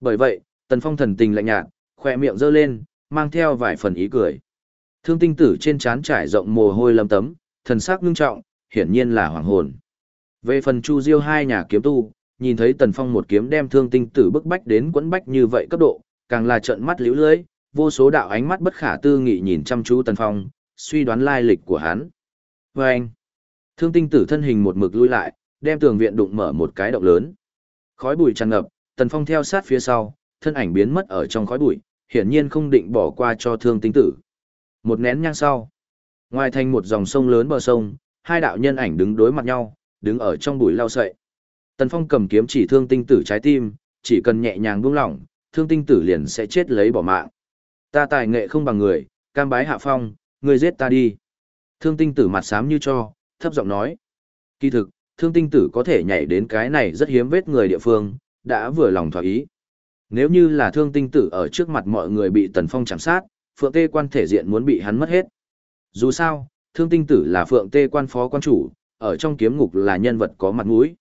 Bởi vậy, Tần Phong thần tình lạnh nhạt, khỏe miệng giơ lên, mang theo vài phần ý cười. Thương tinh tử trên trán trải rộng mồ hôi lấm tấm, thần sắc ngưng trọng, hiển nhiên là hoàng hồn. Về phần Chu Diêu hai nhà kiếm tu, nhìn thấy Tần Phong một kiếm đem thương tinh tử bức bách đến quẫn bách như vậy cấp độ, càng là trợn mắt liễu lưới, vô số đạo ánh mắt bất khả tư nghị nhìn chăm chú Tần Phong, suy đoán lai lịch của hắn. Và anh, thương tinh tử thân hình một mực lui lại, đem tường viện đụng mở một cái động lớn. Khói bụi tràn ngập, Tần Phong theo sát phía sau, thân ảnh biến mất ở trong khói bụi, hiển nhiên không định bỏ qua cho thương tinh tử. Một nén nhang sau, ngoài thành một dòng sông lớn bờ sông, hai đạo nhân ảnh đứng đối mặt nhau, đứng ở trong bụi lao sậy. Tần Phong cầm kiếm chỉ thương tinh tử trái tim, chỉ cần nhẹ nhàng buông lỏng, thương tinh tử liền sẽ chết lấy bỏ mạng. Ta tài nghệ không bằng người, cam bái hạ phong, người giết ta đi. Thương tinh tử mặt xám như cho, thấp giọng nói. Kỳ thực, thương tinh tử có thể nhảy đến cái này rất hiếm vết người địa phương, đã vừa lòng thỏa ý. Nếu như là thương tinh tử ở trước mặt mọi người bị tần phong chạm sát, phượng tê quan thể diện muốn bị hắn mất hết. Dù sao, thương tinh tử là phượng tê quan phó quan chủ, ở trong kiếm ngục là nhân vật có mặt mũi.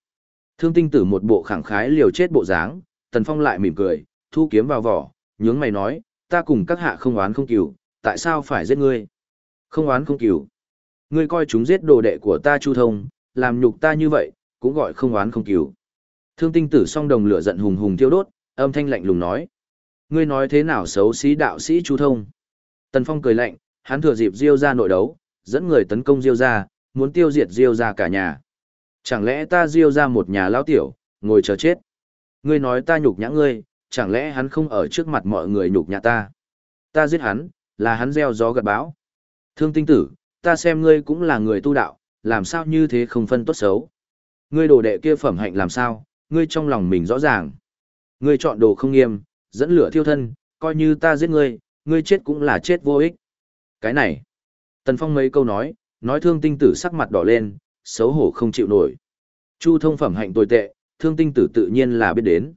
Thương tinh tử một bộ khẳng khái liều chết bộ dáng, tần phong lại mỉm cười, thu kiếm vào vỏ, nhướng mày nói, ta cùng các hạ không oán không cừu, tại sao phải giết ngươi? Không oán không cừu. Ngươi coi chúng giết đồ đệ của ta Chu Thông, làm nhục ta như vậy, cũng gọi không oán không cứu. Thương tinh tử song đồng lửa giận hùng hùng thiêu đốt, âm thanh lạnh lùng nói. Ngươi nói thế nào xấu xí đạo sĩ chú Thông? Tần Phong cười lạnh, hắn thừa dịp Diêu ra nội đấu, dẫn người tấn công Diêu ra, muốn tiêu diệt Diêu ra cả nhà. Chẳng lẽ ta Diêu ra một nhà lão tiểu, ngồi chờ chết? Ngươi nói ta nhục nhã ngươi, chẳng lẽ hắn không ở trước mặt mọi người nhục nhã ta? Ta giết hắn, là hắn gieo gió gặt bão. Thương tinh tử, ta xem ngươi cũng là người tu đạo, làm sao như thế không phân tốt xấu. Ngươi đồ đệ kia phẩm hạnh làm sao, ngươi trong lòng mình rõ ràng. Ngươi chọn đồ không nghiêm, dẫn lửa thiêu thân, coi như ta giết ngươi, ngươi chết cũng là chết vô ích. Cái này, Tần Phong mấy câu nói, nói thương tinh tử sắc mặt đỏ lên, xấu hổ không chịu nổi. Chu thông phẩm hạnh tồi tệ, thương tinh tử tự nhiên là biết đến.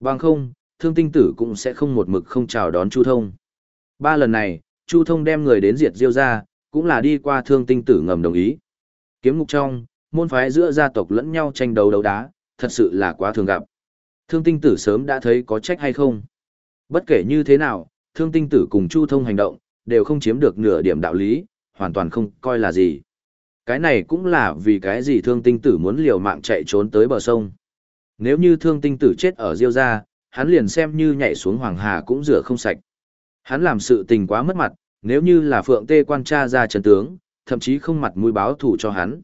Bằng không, thương tinh tử cũng sẽ không một mực không chào đón Chu Thông. Ba lần này, Chu Thông đem người đến diệt diêu ra, cũng là đi qua thương tinh tử ngầm đồng ý. Kiếm ngục trong, môn phái giữa gia tộc lẫn nhau tranh đấu đấu đá, thật sự là quá thường gặp. Thương tinh tử sớm đã thấy có trách hay không. Bất kể như thế nào, thương tinh tử cùng Chu Thông hành động, đều không chiếm được nửa điểm đạo lý, hoàn toàn không coi là gì. Cái này cũng là vì cái gì thương tinh tử muốn liều mạng chạy trốn tới bờ sông. Nếu như thương tinh tử chết ở Diêu gia, hắn liền xem như nhảy xuống Hoàng Hà cũng rửa không sạch. Hắn làm sự tình quá mất mặt, nếu như là Phượng Tê quan tra ra chân tướng, thậm chí không mặt mũi báo thủ cho hắn.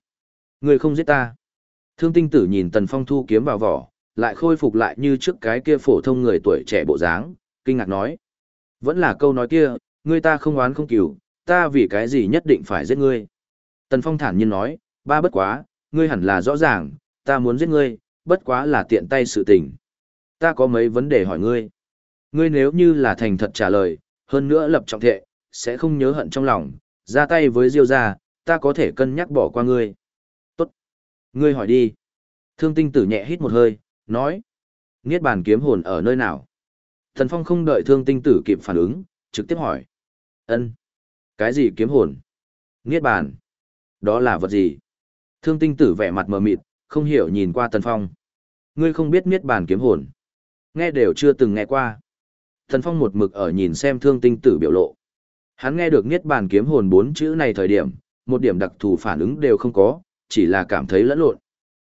Người không giết ta. Thương tinh tử nhìn Tần Phong thu kiếm vào vỏ, lại khôi phục lại như trước cái kia phổ thông người tuổi trẻ bộ dáng, kinh ngạc nói. Vẫn là câu nói kia, ngươi ta không oán không cửu, ta vì cái gì nhất định phải giết ngươi. Tần Phong thản nhiên nói, ba bất quá, ngươi hẳn là rõ ràng, ta muốn giết ngươi, bất quá là tiện tay sự tình. Ta có mấy vấn đề hỏi ngươi. Ngươi nếu như là thành thật trả lời, hơn nữa lập trọng thệ, sẽ không nhớ hận trong lòng, ra tay với Diêu gia, ta có thể cân nhắc bỏ qua ngươi. Tốt. Ngươi hỏi đi. Thương tinh tử nhẹ hít một hơi, nói. Niết bàn kiếm hồn ở nơi nào? Thần Phong không đợi thương tinh tử kịp phản ứng, trực tiếp hỏi. ân Cái gì kiếm hồn? Niết bàn. Đó là vật gì? Thương tinh tử vẻ mặt mờ mịt, không hiểu nhìn qua Tần Phong. Ngươi không biết Niết bàn kiếm hồn. Nghe đều chưa từng nghe qua. Thần Phong một mực ở nhìn xem thương tinh tử biểu lộ. Hắn nghe được Niết bàn kiếm hồn bốn chữ này thời điểm, một điểm đặc thù phản ứng đều không có, chỉ là cảm thấy lẫn lộn.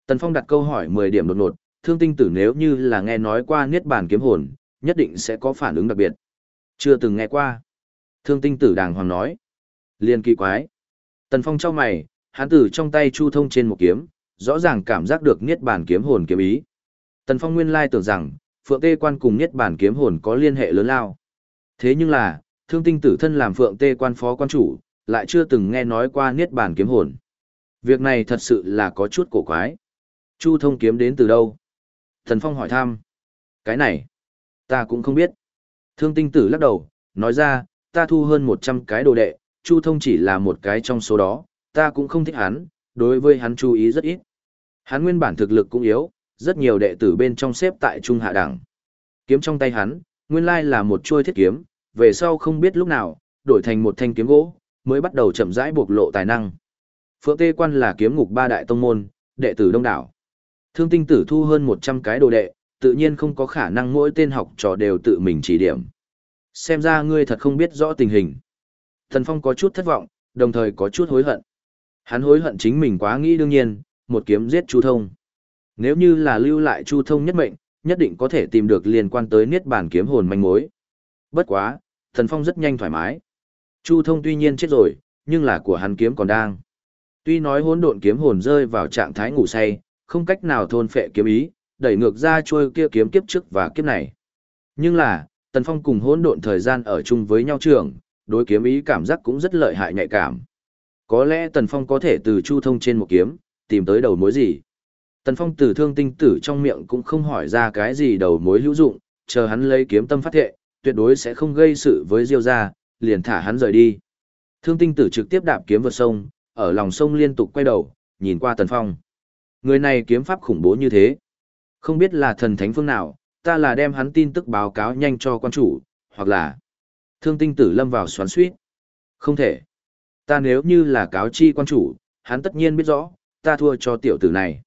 Tần Phong đặt câu hỏi 10 điểm đột ngột, thương tinh tử nếu như là nghe nói qua Niết bàn kiếm hồn, nhất định sẽ có phản ứng đặc biệt. Chưa từng nghe qua. Thương tinh tử đàng hoàng nói. Liên kỳ quái. Tần Phong cho mày, hắn tử trong tay chu thông trên một kiếm, rõ ràng cảm giác được Niết bàn kiếm hồn kiếm ý. Tần Phong nguyên lai tưởng rằng, Phượng Tê Quan cùng Niết bàn kiếm hồn có liên hệ lớn lao. Thế nhưng là, thương tinh tử thân làm Phượng Tê Quan phó quan chủ, lại chưa từng nghe nói qua Niết bàn kiếm hồn. Việc này thật sự là có chút cổ quái. Chu thông kiếm đến từ đâu? Thần Phong hỏi thăm. Cái này, ta cũng không biết. Thương tinh tử lắc đầu, nói ra, ta thu hơn 100 cái đồ đệ, Chu thông chỉ là một cái trong số đó, ta cũng không thích hắn, đối với hắn chú ý rất ít. Hắn nguyên bản thực lực cũng yếu, rất nhiều đệ tử bên trong xếp tại trung hạ đẳng. Kiếm trong tay hắn, nguyên lai là một chuôi thiết kiếm, về sau không biết lúc nào, đổi thành một thanh kiếm gỗ, mới bắt đầu chậm rãi bộc lộ tài năng. Phượng Tê Quan là kiếm ngục ba đại tông môn, đệ tử đông đảo. Thương tinh tử thu hơn 100 cái đồ đệ, tự nhiên không có khả năng mỗi tên học trò đều tự mình chỉ điểm. Xem ra ngươi thật không biết rõ tình hình. Thần Phong có chút thất vọng, đồng thời có chút hối hận. Hắn hối hận chính mình quá nghĩ đương nhiên, một kiếm giết Chu Thông. Nếu như là lưu lại Chu Thông nhất mệnh, nhất định có thể tìm được liên quan tới niết bàn kiếm hồn manh mối. Bất quá, Thần Phong rất nhanh thoải mái. Chu Thông tuy nhiên chết rồi, nhưng là của hắn kiếm còn đang. Tuy nói hỗn độn kiếm hồn rơi vào trạng thái ngủ say, không cách nào thôn phệ kiếm ý, đẩy ngược ra trôi kia kiếm kiếp trước và kiếp này. Nhưng là, Tần Phong cùng hỗn độn thời gian ở chung với nhau trường, đối kiếm ý cảm giác cũng rất lợi hại nhạy cảm. Có lẽ Tần Phong có thể từ Chu Thông trên một kiếm, tìm tới đầu mối gì. Tần Phong từ thương tinh tử trong miệng cũng không hỏi ra cái gì đầu mối hữu dụng, chờ hắn lấy kiếm tâm phát thệ, tuyệt đối sẽ không gây sự với Diêu gia, liền thả hắn rời đi. Thương tinh tử trực tiếp đạp kiếm vượt sông, ở lòng sông liên tục quay đầu, nhìn qua Tần Phong. Người này kiếm pháp khủng bố như thế. Không biết là thần thánh phương nào, ta là đem hắn tin tức báo cáo nhanh cho quan chủ, hoặc là thương tinh tử lâm vào xoắn suýt. Không thể. Ta nếu như là cáo chi quan chủ, hắn tất nhiên biết rõ, ta thua cho tiểu tử này.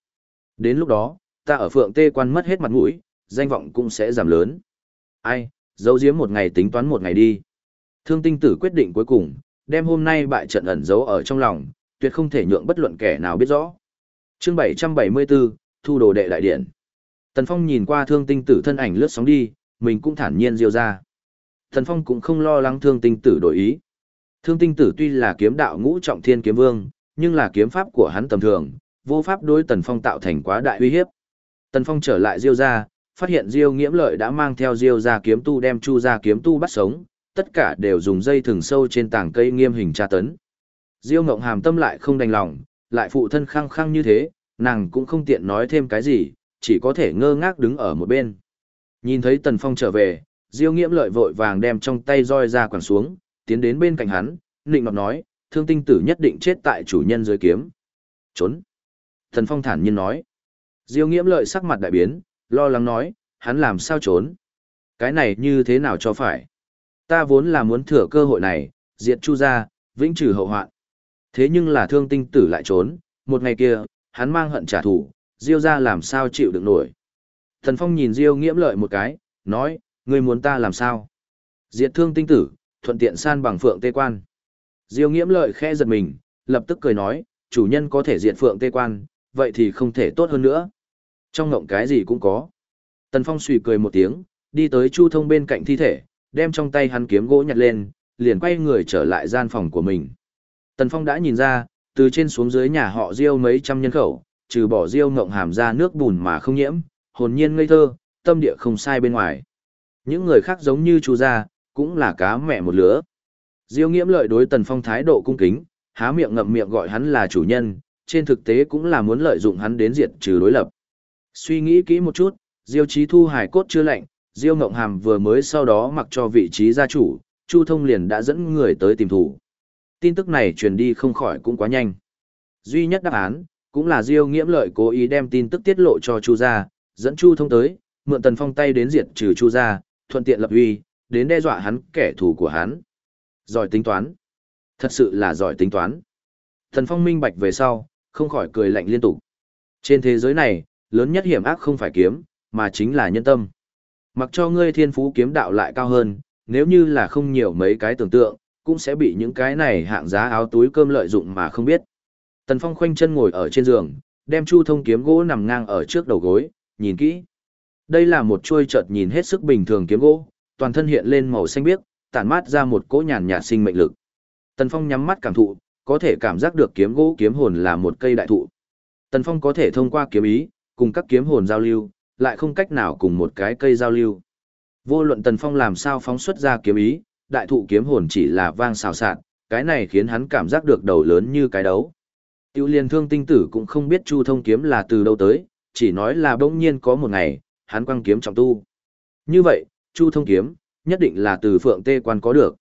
Đến lúc đó, ta ở phượng tê quan mất hết mặt mũi, danh vọng cũng sẽ giảm lớn. Ai, giấu giếm một ngày tính toán một ngày đi. Thương tinh tử quyết định cuối cùng, đem hôm nay bại trận ẩn giấu ở trong lòng, tuyệt không thể nhượng bất luận kẻ nào biết rõ. Chương 774, Thu đồ đệ đại điện. Tần Phong nhìn qua thương tinh tử thân ảnh lướt sóng đi, mình cũng thản nhiên diêu ra. Tần Phong cũng không lo lắng thương tinh tử đổi ý. Thương tinh tử tuy là kiếm đạo ngũ trọng thiên kiếm vương, nhưng là kiếm pháp của hắn tầm thường, vô pháp đối Tần Phong tạo thành quá đại uy hiếp. Tần Phong trở lại diêu ra, phát hiện diêu nghiễm lợi đã mang theo diêu ra kiếm tu đem chu ra kiếm tu bắt sống, tất cả đều dùng dây thừng sâu trên tảng cây nghiêm hình tra tấn. Diêu Ngộng Hàm tâm lại không đành lòng, lại phụ thân khăng khăng như thế, nàng cũng không tiện nói thêm cái gì, chỉ có thể ngơ ngác đứng ở một bên. Nhìn thấy Tần Phong trở về, Diêu Nghiễm lợi vội vàng đem trong tay roi ra quẳng xuống, tiến đến bên cạnh hắn, định nọt nói, thương tinh tử nhất định chết tại chủ nhân dưới kiếm. Trốn. Tần Phong thản nhiên nói. Diêu nghiễm lợi sắc mặt đại biến, lo lắng nói, hắn làm sao trốn. Cái này như thế nào cho phải. Ta vốn là muốn thừa cơ hội này, diệt chu ra, vĩnh trừ hậu hoạn. Thế nhưng là thương tinh tử lại trốn, một ngày kia, hắn mang hận trả thù, Diêu ra làm sao chịu được nổi. Thần Phong nhìn Diêu nghiễm lợi một cái, nói, ngươi muốn ta làm sao? Diệt thương tinh tử, thuận tiện san bằng phượng tê quan. Diêu nghiễm lợi khẽ giật mình, lập tức cười nói, chủ nhân có thể diệt phượng tê quan, vậy thì không thể tốt hơn nữa. Trong ngộng cái gì cũng có. Tần Phong suy cười một tiếng, đi tới Chu Thông bên cạnh thi thể, đem trong tay hắn kiếm gỗ nhặt lên, liền quay người trở lại gian phòng của mình. Tần Phong đã nhìn ra, từ trên xuống dưới nhà họ Diêu mấy trăm nhân khẩu, trừ bỏ Diêu ngộng hàm ra nước bùn mà không nhiễm, hồn nhiên ngây thơ, tâm địa không sai bên ngoài. Những người khác giống như Chu gia, cũng là cá mẹ một lứa. Diêu nghiễm lợi đối Tần Phong thái độ cung kính, há miệng ngậm miệng gọi hắn là chủ nhân, trên thực tế cũng là muốn lợi dụng hắn đến diệt trừ đối lập. Suy nghĩ kỹ một chút, Diêu Chí Thu hải cốt chưa lạnh, Diêu Ngộng Hàm vừa mới sau đó mặc cho vị trí gia chủ, Chu Thông liền đã dẫn người tới tìm thủ. Tin tức này truyền đi không khỏi cũng quá nhanh. Duy nhất đáp án, cũng là Diêu Nghiễm Lợi cố ý đem tin tức tiết lộ cho Chu gia, dẫn Chu Thông tới, mượn Tần Phong tay đến diệt trừ Chu gia, thuận tiện lập uy, đến đe dọa hắn kẻ thù của hắn. Giỏi tính toán. Thật sự là giỏi tính toán. Tần Phong minh bạch về sau, không khỏi cười lạnh liên tục. Trên thế giới này, lớn nhất hiểm ác không phải kiếm, mà chính là nhân tâm. Mặc cho ngươi thiên phú kiếm đạo lại cao hơn, nếu như là không nhiều mấy cái tưởng tượng, cũng sẽ bị những cái này hạng giá áo túi cơm lợi dụng mà không biết. Tần Phong khoanh chân ngồi ở trên giường, đem chu thông kiếm gỗ nằm ngang ở trước đầu gối, nhìn kỹ. Đây là một chuôi chợt nhìn hết sức bình thường kiếm gỗ, toàn thân hiện lên màu xanh biếc, tản mát ra một cỗ nhàn nhạt sinh mệnh lực. Tần Phong nhắm mắt cảm thụ, có thể cảm giác được kiếm gỗ kiếm hồn là một cây đại thụ. Tần Phong có thể thông qua kiếm ý, cùng các kiếm hồn giao lưu, lại không cách nào cùng một cái cây giao lưu. Vô luận Tần Phong làm sao phóng xuất ra kiếm ý, đại thụ kiếm hồn chỉ là vang xào xạc, cái này khiến hắn cảm giác được đầu lớn như cái đấu. Tiêu liên thương tinh tử cũng không biết Chu thông kiếm là từ đâu tới, chỉ nói là bỗng nhiên có một ngày, hắn quăng kiếm trọng tu. Như vậy, Chu thông kiếm, nhất định là từ phượng tê quan có được.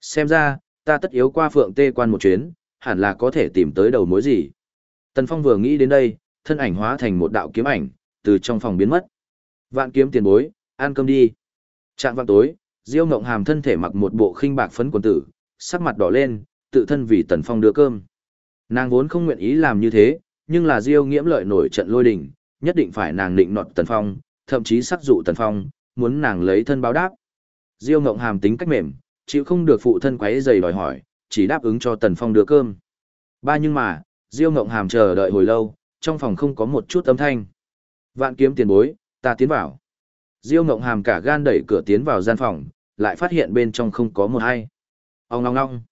Xem ra, ta tất yếu qua phượng tê quan một chuyến, hẳn là có thể tìm tới đầu mối gì. Tần Phong vừa nghĩ đến đây, thân ảnh hóa thành một đạo kiếm ảnh, từ trong phòng biến mất. Vạn kiếm tiền bối, ăn cơm đi. Trạng vạn tối, Diêu Ngộng Hàm thân thể mặc một bộ khinh bạc phấn quần tử, sắc mặt đỏ lên, tự thân vì Tần Phong đưa cơm. Nàng vốn không nguyện ý làm như thế, nhưng là Diêu Nghiễm lợi nổi trận lôi đình, nhất định phải nàng định nọt Tần Phong, thậm chí sắc dụ Tần Phong, muốn nàng lấy thân báo đáp. Diêu Ngộng Hàm tính cách mềm, chịu không được phụ thân quấy rầy đòi hỏi, chỉ đáp ứng cho Tần Phong đưa cơm. Ba nhưng mà, Diêu Ngộng Hàm chờ đợi hồi lâu, trong phòng không có một chút âm thanh. Vạn kiếm tiền bối, ta tiến vào. Diêu Ngộng Hàm cả gan đẩy cửa tiến vào gian phòng, lại phát hiện bên trong không có một ai. Ông ngong ngong.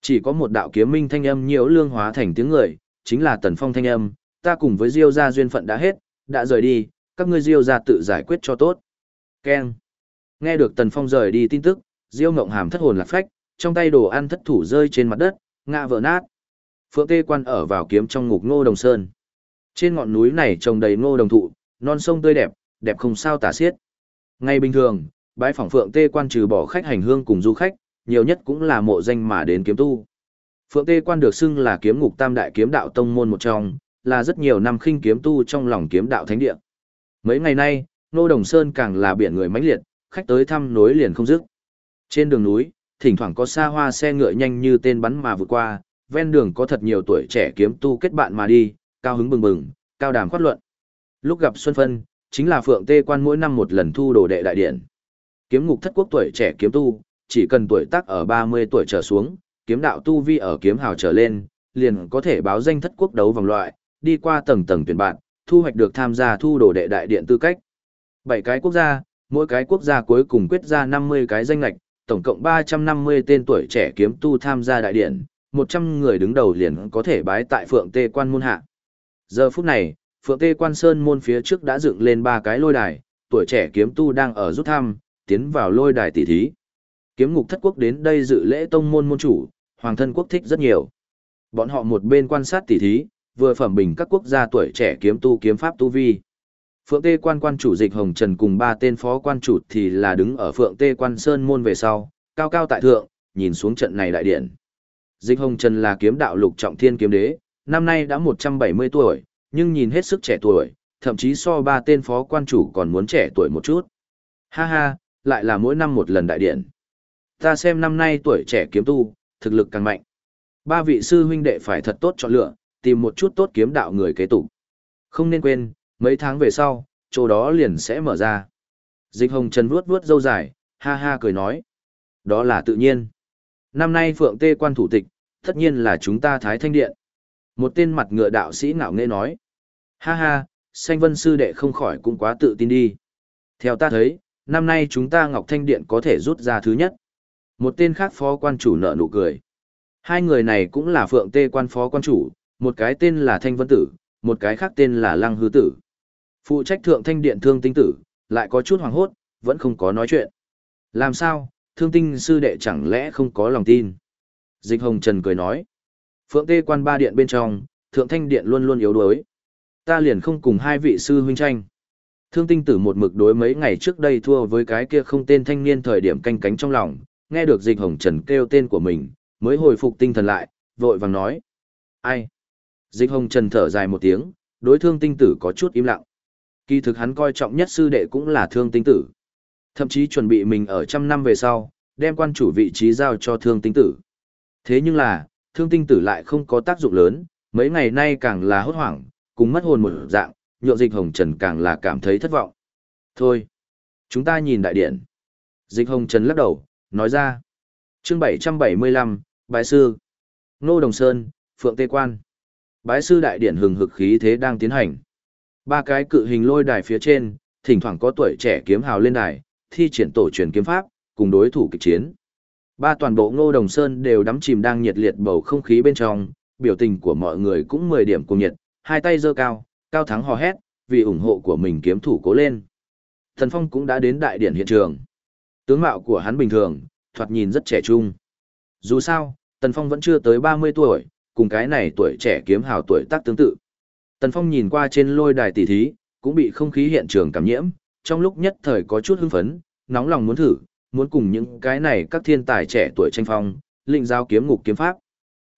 Chỉ có một đạo kiếm minh thanh âm nhiễu lương hóa thành tiếng người, chính là Tần Phong thanh âm, ta cùng với Diêu gia duyên phận đã hết, đã rời đi, các ngươi Diêu gia tự giải quyết cho tốt. Keng. Nghe được Tần Phong rời đi tin tức, Diêu Ngộng Hàm thất hồn lạc phách, trong tay đồ ăn thất thủ rơi trên mặt đất, ngã vỡ nát. Phượng Tê Quan ở vào kiếm trong ngục Ngô Đồng Sơn. Trên ngọn núi này trồng đầy ngô đồng thụ, non sông tươi đẹp, đẹp không sao tả xiết. Ngày bình thường, bãi phỏng Phượng Tê Quan trừ bỏ khách hành hương cùng du khách, nhiều nhất cũng là mộ danh mà đến kiếm tu. Phượng Tê Quan được xưng là kiếm ngục tam đại kiếm đạo tông môn một trong, là rất nhiều năm khinh kiếm tu trong lòng kiếm đạo thánh địa. Mấy ngày nay, Ngô Đồng Sơn càng là biển người mãnh liệt, khách tới thăm nối liền không dứt. Trên đường núi, thỉnh thoảng có xa hoa xe ngựa nhanh như tên bắn mà vượt qua, ven đường có thật nhiều tuổi trẻ kiếm tu kết bạn mà đi, cao hứng bừng bừng, cao đàm khoát luận. Lúc gặp Xuân Phân, chính là Phượng Tê Quan mỗi năm một lần thu đồ đệ đại điện. Kiếm ngục thất quốc tuổi trẻ kiếm tu, chỉ cần tuổi tác ở 30 tuổi trở xuống, kiếm đạo tu vi ở kiếm hào trở lên, liền có thể báo danh thất quốc đấu vòng loại, đi qua tầng tầng tuyển bạn, thu hoạch được tham gia thu đồ đệ đại điện tư cách. Bảy cái quốc gia, mỗi cái quốc gia cuối cùng quyết ra 50 cái danh lạch, tổng cộng 350 tên tuổi trẻ kiếm tu tham gia đại điện, 100 người đứng đầu liền có thể bái tại Phượng Tê Quan môn hạ. Giờ phút này, Phượng Tê Quan Sơn môn phía trước đã dựng lên ba cái lôi đài, tuổi trẻ kiếm tu đang ở rút thăm, tiến vào lôi đài tỷ thí. Kiếm ngục thất quốc đến đây dự lễ tông môn môn chủ, hoàng thân quốc thích rất nhiều. Bọn họ một bên quan sát tỷ thí, vừa phẩm bình các quốc gia tuổi trẻ kiếm tu kiếm pháp tu vi. Phượng Tê Quan quan chủ dịch Hồng Trần cùng ba tên phó quan chủ thì là đứng ở Phượng Tê Quan Sơn môn về sau, cao cao tại thượng, nhìn xuống trận này đại điện. Dịch Hồng Trần là kiếm đạo lục trọng thiên kiếm đế, năm nay đã 170 tuổi, nhưng nhìn hết sức trẻ tuổi, thậm chí so ba tên phó quan chủ còn muốn trẻ tuổi một chút. Ha ha, lại là mỗi năm một lần đại điện. Ta xem năm nay tuổi trẻ kiếm tu, thực lực càng mạnh. Ba vị sư huynh đệ phải thật tốt chọn lựa, tìm một chút tốt kiếm đạo người kế tục. Không nên quên, mấy tháng về sau, chỗ đó liền sẽ mở ra. Dịch hồng trần vuốt vuốt râu dài, ha ha cười nói. Đó là tự nhiên. Năm nay phượng tê quan thủ tịch, tất nhiên là chúng ta thái thanh điện. Một tên mặt ngựa đạo sĩ ngạo nghễ nói. Ha ha, sanh vân sư đệ không khỏi cũng quá tự tin đi. Theo ta thấy, năm nay chúng ta Ngọc Thanh Điện có thể rút ra thứ nhất. Một tên khác phó quan chủ nợ nụ cười. Hai người này cũng là phượng tê quan phó quan chủ, một cái tên là Thanh Vân Tử, một cái khác tên là Lăng Hư Tử. Phụ trách thượng thanh điện thương tinh tử, lại có chút hoàng hốt, vẫn không có nói chuyện. Làm sao, thương tinh sư đệ chẳng lẽ không có lòng tin? Dịch Hồng Trần cười nói. Phượng tê quan ba điện bên trong, thượng thanh điện luôn luôn yếu đuối. Ta liền không cùng hai vị sư huynh tranh. Thương tinh tử một mực đối mấy ngày trước đây thua với cái kia không tên thanh niên thời điểm canh cánh trong lòng, nghe được dịch hồng trần kêu tên của mình, mới hồi phục tinh thần lại, vội vàng nói. Ai? Dịch hồng trần thở dài một tiếng, đối thương tinh tử có chút im lặng. Kỳ thực hắn coi trọng nhất sư đệ cũng là thương tinh tử. Thậm chí chuẩn bị mình ở trăm năm về sau, đem quan chủ vị trí giao cho thương tinh tử. Thế nhưng là, thương tinh tử lại không có tác dụng lớn, mấy ngày nay càng là hốt hoảng, cùng mất hồn một dạng, nhượng dịch hồng trần càng là cảm thấy thất vọng. Thôi, chúng ta nhìn đại điện. Dịch hồng trần lắc đầu, nói ra. chương 775, Bái Sư. Nô Đồng Sơn, Phượng Tê Quan. Bái Sư đại điện hừng hực khí thế đang tiến hành. Ba cái cự hình lôi đài phía trên, thỉnh thoảng có tuổi trẻ kiếm hào lên đài, thi triển tổ truyền kiếm pháp, cùng đối thủ kịch chiến. Ba toàn bộ Ngô Đồng Sơn đều đắm chìm đang nhiệt liệt bầu không khí bên trong, biểu tình của mọi người cũng 10 điểm cùng nhiệt, hai tay giơ cao, cao thắng hò hét, vì ủng hộ của mình kiếm thủ cố lên. Thần Phong cũng đã đến đại điển hiện trường. Tướng mạo của hắn bình thường, thoạt nhìn rất trẻ trung. Dù sao, Tần Phong vẫn chưa tới 30 tuổi, cùng cái này tuổi trẻ kiếm hào tuổi tác tương tự. Tần Phong nhìn qua trên lôi đài tỷ thí, cũng bị không khí hiện trường cảm nhiễm, trong lúc nhất thời có chút hưng phấn, nóng lòng muốn thử, muốn cùng những cái này các thiên tài trẻ tuổi tranh phong, lĩnh giáo kiếm ngục kiếm pháp.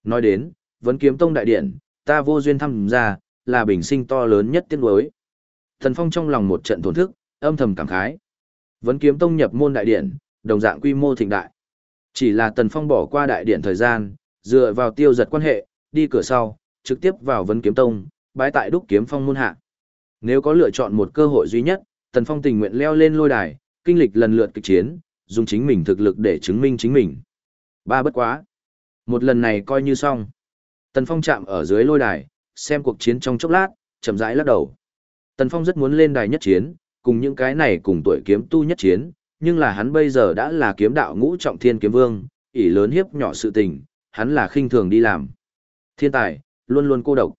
Nói đến, vấn kiếm tông đại điện, ta vô duyên thăm ra, là bình sinh to lớn nhất tiên đối. Thần Phong trong lòng một trận thổn thức, âm thầm cảm khái. Vấn kiếm tông nhập môn đại điện, đồng dạng quy mô thịnh đại. Chỉ là Tần Phong bỏ qua đại điện thời gian, dựa vào tiêu giật quan hệ, đi cửa sau, trực tiếp vào vấn kiếm tông, bái tại đúc kiếm phong môn hạ. Nếu có lựa chọn một cơ hội duy nhất, Tần Phong tình nguyện leo lên lôi đài, kinh lịch lần lượt kịch chiến, dùng chính mình thực lực để chứng minh chính mình. Ba bất quá. Một lần này coi như xong. Tần Phong chạm ở dưới lôi đài, xem cuộc chiến trong chốc lát, chậm rãi lắc đầu. Tần Phong rất muốn lên đài nhất chiến, cùng những cái này cùng tuổi kiếm tu nhất chiến, nhưng là hắn bây giờ đã là kiếm đạo ngũ trọng thiên kiếm vương, ỷ lớn hiếp nhỏ sự tình, hắn là khinh thường đi làm. Thiên tài, luôn luôn cô độc.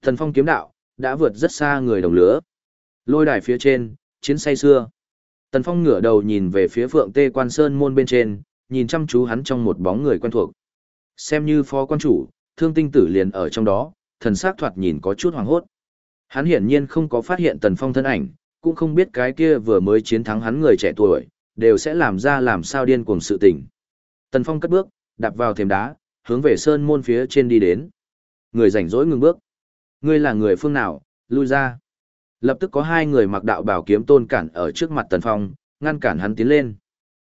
Tần Phong kiếm đạo, đã vượt rất xa người đồng lứa. Lôi đài phía trên, chiến say xưa. Tần Phong ngửa đầu nhìn về phía Phượng Tê Quan Sơn môn bên trên, nhìn chăm chú hắn trong một bóng người quen thuộc. Xem như phó quan chủ, thương tinh tử liền ở trong đó, thần sắc thoạt nhìn có chút hoàng hốt. Hắn hiển nhiên không có phát hiện Tần Phong thân ảnh, cũng không biết cái kia vừa mới chiến thắng hắn người trẻ tuổi, đều sẽ làm ra làm sao điên cuồng sự tình. Tần Phong cất bước, đạp vào thềm đá, hướng về sơn môn phía trên đi đến. Người rảnh rỗi ngừng bước. Ngươi là người phương nào, lui ra. Lập tức có hai người mặc đạo bảo kiếm tôn cản ở trước mặt Tần Phong, ngăn cản hắn tiến lên.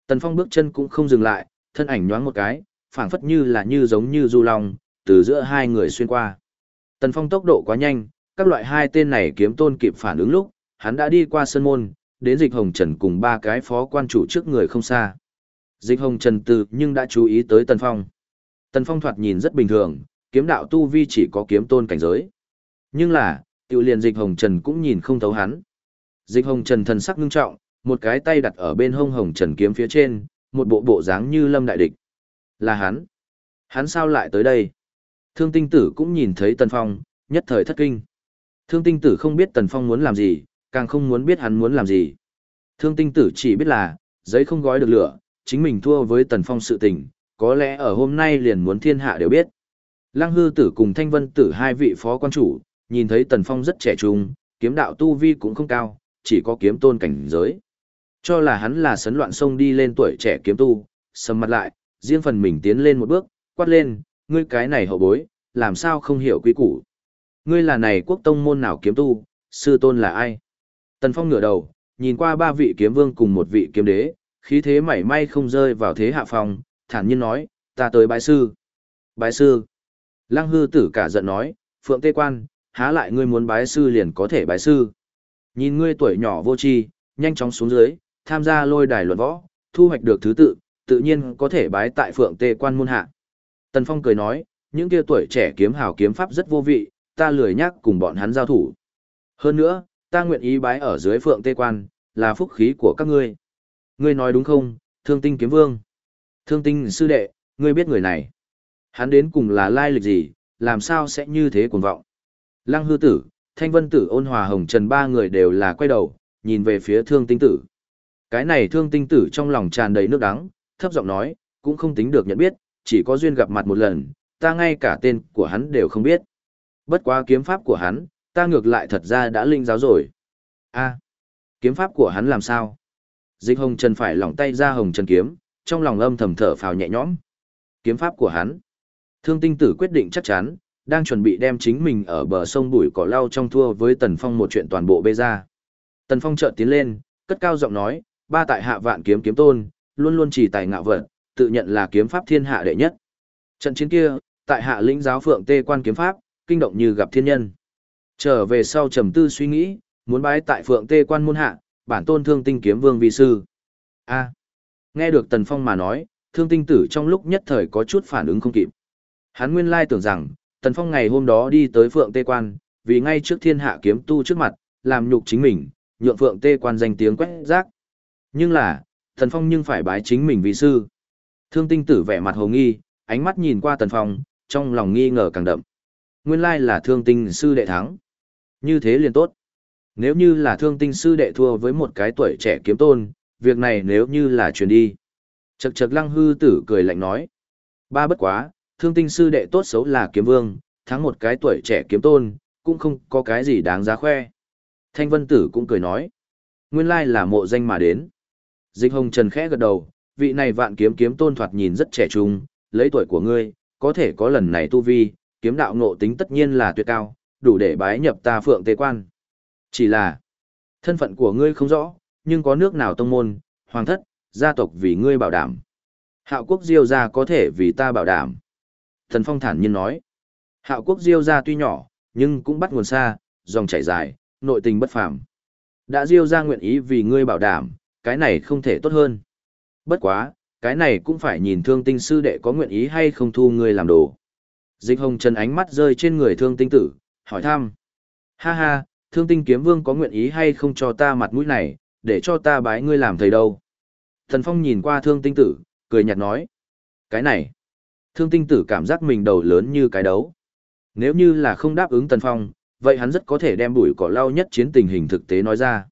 Tần Phong bước chân cũng không dừng lại, thân ảnh nhoáng một cái, phảng phất như là như giống như du long, từ giữa hai người xuyên qua. Tần Phong tốc độ quá nhanh, các loại hai tên này kiếm tôn kịp phản ứng lúc, hắn đã đi qua sân môn, đến Dịch Hồng Trần cùng ba cái phó quan chủ trước người không xa. Dịch Hồng Trần từ nhưng đã chú ý tới Tần Phong. Tần Phong thoạt nhìn rất bình thường, kiếm đạo tu vi chỉ có kiếm tôn cảnh giới. Nhưng là, tiểu liền Dịch Hồng Trần cũng nhìn không thấu hắn. Dịch Hồng Trần thần sắc ngưng trọng, một cái tay đặt ở bên hông Hồng Trần kiếm phía trên, một bộ bộ dáng như lâm đại địch. Là hắn. Hắn sao lại tới đây? Thương tinh tử cũng nhìn thấy Tần Phong, nhất thời thất kinh. Thương tinh tử không biết Tần Phong muốn làm gì, càng không muốn biết hắn muốn làm gì. Thương tinh tử chỉ biết là, giấy không gói được lửa, chính mình thua với Tần Phong sự tình, có lẽ ở hôm nay liền muốn thiên hạ đều biết. Lăng hư tử cùng thanh vân tử hai vị phó quan chủ, nhìn thấy Tần Phong rất trẻ trung, kiếm đạo tu vi cũng không cao, chỉ có kiếm tôn cảnh giới. Cho là hắn là sấn loạn sông đi lên tuổi trẻ kiếm tu, sầm mặt lại, riêng phần mình tiến lên một bước, quát lên, ngươi cái này hậu bối, làm sao không hiểu quý củ. Ngươi là này quốc tông môn nào kiếm tu, sư tôn là ai? Tần Phong ngửa đầu, nhìn qua ba vị kiếm vương cùng một vị kiếm đế, khí thế mảy may không rơi vào thế hạ phòng, thản nhiên nói, ta tới bái sư. Bái sư. Lăng hư tử cả giận nói, phượng tê quan, há lại ngươi muốn bái sư liền có thể bái sư. Nhìn ngươi tuổi nhỏ vô tri, nhanh chóng xuống dưới, tham gia lôi đài luận võ, thu hoạch được thứ tự, tự nhiên có thể bái tại phượng tê quan môn hạ. Tần Phong cười nói, những kia tuổi trẻ kiếm hào kiếm pháp rất vô vị, ta lười nhắc cùng bọn hắn giao thủ. Hơn nữa, ta nguyện ý bái ở dưới phượng tê quan, là phúc khí của các ngươi. Ngươi nói đúng không, thương tinh kiếm vương? Thương tinh sư đệ, ngươi biết người này. Hắn đến cùng là lai lịch gì, làm sao sẽ như thế cuồng vọng. Lăng hư tử, thanh vân tử ôn hòa hồng trần ba người đều là quay đầu, nhìn về phía thương tinh tử. Cái này thương tinh tử trong lòng tràn đầy nước đắng, thấp giọng nói, cũng không tính được nhận biết, chỉ có duyên gặp mặt một lần, ta ngay cả tên của hắn đều không biết. Bất quá kiếm pháp của hắn, ta ngược lại thật ra đã linh giáo rồi. a kiếm pháp của hắn làm sao? Dịch hồng trần phải lỏng tay ra hồng trần kiếm, trong lòng âm thầm thở phào nhẹ nhõm. Kiếm pháp của hắn. Thương tinh tử quyết định chắc chắn, đang chuẩn bị đem chính mình ở bờ sông bụi cỏ lau trong thua với Tần Phong một chuyện toàn bộ bê ra. Tần Phong chợt tiến lên, cất cao giọng nói, ba tại hạ vạn kiếm kiếm tôn, luôn luôn chỉ tài ngạo vật, tự nhận là kiếm pháp thiên hạ đệ nhất. Trận chiến kia, tại hạ lĩnh giáo phượng tê quan kiếm pháp, kinh động như gặp thiên nhân. Trở về sau trầm tư suy nghĩ, muốn bái tại phượng tê quan môn hạ, bản tôn thương tinh kiếm vương vi sư. A. nghe được Tần Phong mà nói, thương tinh tử trong lúc nhất thời có chút phản ứng không kịp. Hắn nguyên lai tưởng rằng, Tần Phong ngày hôm đó đi tới Phượng Tê Quan, vì ngay trước thiên hạ kiếm tu trước mặt, làm nhục chính mình, nhượng Phượng Tê Quan danh tiếng quét rác. Nhưng là, Tần Phong nhưng phải bái chính mình vì sư. Thương tinh tử vẻ mặt hồ nghi, ánh mắt nhìn qua Tần Phong, trong lòng nghi ngờ càng đậm. Nguyên lai là thương tinh sư đệ thắng. Như thế liền tốt. Nếu như là thương tinh sư đệ thua với một cái tuổi trẻ kiếm tôn, việc này nếu như là truyền đi. Chật chật lăng hư tử cười lạnh nói. Ba bất quá, thương tinh sư đệ tốt xấu là kiếm vương, thắng một cái tuổi trẻ kiếm tôn, cũng không có cái gì đáng giá khoe. Thanh vân tử cũng cười nói. Nguyên lai là mộ danh mà đến. Dịch hồng trần khẽ gật đầu, vị này vạn kiếm kiếm tôn thoạt nhìn rất trẻ trung, lấy tuổi của ngươi, có thể có lần này tu vi, kiếm đạo ngộ tính tất nhiên là tuyệt cao, đủ để bái nhập ta phượng tế quan. Chỉ là, thân phận của ngươi không rõ, nhưng có nước nào tông môn, hoàng thất, gia tộc vì ngươi bảo đảm. Hạo quốc diêu gia có thể vì ta bảo đảm. Thần Phong thản nhiên nói, hạo quốc diêu gia tuy nhỏ, nhưng cũng bắt nguồn xa, dòng chảy dài, nội tình bất phàm. Đã diêu gia nguyện ý vì ngươi bảo đảm, cái này không thể tốt hơn. Bất quá, cái này cũng phải nhìn thương tinh sư đệ có nguyện ý hay không thu ngươi làm đồ. Dịch hồng trần ánh mắt rơi trên người thương tinh tử, hỏi thăm. Ha ha, thương tinh kiếm vương có nguyện ý hay không cho ta mặt mũi này, để cho ta bái ngươi làm thầy đâu. Thần Phong nhìn qua thương tinh tử, cười nhạt nói. Cái này, thương tinh tử cảm giác mình đầu lớn như cái đấu. Nếu như là không đáp ứng Tần Phong, vậy hắn rất có thể đem bụi cỏ lau nhất chiến tình hình thực tế nói ra.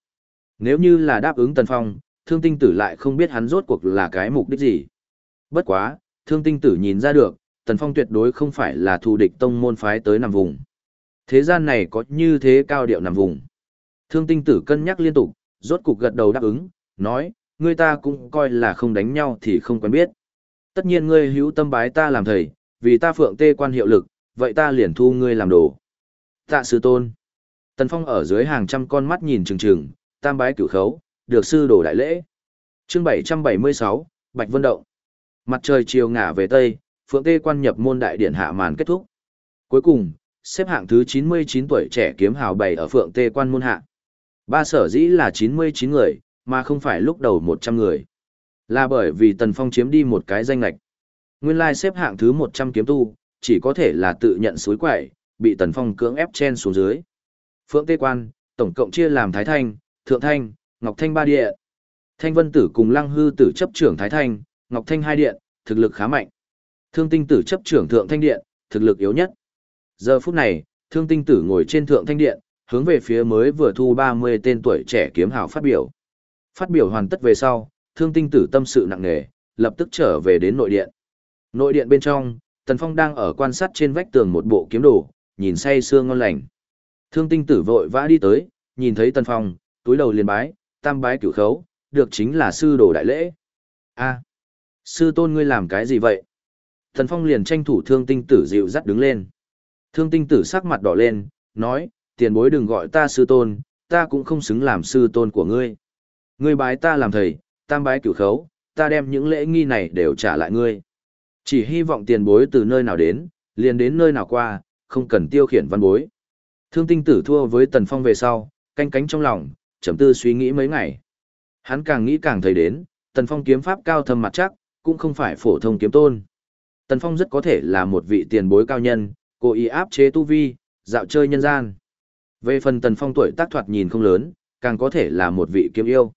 Nếu như là đáp ứng Tần Phong, thương tinh tử lại không biết hắn rốt cuộc là cái mục đích gì. Bất quá, thương tinh tử nhìn ra được, Tần Phong tuyệt đối không phải là thù địch tông môn phái tới nằm vùng. Thế gian này có như thế cao điệu nằm vùng. Thương tinh tử cân nhắc liên tục, rốt cục gật đầu đáp ứng, nói, người ta cũng coi là không đánh nhau thì không quen biết. Tất nhiên ngươi hữu tâm bái ta làm thầy, vì ta phượng tê quan hiệu lực, vậy ta liền thu ngươi làm đồ. Tạ sư tôn. Tần Phong ở dưới hàng trăm con mắt nhìn chừng chừng, tam bái cửu khấu, được sư đổ đại lễ. Chương 776, Bạch Vân Động. Mặt trời chiều ngả về Tây, Phượng Tê quan nhập môn đại điển hạ màn kết thúc. Cuối cùng, xếp hạng thứ 99 tuổi trẻ kiếm hào bày ở Phượng Tê quan môn hạ. Ba sở dĩ là 99 người, mà không phải lúc đầu 100 người. Là bởi vì Tần Phong chiếm đi một cái danh lạch. Nguyên lai xếp hạng thứ 100 kiếm tu, chỉ có thể là tự nhận suối quậy, bị Tần Phong cưỡng ép chen xuống dưới. Phượng Tê Quan, tổng cộng chia làm Thái Thanh, Thượng Thanh, Ngọc Thanh ba điện. Thanh Vân Tử cùng Lăng Hư Tử chấp trưởng Thái Thanh, Ngọc Thanh hai điện, thực lực khá mạnh. Thương Tinh Tử chấp trưởng Thượng Thanh điện, thực lực yếu nhất. Giờ phút này, Thương Tinh Tử ngồi trên Thượng Thanh điện, hướng về phía mới vừa thu 30 tên tuổi trẻ kiếm hào phát biểu. Phát biểu hoàn tất về sau, Thương Tinh Tử tâm sự nặng nề, lập tức trở về đến nội điện. Nội điện bên trong, Tần Phong đang ở quan sát trên vách tường một bộ kiếm đồ, nhìn say sưa ngon lành. Thương Tinh Tử vội vã đi tới, nhìn thấy Tần Phong, túi đầu liền bái, tam bái cửu khấu, được chính là sư đồ đại lễ. A, sư tôn ngươi làm cái gì vậy? Tần Phong liền tranh thủ Thương Tinh Tử dịu dắt đứng lên. Thương Tinh Tử sắc mặt đỏ lên, nói, tiền bối đừng gọi ta sư tôn, ta cũng không xứng làm sư tôn của ngươi. Ngươi bái ta làm thầy, tam bái cửu khấu, ta đem những lễ nghi này đều trả lại ngươi. Chỉ hy vọng tiền bối từ nơi nào đến, liền đến nơi nào qua, không cần tiêu khiển văn bối. Thương tinh tử thua với Tần Phong về sau, canh cánh trong lòng, trầm tư suy nghĩ mấy ngày. Hắn càng nghĩ càng thấy đến, Tần Phong kiếm pháp cao thâm mặt chắc, cũng không phải phổ thông kiếm tôn. Tần Phong rất có thể là một vị tiền bối cao nhân, cố ý áp chế tu vi, dạo chơi nhân gian. Về phần Tần Phong tuổi tác thoạt nhìn không lớn, càng có thể là một vị kiếm yêu.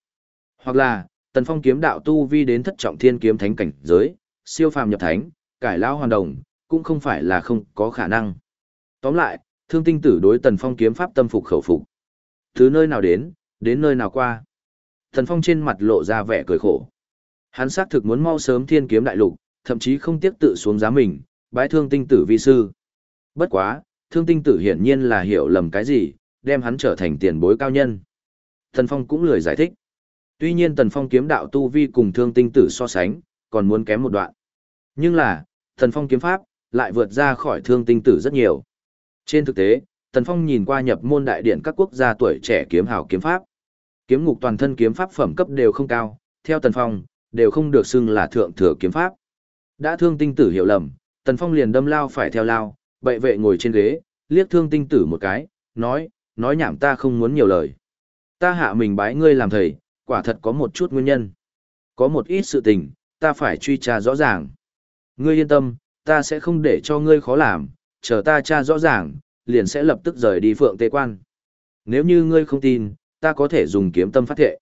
Hoặc là, Tần Phong kiếm đạo tu vi đến thất trọng thiên kiếm thánh cảnh giới, siêu phàm nhập thánh, cải lao hoàn đồng, cũng không phải là không có khả năng. Tóm lại, thương tinh tử đối Tần Phong kiếm pháp tâm phục khẩu phục. thứ nơi nào đến, đến nơi nào qua. Tần Phong trên mặt lộ ra vẻ cười khổ. Hắn xác thực muốn mau sớm thiên kiếm đại lục, thậm chí không tiếc tự xuống giá mình, bái thương tinh tử vi sư. Bất quá, thương tinh tử hiển nhiên là hiểu lầm cái gì, đem hắn trở thành tiền bối cao nhân. Tần Phong cũng lười giải thích. Tuy nhiên Tần Phong kiếm đạo tu vi cùng thương tinh tử so sánh, còn muốn kém một đoạn. Nhưng là, Tần Phong kiếm pháp, lại vượt ra khỏi thương tinh tử rất nhiều. Trên thực tế, Tần Phong nhìn qua nhập môn đại điện các quốc gia tuổi trẻ kiếm hào kiếm pháp. Kiếm ngục toàn thân kiếm pháp phẩm cấp đều không cao, theo Tần Phong, đều không được xưng là thượng thừa kiếm pháp. Đã thương tinh tử hiểu lầm, Tần Phong liền đâm lao phải theo lao, bệ vệ ngồi trên ghế, liếc thương tinh tử một cái, nói, nói nhảm ta không muốn nhiều lời. Ta hạ mình bái ngươi làm thầy, quả thật có một chút nguyên nhân. Có một ít sự tình, ta phải truy tra rõ ràng. Ngươi yên tâm, ta sẽ không để cho ngươi khó làm, chờ ta tra rõ ràng, liền sẽ lập tức rời đi phượng tê quan. Nếu như ngươi không tin, ta có thể dùng kiếm tâm phát thệ.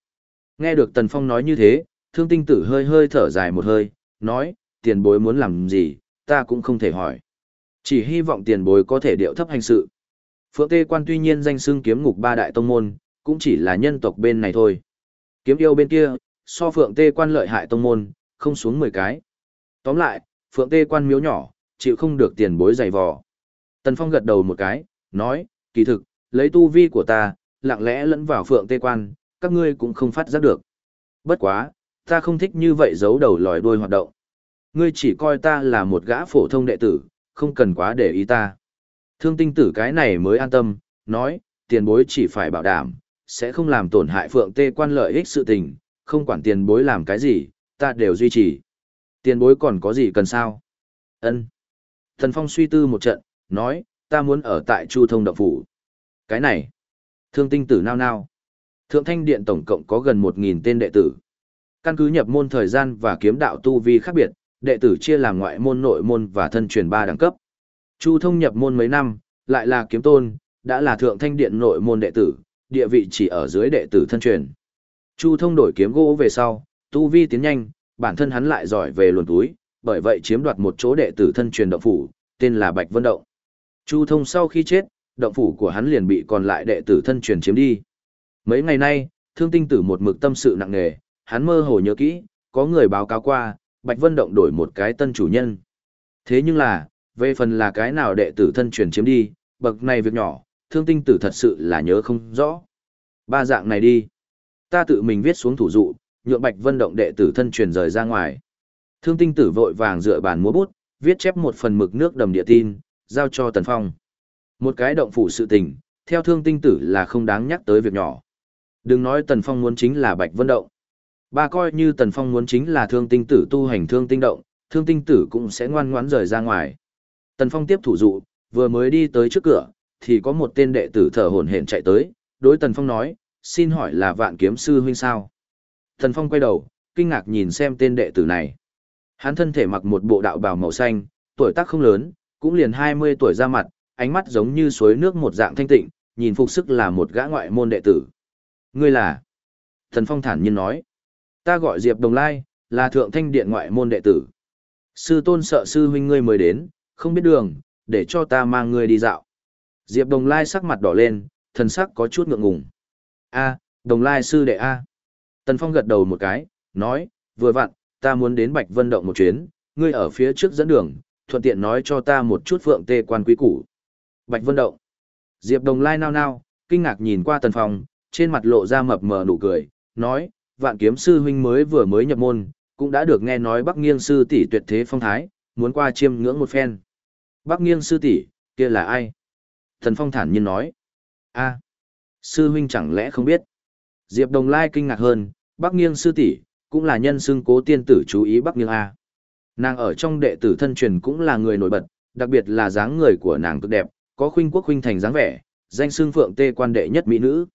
Nghe được Tần Phong nói như thế, thương tinh tử hơi hơi thở dài một hơi, nói, tiền bối muốn làm gì, ta cũng không thể hỏi. Chỉ hy vọng tiền bối có thể điệu thấp hành sự. Phượng Tê Quan tuy nhiên danh xưng kiếm ngục ba đại tông môn, cũng chỉ là nhân tộc bên này thôi. Kiếm yêu bên kia, so Phượng Tê Quan lợi hại tông môn, không xuống 10 cái. Tóm lại, Phượng Tê Quan miếu nhỏ, chịu không được tiền bối dày vò. Tần Phong gật đầu một cái, nói, kỳ thực, lấy tu vi của ta, lặng lẽ lẫn vào Phượng Tê Quan, các ngươi cũng không phát giác được. Bất quá, ta không thích như vậy giấu đầu lòi đuôi hoạt động. Ngươi chỉ coi ta là một gã phổ thông đệ tử, không cần quá để ý ta. Thương tinh tử cái này mới an tâm, nói, tiền bối chỉ phải bảo đảm, sẽ không làm tổn hại phượng tê quan lợi ích sự tình, không quản tiền bối làm cái gì, ta đều duy trì. Tiền bối còn có gì cần sao? Ân. Thần Phong suy tư một trận, nói, ta muốn ở tại Chu Thông Động Phủ. Cái này. Thương tinh tử nao nao. Thượng Thanh Điện tổng cộng có gần 1.000 tên đệ tử. Căn cứ nhập môn thời gian và kiếm đạo tu vi khác biệt, đệ tử chia làm ngoại môn nội môn và thân truyền ba đẳng cấp. Chu Thông nhập môn mấy năm, lại là kiếm tôn, đã là Thượng Thanh Điện nội môn đệ tử, địa vị chỉ ở dưới đệ tử thân truyền. Chu Thông đổi kiếm gỗ về sau, tu vi tiến nhanh, bản thân hắn lại giỏi về luồn túi, bởi vậy chiếm đoạt một chỗ đệ tử thân truyền động phủ, tên là Bạch Vân Động. Chu Thông sau khi chết, động phủ của hắn liền bị còn lại đệ tử thân truyền chiếm đi. Mấy ngày nay, Thương Tinh Tử một mực tâm sự nặng nề, hắn mơ hồ nhớ kỹ, có người báo cáo qua, Bạch Vân Động đổi một cái tân chủ nhân. Thế nhưng là, về phần là cái nào đệ tử thân truyền chiếm đi, bậc này việc nhỏ, thương tinh tử thật sự là nhớ không rõ. Ba dạng này đi. Ta tự mình viết xuống thủ dụ, nhượng Bạch Vân Động đệ tử thân truyền rời ra ngoài. Thương tinh tử vội vàng dựa bàn múa bút, viết chép một phần mực nước đầm địa tin, giao cho Tần Phong. Một cái động phủ sự tình, theo thương tinh tử là không đáng nhắc tới việc nhỏ. Đừng nói Tần Phong muốn chính là Bạch Vân Động. Ba coi như Tần Phong muốn chính là thương tinh tử tu hành thương tinh động, thương tinh tử cũng sẽ ngoan ngoãn rời ra ngoài. Tần Phong tiếp thủ dụ, vừa mới đi tới trước cửa, thì có một tên đệ tử thở hổn hển chạy tới, đối Tần Phong nói, xin hỏi là vạn kiếm sư huynh sao? Tần Phong quay đầu, kinh ngạc nhìn xem tên đệ tử này. Hắn thân thể mặc một bộ đạo bào màu xanh, tuổi tác không lớn, cũng liền 20 tuổi ra mặt, ánh mắt giống như suối nước một dạng thanh tịnh, nhìn phục sức là một gã ngoại môn đệ tử. Ngươi là? Tần Phong thản nhiên nói. Ta gọi Diệp Đồng Lai, là thượng thanh điện ngoại môn đệ tử. Sư tôn sợ sư huynh ngươi mới đến, không biết đường, để cho ta mang ngươi đi dạo. Diệp Đồng Lai sắc mặt đỏ lên, thần sắc có chút ngượng ngùng. A, Đồng Lai sư đệ A. Tần Phong gật đầu một cái, nói, vừa vặn, ta muốn đến Bạch Vân Động một chuyến, ngươi ở phía trước dẫn đường, thuận tiện nói cho ta một chút phượng tê quan quý củ. Bạch Vân Động. Diệp Đồng Lai nao nao, kinh ngạc nhìn qua Tần Phong, trên mặt lộ ra mập mờ nụ cười, nói, vạn kiếm sư huynh mới vừa mới nhập môn, cũng đã được nghe nói Bắc Nghiêng sư tỷ tuyệt thế phong thái, muốn qua chiêm ngưỡng một phen. Bắc Nghiêng sư tỷ, kia là ai? Thần Phong thản nhiên nói. a sư huynh chẳng lẽ không biết? Diệp Đồng Lai kinh ngạc hơn, Bắc Nghiêng sư tỷ cũng là nhân xưng cố tiên tử chú ý Bắc Nghiêng A. Nàng ở trong đệ tử thân truyền cũng là người nổi bật, đặc biệt là dáng người của nàng cực đẹp, có khuynh quốc khuynh thành dáng vẻ, danh xưng phượng tê quan đệ nhất mỹ nữ.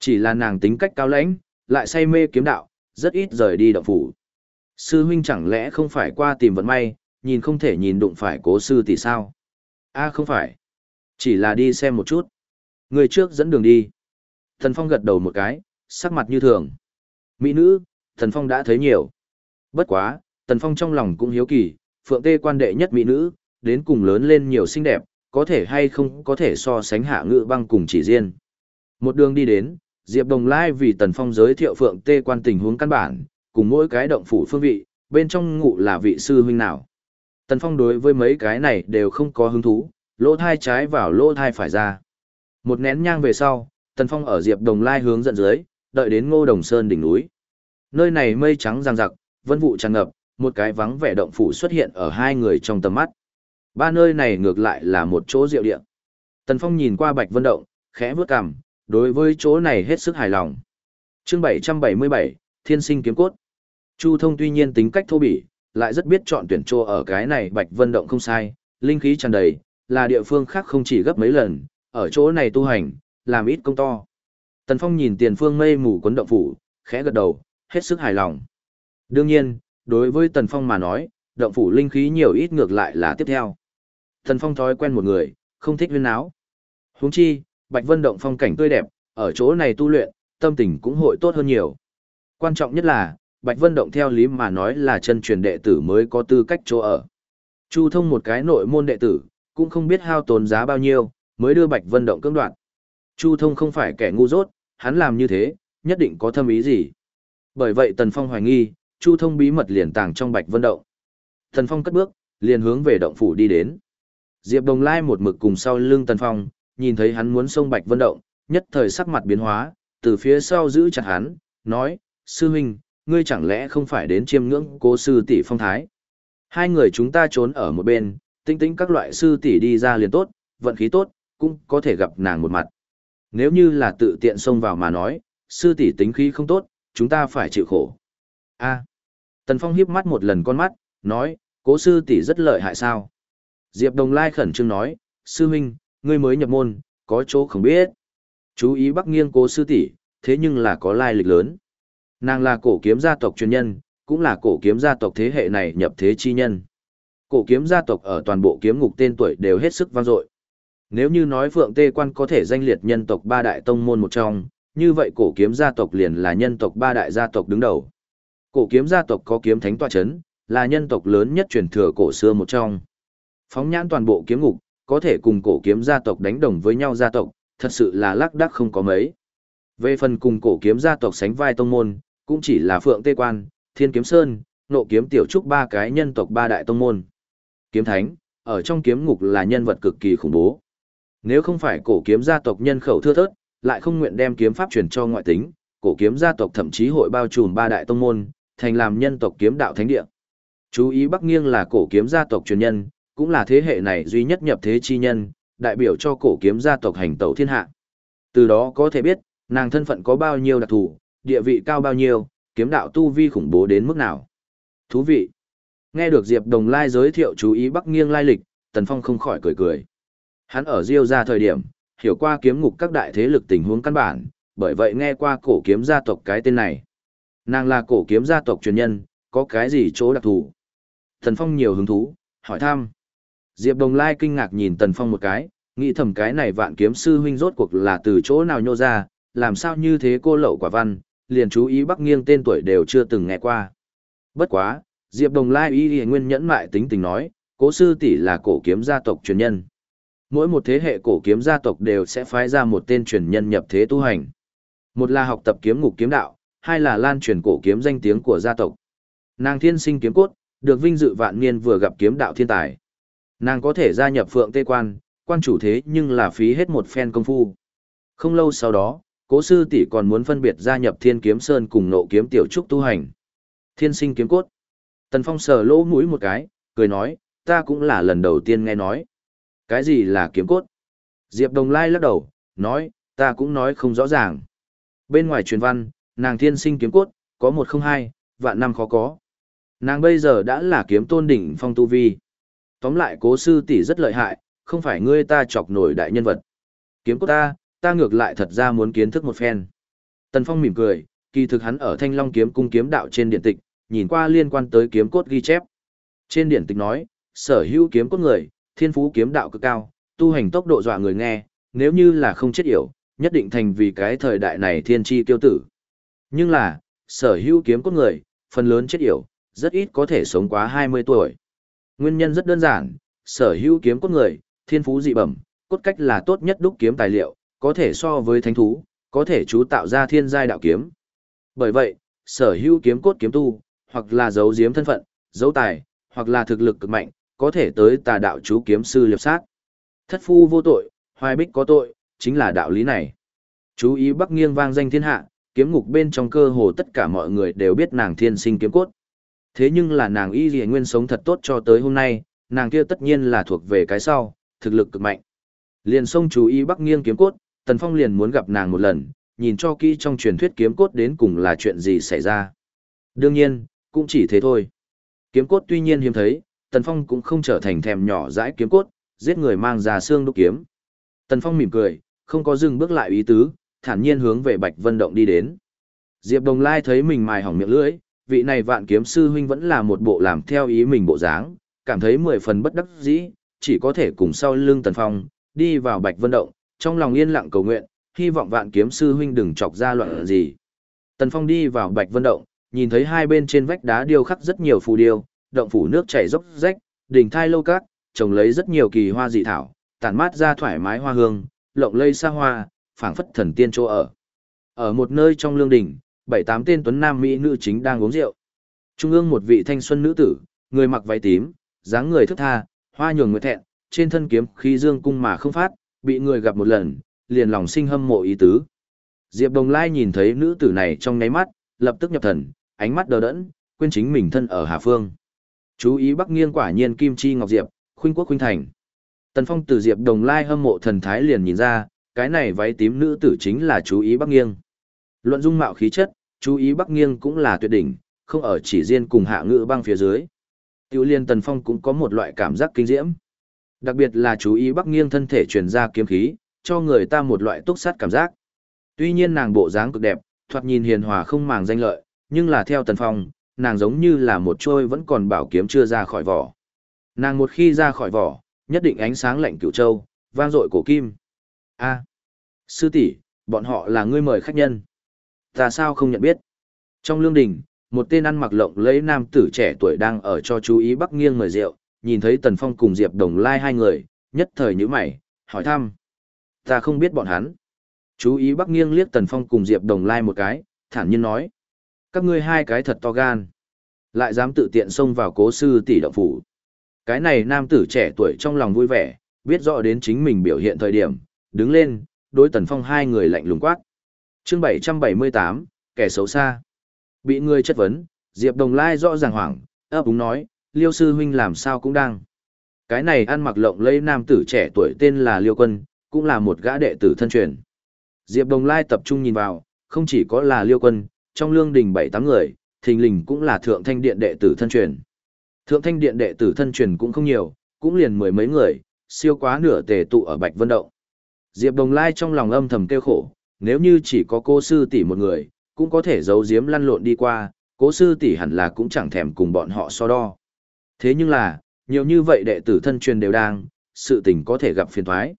Chỉ là nàng tính cách cao lãnh, lại say mê kiếm đạo, rất ít rời đi động phủ. Sư huynh chẳng lẽ không phải qua tìm vận may, nhìn không thể nhìn đụng phải cố sư tỷ sao? A không phải. Chỉ là đi xem một chút. Người trước dẫn đường đi. Thần Phong gật đầu một cái, sắc mặt như thường. Mỹ nữ, Thần Phong đã thấy nhiều. Bất quá, Thần Phong trong lòng cũng hiếu kỳ, phượng tê quan đệ nhất mỹ nữ, đến cùng lớn lên nhiều xinh đẹp, có thể hay không có thể so sánh hạ ngự băng cùng chỉ riêng. Một đường đi đến, Diệp Đồng Lai vì Tần Phong giới thiệu phượng tê quan tình huống căn bản, cùng mỗi cái động phủ phương vị, bên trong ngụ là vị sư huynh nào. Tần Phong đối với mấy cái này đều không có hứng thú, lỗ thai trái vào lỗ thai phải ra. Một nén nhang về sau, Tần Phong ở Diệp Đồng Lai hướng dẫn dưới, đợi đến Ngô Đồng Sơn đỉnh núi. Nơi này mây trắng giăng giặc vân vụ tràn ngập, một cái vắng vẻ động phủ xuất hiện ở hai người trong tầm mắt. Ba nơi này ngược lại là một chỗ diệu địa. Tần Phong nhìn qua Bạch Vân Động, khẽ vướt cằm, đối với chỗ này hết sức hài lòng. Chương 777, Thiên Sinh Kiếm Cốt. Chu Thông tuy nhiên tính cách thô bỉ, lại rất biết chọn tuyển chỗ ở cái này Bạch Vân Động không sai, linh khí tràn đầy, là địa phương khác không chỉ gấp mấy lần, ở chỗ này tu hành, làm ít công to. Tần Phong nhìn tiền phương mây mù quấn động phủ, khẽ gật đầu, hết sức hài lòng. Đương nhiên, đối với Tần Phong mà nói, động phủ linh khí nhiều ít ngược lại là tiếp theo. Tần Phong thói quen một người, không thích huyên áo. Huống chi, Bạch Vân động phong cảnh tươi đẹp, ở chỗ này tu luyện, tâm tình cũng hội tốt hơn nhiều. Quan trọng nhất là, Bạch Vân động theo lý mà nói là chân truyền đệ tử mới có tư cách chỗ ở. Chu thông một cái nội môn đệ tử, cũng không biết hao tốn giá bao nhiêu, mới đưa Bạch Vân động cưỡng đoạt. Chu thông không phải kẻ ngu dốt, hắn làm như thế, nhất định có thâm ý gì. Bởi vậy Tần Phong hoài nghi, Chu thông bí mật liền tàng trong Bạch Vân động. Tần Phong cất bước, liền hướng về động phủ đi đến. Diệp Đồng Lai một mực cùng sau lưng Tần Phong, nhìn thấy hắn muốn xông Bạch Vân động, nhất thời sắc mặt biến hóa, từ phía sau giữ chặt hắn, nói, sư huynh, ngươi chẳng lẽ không phải đến chiêm ngưỡng cố sư tỷ phong thái. Hai người chúng ta trốn ở một bên, tinh tinh các loại sư tỷ đi ra liền tốt, vận khí tốt, cũng có thể gặp nàng một mặt. Nếu như là tự tiện xông vào mà nói, sư tỷ tính khí không tốt, chúng ta phải chịu khổ. A. Tần Phong hiếp mắt một lần con mắt, nói, cố sư tỷ rất lợi hại sao? Diệp Đồng Lai khẩn trương nói, sư huynh, ngươi mới nhập môn, có chỗ không biết. Chú ý bắc nghiêng cố sư tỷ, thế nhưng là có lai lịch lớn. Nàng là cổ kiếm gia tộc truyền nhân, cũng là cổ kiếm gia tộc thế hệ này nhập thế chi nhân. Cổ kiếm gia tộc ở toàn bộ kiếm ngục tên tuổi đều hết sức vang dội. Nếu như nói Phượng Tê Quan có thể danh liệt nhân tộc ba đại tông môn một trong, như vậy cổ kiếm gia tộc liền là nhân tộc ba đại gia tộc đứng đầu. Cổ kiếm gia tộc có kiếm thánh tọa chấn, là nhân tộc lớn nhất truyền thừa cổ xưa một trong. Phóng nhãn toàn bộ kiếm ngục, có thể cùng cổ kiếm gia tộc đánh đồng với nhau gia tộc, thật sự là lắc đắc không có mấy. Về phần cùng cổ kiếm gia tộc sánh vai tông môn, cũng chỉ là Phượng Tê Quan, Thiên Kiếm Sơn, Nộ Kiếm Tiểu Trúc ba cái nhân tộc ba đại tông môn. Kiếm Thánh, ở trong kiếm ngục là nhân vật cực kỳ khủng bố. Nếu không phải cổ kiếm gia tộc nhân khẩu thưa thớt, lại không nguyện đem kiếm pháp truyền cho ngoại tính, cổ kiếm gia tộc thậm chí hội bao trùm ba đại tông môn, thành làm nhân tộc kiếm đạo thánh địa. Chú ý Bắc Nghiêng là cổ kiếm gia tộc truyền nhân, cũng là thế hệ này duy nhất nhập thế chi nhân, đại biểu cho cổ kiếm gia tộc hành tẩu thiên hạ. Từ đó có thể biết, nàng thân phận có bao nhiêu đặc thù, địa vị cao bao nhiêu, kiếm đạo tu vi khủng bố đến mức nào. Thú vị. Nghe được Diệp Đồng Lai giới thiệu chú ý Bắc Nghiêng lai lịch, Tần Phong không khỏi cười cười. Hắn ở Diêu ra thời điểm, hiểu qua kiếm ngục các đại thế lực tình huống căn bản, bởi vậy nghe qua cổ kiếm gia tộc cái tên này. Nàng là cổ kiếm gia tộc truyền nhân, có cái gì chỗ đặc thù? Tần Phong nhiều hứng thú, hỏi thăm. Diệp Đồng Lai kinh ngạc nhìn Tần Phong một cái, nghĩ thầm cái này vạn kiếm sư huynh rốt cuộc là từ chỗ nào nhô ra, làm sao như thế cô lậu quả văn, liền chú ý bắc nghiêng tên tuổi đều chưa từng nghe qua. Bất quá, Diệp Đồng Lai y y nguyên nhẫn mại tính tình nói, cố sư tỷ là cổ kiếm gia tộc truyền nhân. Mỗi một thế hệ cổ kiếm gia tộc đều sẽ phái ra một tên truyền nhân nhập thế tu hành. Một là học tập kiếm ngục kiếm đạo, hai là lan truyền cổ kiếm danh tiếng của gia tộc. Nàng thiên sinh kiếm cốt, được vinh dự vạn niên vừa gặp kiếm đạo thiên tài. Nàng có thể gia nhập phượng tê quan, quan chủ thế nhưng là phí hết một phen công phu. Không lâu sau đó, cố sư tỷ còn muốn phân biệt gia nhập thiên kiếm sơn cùng nộ kiếm tiểu trúc tu hành. Thiên sinh kiếm cốt. Tần Phong sờ lỗ mũi một cái, cười nói, ta cũng là lần đầu tiên nghe nói. Cái gì là kiếm cốt? Diệp Đồng Lai lắc đầu, nói, ta cũng nói không rõ ràng. Bên ngoài truyền văn, nàng thiên sinh kiếm cốt, có một không hai, vạn năm khó có. Nàng bây giờ đã là kiếm tôn đỉnh phong tu vi. Tóm lại cố sư tỷ rất lợi hại, không phải ngươi ta chọc nổi đại nhân vật. Kiếm cốt ta, ta ngược lại thật ra muốn kiến thức một phen. Tần Phong mỉm cười, kỳ thực hắn ở Thanh Long kiếm cung kiếm đạo trên điện tịch, nhìn qua liên quan tới kiếm cốt ghi chép. Trên điển tịch nói, sở hữu kiếm cốt người, thiên phú kiếm đạo cực cao, tu hành tốc độ dọa người nghe, nếu như là không chết yểu, nhất định thành vì cái thời đại này thiên tri tiêu tử. Nhưng là, sở hữu kiếm cốt người, phần lớn chết yểu, rất ít có thể sống quá 20 tuổi. Nguyên nhân rất đơn giản, sở hữu kiếm cốt người, thiên phú dị bẩm, cốt cách là tốt nhất đúc kiếm tài liệu, có thể so với thánh thú, có thể chú tạo ra thiên giai đạo kiếm. Bởi vậy, sở hữu kiếm cốt kiếm tu, hoặc là giấu giếm thân phận, giấu tài, hoặc là thực lực cực mạnh, có thể tới tà đạo chú kiếm sư liệp sát. Thất phu vô tội, hoài bích có tội, chính là đạo lý này. Chú ý bắc nghiêng vang danh thiên hạ, kiếm ngục bên trong cơ hồ tất cả mọi người đều biết nàng thiên sinh kiếm cốt. Thế nhưng là nàng y dì nguyên sống thật tốt cho tới hôm nay, nàng kia tất nhiên là thuộc về cái sau, thực lực cực mạnh. Liền xông chú ý bắc nghiêng kiếm cốt, Tần Phong liền muốn gặp nàng một lần, nhìn cho kỹ trong truyền thuyết kiếm cốt đến cùng là chuyện gì xảy ra. Đương nhiên, cũng chỉ thế thôi. Kiếm cốt tuy nhiên hiếm thấy, Tần Phong cũng không trở thành thèm nhỏ dãi kiếm cốt, giết người mang ra xương đúc kiếm. Tần Phong mỉm cười, không có dừng bước lại ý tứ, thản nhiên hướng về Bạch Vân Động đi đến. Diệp Đồng Lai thấy mình mài hỏng miệng lưỡi, vị này vạn kiếm sư huynh vẫn là một bộ làm theo ý mình bộ dáng, cảm thấy mười phần bất đắc dĩ, chỉ có thể cùng sau lưng Tần Phong, đi vào Bạch Vân Động, trong lòng yên lặng cầu nguyện, hy vọng vạn kiếm sư huynh đừng chọc ra loạn gì. Tần Phong đi vào Bạch Vân Động, nhìn thấy hai bên trên vách đá điêu khắc rất nhiều phù điêu, động phủ nước chảy dốc rách, đỉnh thai lâu cát, trồng lấy rất nhiều kỳ hoa dị thảo, tản mát ra thoải mái hoa hương, lộng lây xa hoa, phảng phất thần tiên chỗ ở. Ở một nơi trong lương đỉnh, bảy tám tên tuấn nam mỹ nữ chính đang uống rượu. Trung ương một vị thanh xuân nữ tử, người mặc váy tím, dáng người thức tha, hoa nhường người thẹn, trên thân kiếm khí dương cung mà không phát, bị người gặp một lần, liền lòng sinh hâm mộ ý tứ. Diệp Đồng Lai nhìn thấy nữ tử này trong ngáy mắt, lập tức nhập thần, ánh mắt đờ đẫn, quên chính mình thân ở Hà Phương. Chú ý Bắc Nghiêng quả nhiên Kim Chi Ngọc Diệp, khuynh quốc khuynh thành. Tần Phong từ Diệp Đồng Lai hâm mộ thần thái liền nhìn ra, cái này váy tím nữ tử chính là chú ý Bắc Nghiêng. Luận dung mạo khí chất, chú ý Bắc Nghiêng cũng là tuyệt đỉnh, không ở chỉ riêng cùng hạ ngữ băng phía dưới. Tiểu liên Tần Phong cũng có một loại cảm giác kinh diễm. Đặc biệt là chú ý Bắc Nghiêng thân thể truyền ra kiếm khí, cho người ta một loại túc sát cảm giác. Tuy nhiên nàng bộ dáng cực đẹp, thoạt nhìn hiền hòa không màng danh lợi, nhưng là theo Tần Phong, nàng giống như là một trôi vẫn còn bảo kiếm chưa ra khỏi vỏ. Nàng một khi ra khỏi vỏ, nhất định ánh sáng lạnh cửu châu, vang dội cổ kim. A, sư tỷ, bọn họ là ngươi mời khách nhân. Ta sao không nhận biết? Trong lương đình, một tên ăn mặc lộng lẫy nam tử trẻ tuổi đang ở cho chú ý bắc nghiêng mời rượu, nhìn thấy Tần Phong cùng Diệp Đồng Lai hai người, nhất thời nhíu mày, hỏi thăm. Ta không biết bọn hắn. Chú ý bắc nghiêng liếc Tần Phong cùng Diệp Đồng Lai một cái, thản nhiên nói. Các ngươi hai cái thật to gan. Lại dám tự tiện xông vào cố sư tỷ động phủ. Cái này nam tử trẻ tuổi trong lòng vui vẻ, biết rõ đến chính mình biểu hiện thời điểm, đứng lên, đối Tần Phong hai người lạnh lùng quát. Chương 778, kẻ xấu xa. Bị người chất vấn, Diệp Đồng Lai rõ ràng hoảng, ấp úng nói, Liêu sư huynh làm sao cũng đang. Cái này ăn mặc lộng lẫy nam tử trẻ tuổi tên là Liêu Quân, cũng là một gã đệ tử thân truyền. Diệp Đồng Lai tập trung nhìn vào, không chỉ có là Liêu Quân, trong lương đình bảy tám người, thình lình cũng là thượng thanh điện đệ tử thân truyền. Thượng thanh điện đệ tử thân truyền cũng không nhiều, cũng liền mười mấy người, siêu quá nửa tề tụ ở Bạch Vân Động. Diệp Đồng Lai trong lòng âm thầm kêu khổ, nếu như chỉ có cô sư tỷ một người, cũng có thể giấu giếm lăn lộn đi qua, cố sư tỷ hẳn là cũng chẳng thèm cùng bọn họ so đo. Thế nhưng là, nhiều như vậy đệ tử thân truyền đều đang, sự tình có thể gặp phiền thoái.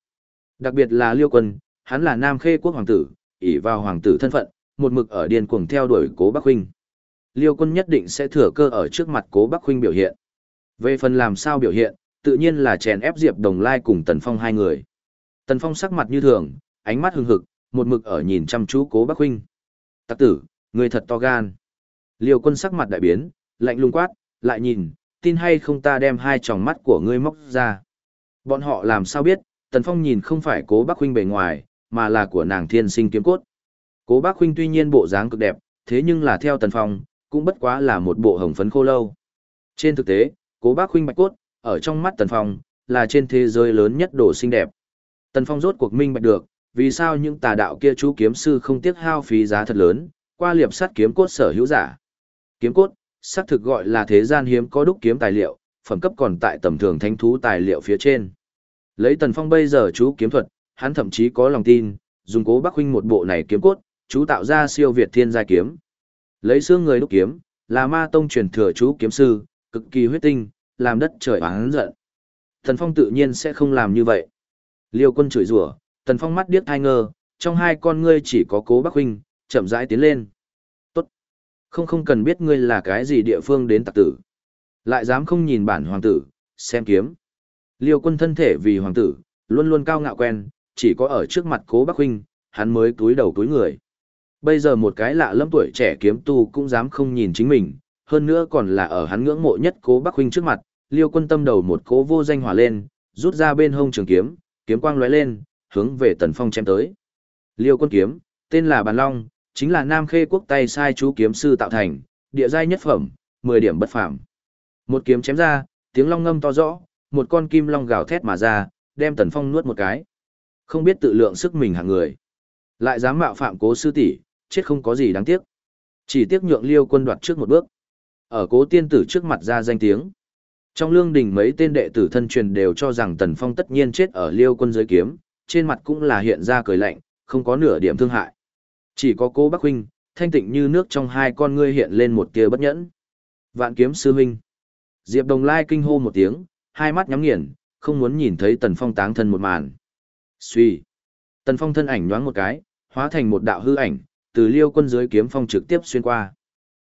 Đặc biệt là Liêu Quân, hắn là Nam Khê quốc hoàng tử, ỷ vào hoàng tử thân phận, một mực ở điên cuồng theo đuổi Cố Bắc huynh. Liêu Quân nhất định sẽ thừa cơ ở trước mặt Cố Bắc huynh biểu hiện. Về phần làm sao biểu hiện, tự nhiên là chèn ép Diệp Đồng Lai cùng Tần Phong hai người. Tần Phong sắc mặt như thường, ánh mắt hưng hực, một mực ở nhìn chăm chú Cố Bắc huynh. Tặc tử, người thật to gan. Liêu Quân sắc mặt đại biến, lạnh lùng quát, lại nhìn, tin hay không ta đem hai tròng mắt của ngươi móc ra. Bọn họ làm sao biết, Tần Phong nhìn không phải cố Bắc huynh bề ngoài, mà là của nàng thiên sinh kiếm cốt. Cố bác huynh tuy nhiên bộ dáng cực đẹp, thế nhưng là theo Tần Phong, cũng bất quá là một bộ hồng phấn khô lâu. Trên thực tế, cố bác huynh bạch cốt, ở trong mắt Tần Phong, là trên thế giới lớn nhất đồ xinh đẹp. Tần Phong rốt cuộc minh bạch được, Vì sao những tà đạo kia chú kiếm sư không tiếc hao phí giá thật lớn, qua liệp sắt kiếm cốt sở hữu giả. Kiếm cốt, xác thực gọi là thế gian hiếm có đúc kiếm tài liệu, phẩm cấp còn tại tầm thường thánh thú tài liệu phía trên. Lấy Tần Phong bây giờ chú kiếm thuật, hắn thậm chí có lòng tin, dùng cố Bắc huynh một bộ này kiếm cốt, chú tạo ra siêu việt thiên giai kiếm. Lấy xương người đúc kiếm, là ma tông truyền thừa chú kiếm sư, cực kỳ huyết tinh, làm đất trời oán giận. Tần Phong tự nhiên sẽ không làm như vậy. Liêu quân chửi rủa, Tần Phong mắt điếc hai ngơ, trong hai con ngươi chỉ có cố Bắc huynh, chậm rãi tiến lên. Tốt. Không không cần biết ngươi là cái gì địa phương đến tạc tử. Lại dám không nhìn bản hoàng tử, xem kiếm. Liêu quân thân thể vì hoàng tử, luôn luôn cao ngạo quen, chỉ có ở trước mặt cố Bắc huynh, hắn mới túi đầu túi người. Bây giờ một cái lạ lẫm tuổi trẻ kiếm tu cũng dám không nhìn chính mình, hơn nữa còn là ở hắn ngưỡng mộ nhất cố Bắc huynh trước mặt, Liêu Quân tâm đầu một cố vô danh hỏa lên, rút ra bên hông trường kiếm, kiếm quang lóe lên, hướng về Tần Phong chém tới. Liêu Quân kiếm, tên là Bàn Long, chính là Nam Khê quốc tay sai chú kiếm sư tạo thành, địa giai nhất phẩm, 10 điểm bất phàm. Một kiếm chém ra, tiếng long ngâm to rõ, một con kim long gào thét mà ra, đem Tần Phong nuốt một cái. Không biết tự lượng sức mình hạng người. Lại dám mạo phạm cố sư tỷ, chết không có gì đáng tiếc. Chỉ tiếc nhượng liêu quân đoạt trước một bước. Ở cố tiên tử trước mặt ra danh tiếng. Trong lương đình mấy tên đệ tử thân truyền đều cho rằng Tần Phong tất nhiên chết ở liêu quân giới kiếm, trên mặt cũng là hiện ra cười lạnh, không có nửa điểm thương hại. Chỉ có cố Bắc Huynh, thanh tịnh như nước trong hai con ngươi hiện lên một tia bất nhẫn. Vạn kiếm sư huynh. Diệp Đồng Lai kinh hô một tiếng, hai mắt nhắm nghiền, không muốn nhìn thấy Tần Phong táng thân một màn. Suy. Tần Phong thân ảnh nhoáng một cái, hóa thành một đạo hư ảnh, từ liêu quân dưới kiếm phong trực tiếp xuyên qua.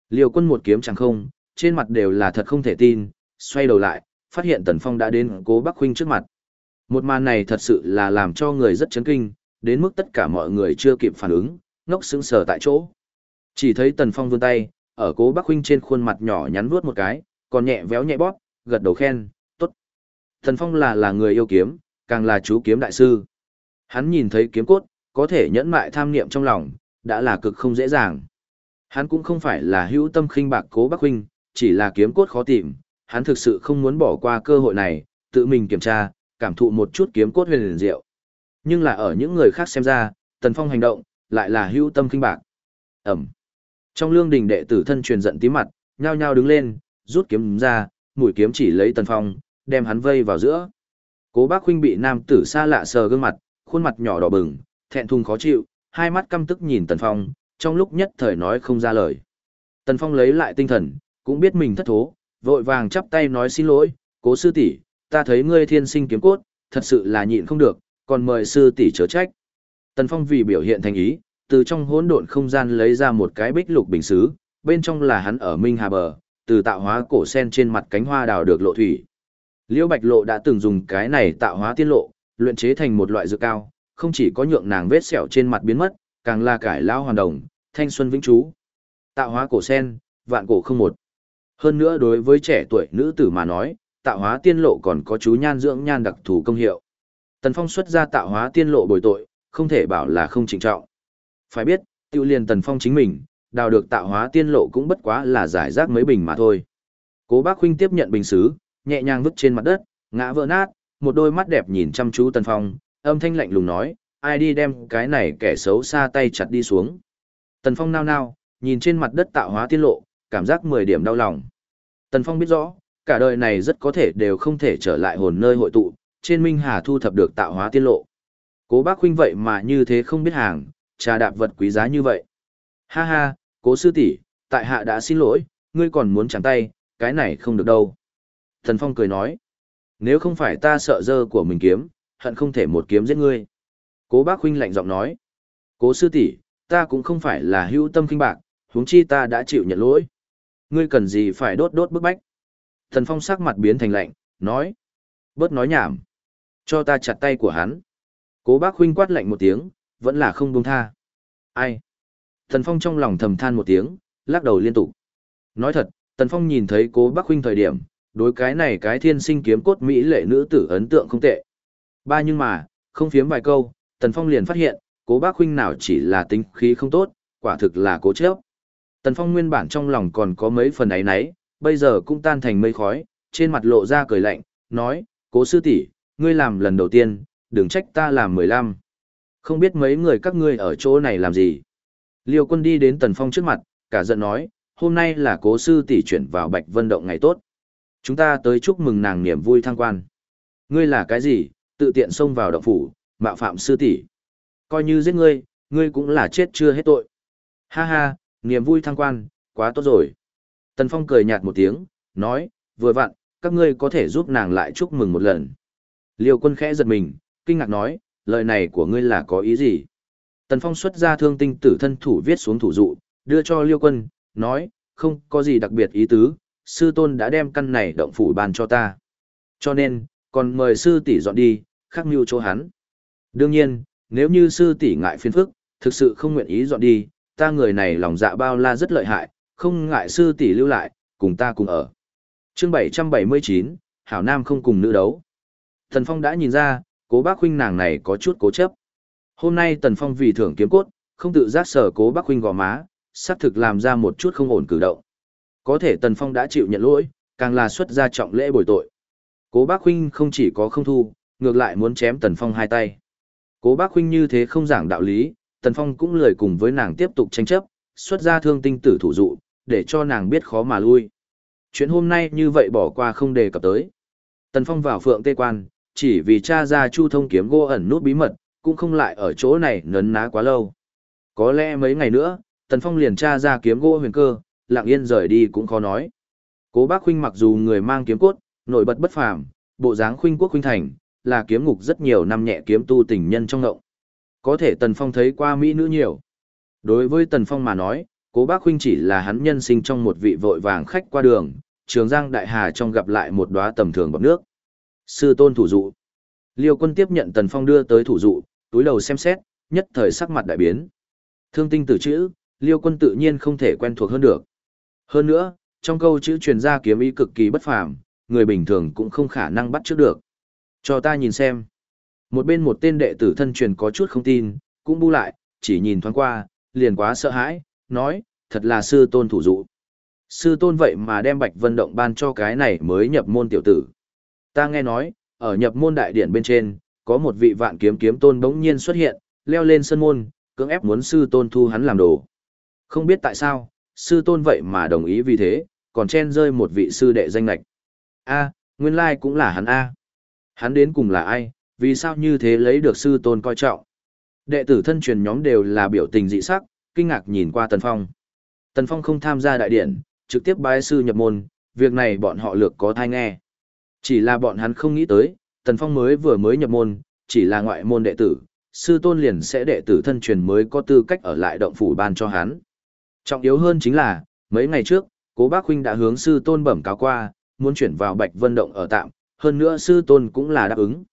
Liêu quân một kiếm chẳng không, trên mặt đều là thật không thể tin, xoay đầu lại, phát hiện Tần Phong đã đến cố Bắc Huynh trước mặt. Một màn này thật sự là làm cho người rất chấn kinh, đến mức tất cả mọi người chưa kịp phản ứng, ngốc sững sờ tại chỗ. Chỉ thấy Tần Phong vươn tay, ở cố Bắc Huynh trên khuôn mặt nhỏ nhắn vuốt một cái, còn nhẹ véo nhẹ bóp, gật đầu khen, tốt. Tần Phong là là người yêu kiếm, càng là chú kiếm đại sư. Hắn nhìn thấy kiếm cốt, có thể nhẫn mại tham niệm trong lòng, đã là cực không dễ dàng. Hắn cũng không phải là hữu tâm khinh bạc cố bác Huynh, chỉ là kiếm cốt khó tìm, hắn thực sự không muốn bỏ qua cơ hội này, tự mình kiểm tra, cảm thụ một chút kiếm cốt huyền diệu. Nhưng là ở những người khác xem ra, Tần Phong hành động, lại là hữu tâm khinh bạc. Ẩm. Trong lương đình đệ tử thân truyền giận tí mặt, nhao nhao đứng lên, rút kiếm ra, mũi kiếm chỉ lấy Tần Phong, đem hắn vây vào giữa. Cố Bác huynh bị nam tử xa lạ sờ gương mặt, khuôn mặt nhỏ đỏ bừng, thẹn thùng khó chịu, hai mắt căm tức nhìn Tần Phong, trong lúc nhất thời nói không ra lời. Tần Phong lấy lại tinh thần, cũng biết mình thất thố, vội vàng chắp tay nói xin lỗi, cố sư tỷ, ta thấy ngươi thiên sinh kiếm cốt, thật sự là nhịn không được, còn mời sư tỷ chớ trách. Tần Phong vì biểu hiện thành ý, từ trong hỗn độn không gian lấy ra một cái bích lục bình xứ, bên trong là hắn ở Minh Hà Bờ, từ tạo hóa cổ sen trên mặt cánh hoa đào được lộ thủy. Liễu Bạch Lộ đã từng dùng cái này tạo hóa tiên lộ, luyện chế thành một loại dược cao, không chỉ có nhượng nàng vết sẹo trên mặt biến mất, càng là cải lao hoàn đồng, thanh xuân vĩnh trú. Tạo hóa cổ sen, vạn cổ không một. Hơn nữa đối với trẻ tuổi nữ tử mà nói, tạo hóa tiên lộ còn có chú nhan dưỡng nhan đặc thù công hiệu. Tần Phong xuất ra tạo hóa tiên lộ bồi tội, không thể bảo là không trịnh trọng. Phải biết, tiêu liền Tần Phong chính mình, đào được tạo hóa tiên lộ cũng bất quá là giải rác mấy bình mà thôi. Cố bác huynh tiếp nhận bình xứ, nhẹ nhàng vứt trên mặt đất, ngã vỡ nát, một đôi mắt đẹp nhìn chăm chú Tần Phong, âm thanh lạnh lùng nói, ai đi đem cái này kẻ xấu xa tay chặt đi xuống. Tần Phong nao nao, nhìn trên mặt đất tạo hóa tiên lộ, cảm giác 10 điểm đau lòng. Tần Phong biết rõ, cả đời này rất có thể đều không thể trở lại hồn nơi hội tụ, trên Minh Hà thu thập được tạo hóa tiên lộ. Cố bác huynh vậy mà như thế không biết hàng, trà đạp vật quý giá như vậy. Ha ha, cố sư tỷ, tại hạ đã xin lỗi, ngươi còn muốn chẳng tay, cái này không được đâu. Tần Phong cười nói, nếu không phải ta sợ dơ của mình kiếm, hận không thể một kiếm giết ngươi. Cố bác huynh lạnh giọng nói, cố sư tỷ, ta cũng không phải là hữu tâm kinh bạc, huống chi ta đã chịu nhận lỗi. Ngươi cần gì phải đốt đốt bức bách. Thần Phong sắc mặt biến thành lạnh, nói, bớt nói nhảm, cho ta chặt tay của hắn. Cố bác huynh quát lạnh một tiếng, vẫn là không buông tha. Ai? Thần Phong trong lòng thầm than một tiếng, lắc đầu liên tục. Nói thật, Tần Phong nhìn thấy cố bác huynh thời điểm, đối cái này cái thiên sinh kiếm cốt Mỹ lệ nữ tử ấn tượng không tệ. Ba nhưng mà, không phiếm vài câu, Tần Phong liền phát hiện, cố bác huynh nào chỉ là tính khí không tốt, quả thực là cố chấp. Tần Phong nguyên bản trong lòng còn có mấy phần ấy nấy, bây giờ cũng tan thành mây khói, trên mặt lộ ra cười lạnh, nói, cố sư tỷ, ngươi làm lần đầu tiên, đừng trách ta làm mười lăm. Không biết mấy người các ngươi ở chỗ này làm gì. Liêu quân đi đến Tần Phong trước mặt, cả giận nói, hôm nay là cố sư tỷ chuyển vào Bạch Vân Động ngày tốt. Chúng ta tới chúc mừng nàng niềm vui thăng quan. Ngươi là cái gì, tự tiện xông vào động phủ, mạo phạm sư tỷ. Coi như giết ngươi, ngươi cũng là chết chưa hết tội. Ha ha, niềm vui thăng quan, quá tốt rồi. Tần Phong cười nhạt một tiếng, nói, vừa vặn, các ngươi có thể giúp nàng lại chúc mừng một lần. Liêu quân khẽ giật mình, kinh ngạc nói, lời này của ngươi là có ý gì? Tần Phong xuất ra thương tinh tử thân thủ viết xuống thủ dụ, đưa cho Liêu quân, nói, không có gì đặc biệt ý tứ, sư tôn đã đem căn này động phủ bàn cho ta. Cho nên, còn mời sư tỷ dọn đi, khắc mưu chỗ hắn. Đương nhiên, nếu như sư tỷ ngại phiền phức, thực sự không nguyện ý dọn đi, ta người này lòng dạ bao la rất lợi hại, không ngại sư tỷ lưu lại, cùng ta cùng ở. Chương 779, Hảo Nam không cùng nữ đấu. thần Phong đã nhìn ra, cố bác huynh nàng này có chút cố chấp. Hôm nay Tần Phong vì thưởng kiếm cốt, không tự giác sở cố bác huynh gò má, sắp thực làm ra một chút không ổn cử động. Có thể Tần Phong đã chịu nhận lỗi, càng là xuất ra trọng lễ bồi tội. Cố bác huynh không chỉ có không thu, ngược lại muốn chém Tần Phong hai tay. Cố bác huynh như thế không giảng đạo lý, Tần Phong cũng lười cùng với nàng tiếp tục tranh chấp, xuất ra thương tinh tử thủ dụ, để cho nàng biết khó mà lui. Chuyện hôm nay như vậy bỏ qua không đề cập tới. Tần Phong vào phượng tê quan, chỉ vì cha ra chu thông kiếm gô ẩn nút bí mật, cũng không lại ở chỗ này nấn ná quá lâu. Có lẽ mấy ngày nữa, Tần Phong liền tra ra kiếm gỗ huyền cơ, lặng yên rời đi cũng khó nói. Cố bác huynh mặc dù người mang kiếm cốt, nổi bật bất phàm, bộ dáng khuynh quốc khuynh thành, là kiếm ngục rất nhiều năm nhẹ kiếm tu tình nhân trong ngộng. Có thể Tần Phong thấy qua mỹ nữ nhiều. Đối với Tần Phong mà nói, cố bác huynh chỉ là hắn nhân sinh trong một vị vội vàng khách qua đường, trường giang đại hà trong gặp lại một đóa tầm thường bọc nước. Sư tôn thủ dụ. Liêu quân tiếp nhận Tần Phong đưa tới thủ dụ, túi đầu xem xét, nhất thời sắc mặt đại biến. Thương tinh tử chữ, liêu quân tự nhiên không thể quen thuộc hơn được. Hơn nữa, trong câu chữ truyền ra kiếm ý cực kỳ bất phàm, người bình thường cũng không khả năng bắt trước được. Cho ta nhìn xem. Một bên một tên đệ tử thân truyền có chút không tin, cũng bu lại, chỉ nhìn thoáng qua, liền quá sợ hãi, nói, thật là sư tôn thủ dụ. Sư tôn vậy mà đem Bạch Vân Động ban cho cái này mới nhập môn tiểu tử. Ta nghe nói, ở nhập môn đại điển bên trên, có một vị vạn kiếm kiếm tôn bỗng nhiên xuất hiện, leo lên sân môn, cưỡng ép muốn sư tôn thu hắn làm đồ. Không biết tại sao, sư tôn vậy mà đồng ý vì thế, còn chen rơi một vị sư đệ danh lạch. A, nguyên lai cũng là hắn A. Hắn đến cùng là ai, vì sao như thế lấy được sư tôn coi trọng. Đệ tử thân truyền nhóm đều là biểu tình dị sắc, kinh ngạc nhìn qua Tần Phong. Tần Phong không tham gia đại điển trực tiếp bái sư nhập môn, việc này bọn họ lược có thai nghe. Chỉ là bọn hắn không nghĩ tới, Tần Phong mới vừa mới nhập môn, chỉ là ngoại môn đệ tử, sư tôn liền sẽ đệ tử thân truyền mới có tư cách ở lại động phủ ban cho hắn. Trọng yếu hơn chính là, mấy ngày trước, cố bác huynh đã hướng sư tôn bẩm cáo qua, muốn chuyển vào Bạch Vân Động ở tạm, hơn nữa sư tôn cũng là đáp ứng.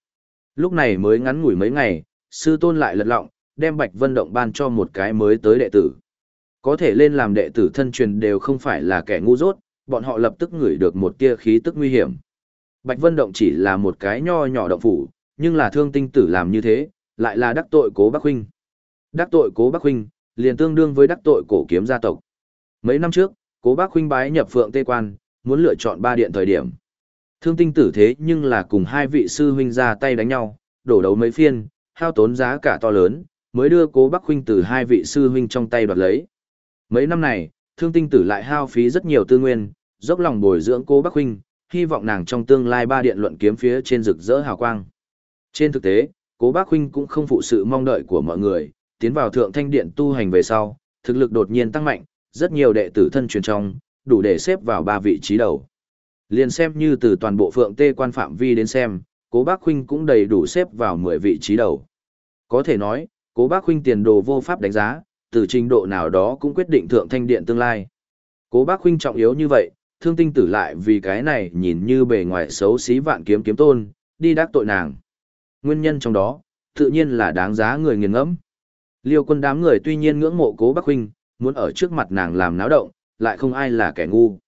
Lúc này mới ngắn ngủi mấy ngày, sư tôn lại lật lọng, đem Bạch Vân Động ban cho một cái mới tới đệ tử. Có thể lên làm đệ tử thân truyền đều không phải là kẻ ngu dốt, bọn họ lập tức ngửi được một tia khí tức nguy hiểm. Bạch Vân Động chỉ là một cái nho nhỏ động phủ, nhưng là thương tinh tử làm như thế, lại là đắc tội cố Bắc Huynh. Đắc tội cố Bắc Huynh, liền tương đương với đắc tội cổ kiếm gia tộc. Mấy năm trước, cố Bắc Huynh bái nhập phượng tê quan, muốn lựa chọn ba điện thời điểm. Thương tinh tử thế nhưng là cùng hai vị sư huynh ra tay đánh nhau, đổ đấu mấy phiên, hao tốn giá cả to lớn, mới đưa cố Bắc Huynh từ hai vị sư huynh trong tay đoạt lấy. Mấy năm này, thương tinh tử lại hao phí rất nhiều tư nguyên, dốc lòng bồi dưỡng cố Bắc Huynh, hy vọng nàng trong tương lai ba điện luận kiếm phía trên rực rỡ hào quang. Trên thực tế, cố bác huynh cũng không phụ sự mong đợi của mọi người, tiến vào thượng thanh điện tu hành về sau, thực lực đột nhiên tăng mạnh, rất nhiều đệ tử thân truyền trong, đủ để xếp vào ba vị trí đầu. Liên xem như từ toàn bộ phượng tê quan phạm vi đến xem, cố bác huynh cũng đầy đủ xếp vào 10 vị trí đầu. Có thể nói, cố bác huynh tiền đồ vô pháp đánh giá, từ trình độ nào đó cũng quyết định thượng thanh điện tương lai. Cố bác huynh trọng yếu như vậy, thương tinh tử lại vì cái này nhìn như bề ngoài xấu xí vạn kiếm kiếm tôn, đi đắc tội nàng. Nguyên nhân trong đó, tự nhiên là đáng giá người nghiền ngẫm. Liêu quân đám người tuy nhiên ngưỡng mộ cố bác Huynh, muốn ở trước mặt nàng làm náo động, lại không ai là kẻ ngu.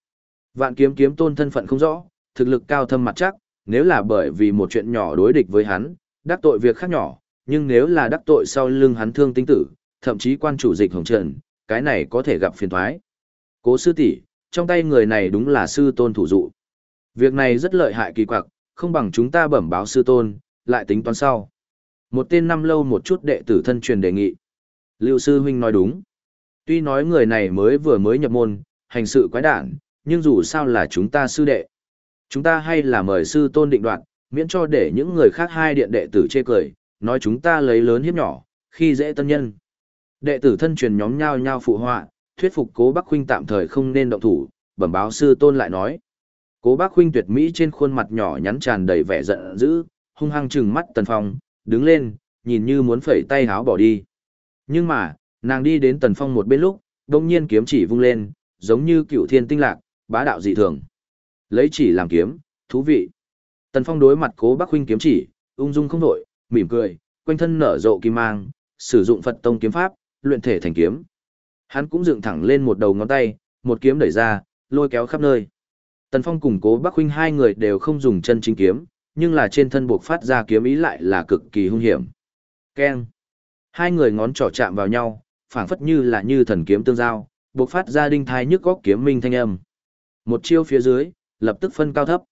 Vạn kiếm kiếm tôn thân phận không rõ, thực lực cao thâm mặt chắc, nếu là bởi vì một chuyện nhỏ đối địch với hắn, đắc tội việc khác nhỏ, nhưng nếu là đắc tội sau lưng hắn thương tinh tử, thậm chí quan chủ dịch hồng trần, cái này có thể gặp phiền thoái. Cố sư tỷ, trong tay người này đúng là sư tôn thủ dụ. Việc này rất lợi hại kỳ quặc, không bằng chúng ta bẩm báo sư tôn, lại tính toán sau. Một tên năm lâu một chút đệ tử thân truyền đề nghị. Lưu sư huynh nói đúng. Tuy nói người này mới vừa mới nhập môn, hành sự quái đản, nhưng dù sao là chúng ta sư đệ. Chúng ta hay là mời sư tôn định đoạt, miễn cho để những người khác hai điện đệ tử chê cười, nói chúng ta lấy lớn hiếp nhỏ, khi dễ tân nhân. Đệ tử thân truyền nhóm nhau nhau phụ họa, thuyết phục cố bác huynh tạm thời không nên động thủ, bẩm báo sư tôn lại nói. Cố bác huynh tuyệt mỹ trên khuôn mặt nhỏ nhắn tràn đầy vẻ giận dữ, hung hăng trừng mắt tần phong, đứng lên, nhìn như muốn phẩy tay háo bỏ đi. Nhưng mà, nàng đi đến tần phong một bên lúc, đông nhiên kiếm chỉ vung lên, giống như cựu thiên tinh lạc, bá đạo dị thường. Lấy chỉ làm kiếm, thú vị. Tần phong đối mặt cố bác huynh kiếm chỉ, ung dung không đổi, mỉm cười, quanh thân nở rộ kim mang, sử dụng Phật tông kiếm pháp, luyện thể thành kiếm. Hắn cũng dựng thẳng lên một đầu ngón tay, một kiếm đẩy ra, lôi kéo khắp nơi. Tần Phong cùng Cố Bắc huynh hai người đều không dùng chân chính kiếm, nhưng là trên thân buộc phát ra kiếm ý lại là cực kỳ hung hiểm. Keng. Hai người ngón trỏ chạm vào nhau, phảng phất như là như thần kiếm tương giao, buộc phát ra đinh thai nhức góc kiếm minh thanh âm. Một chiêu phía dưới, lập tức phân cao thấp.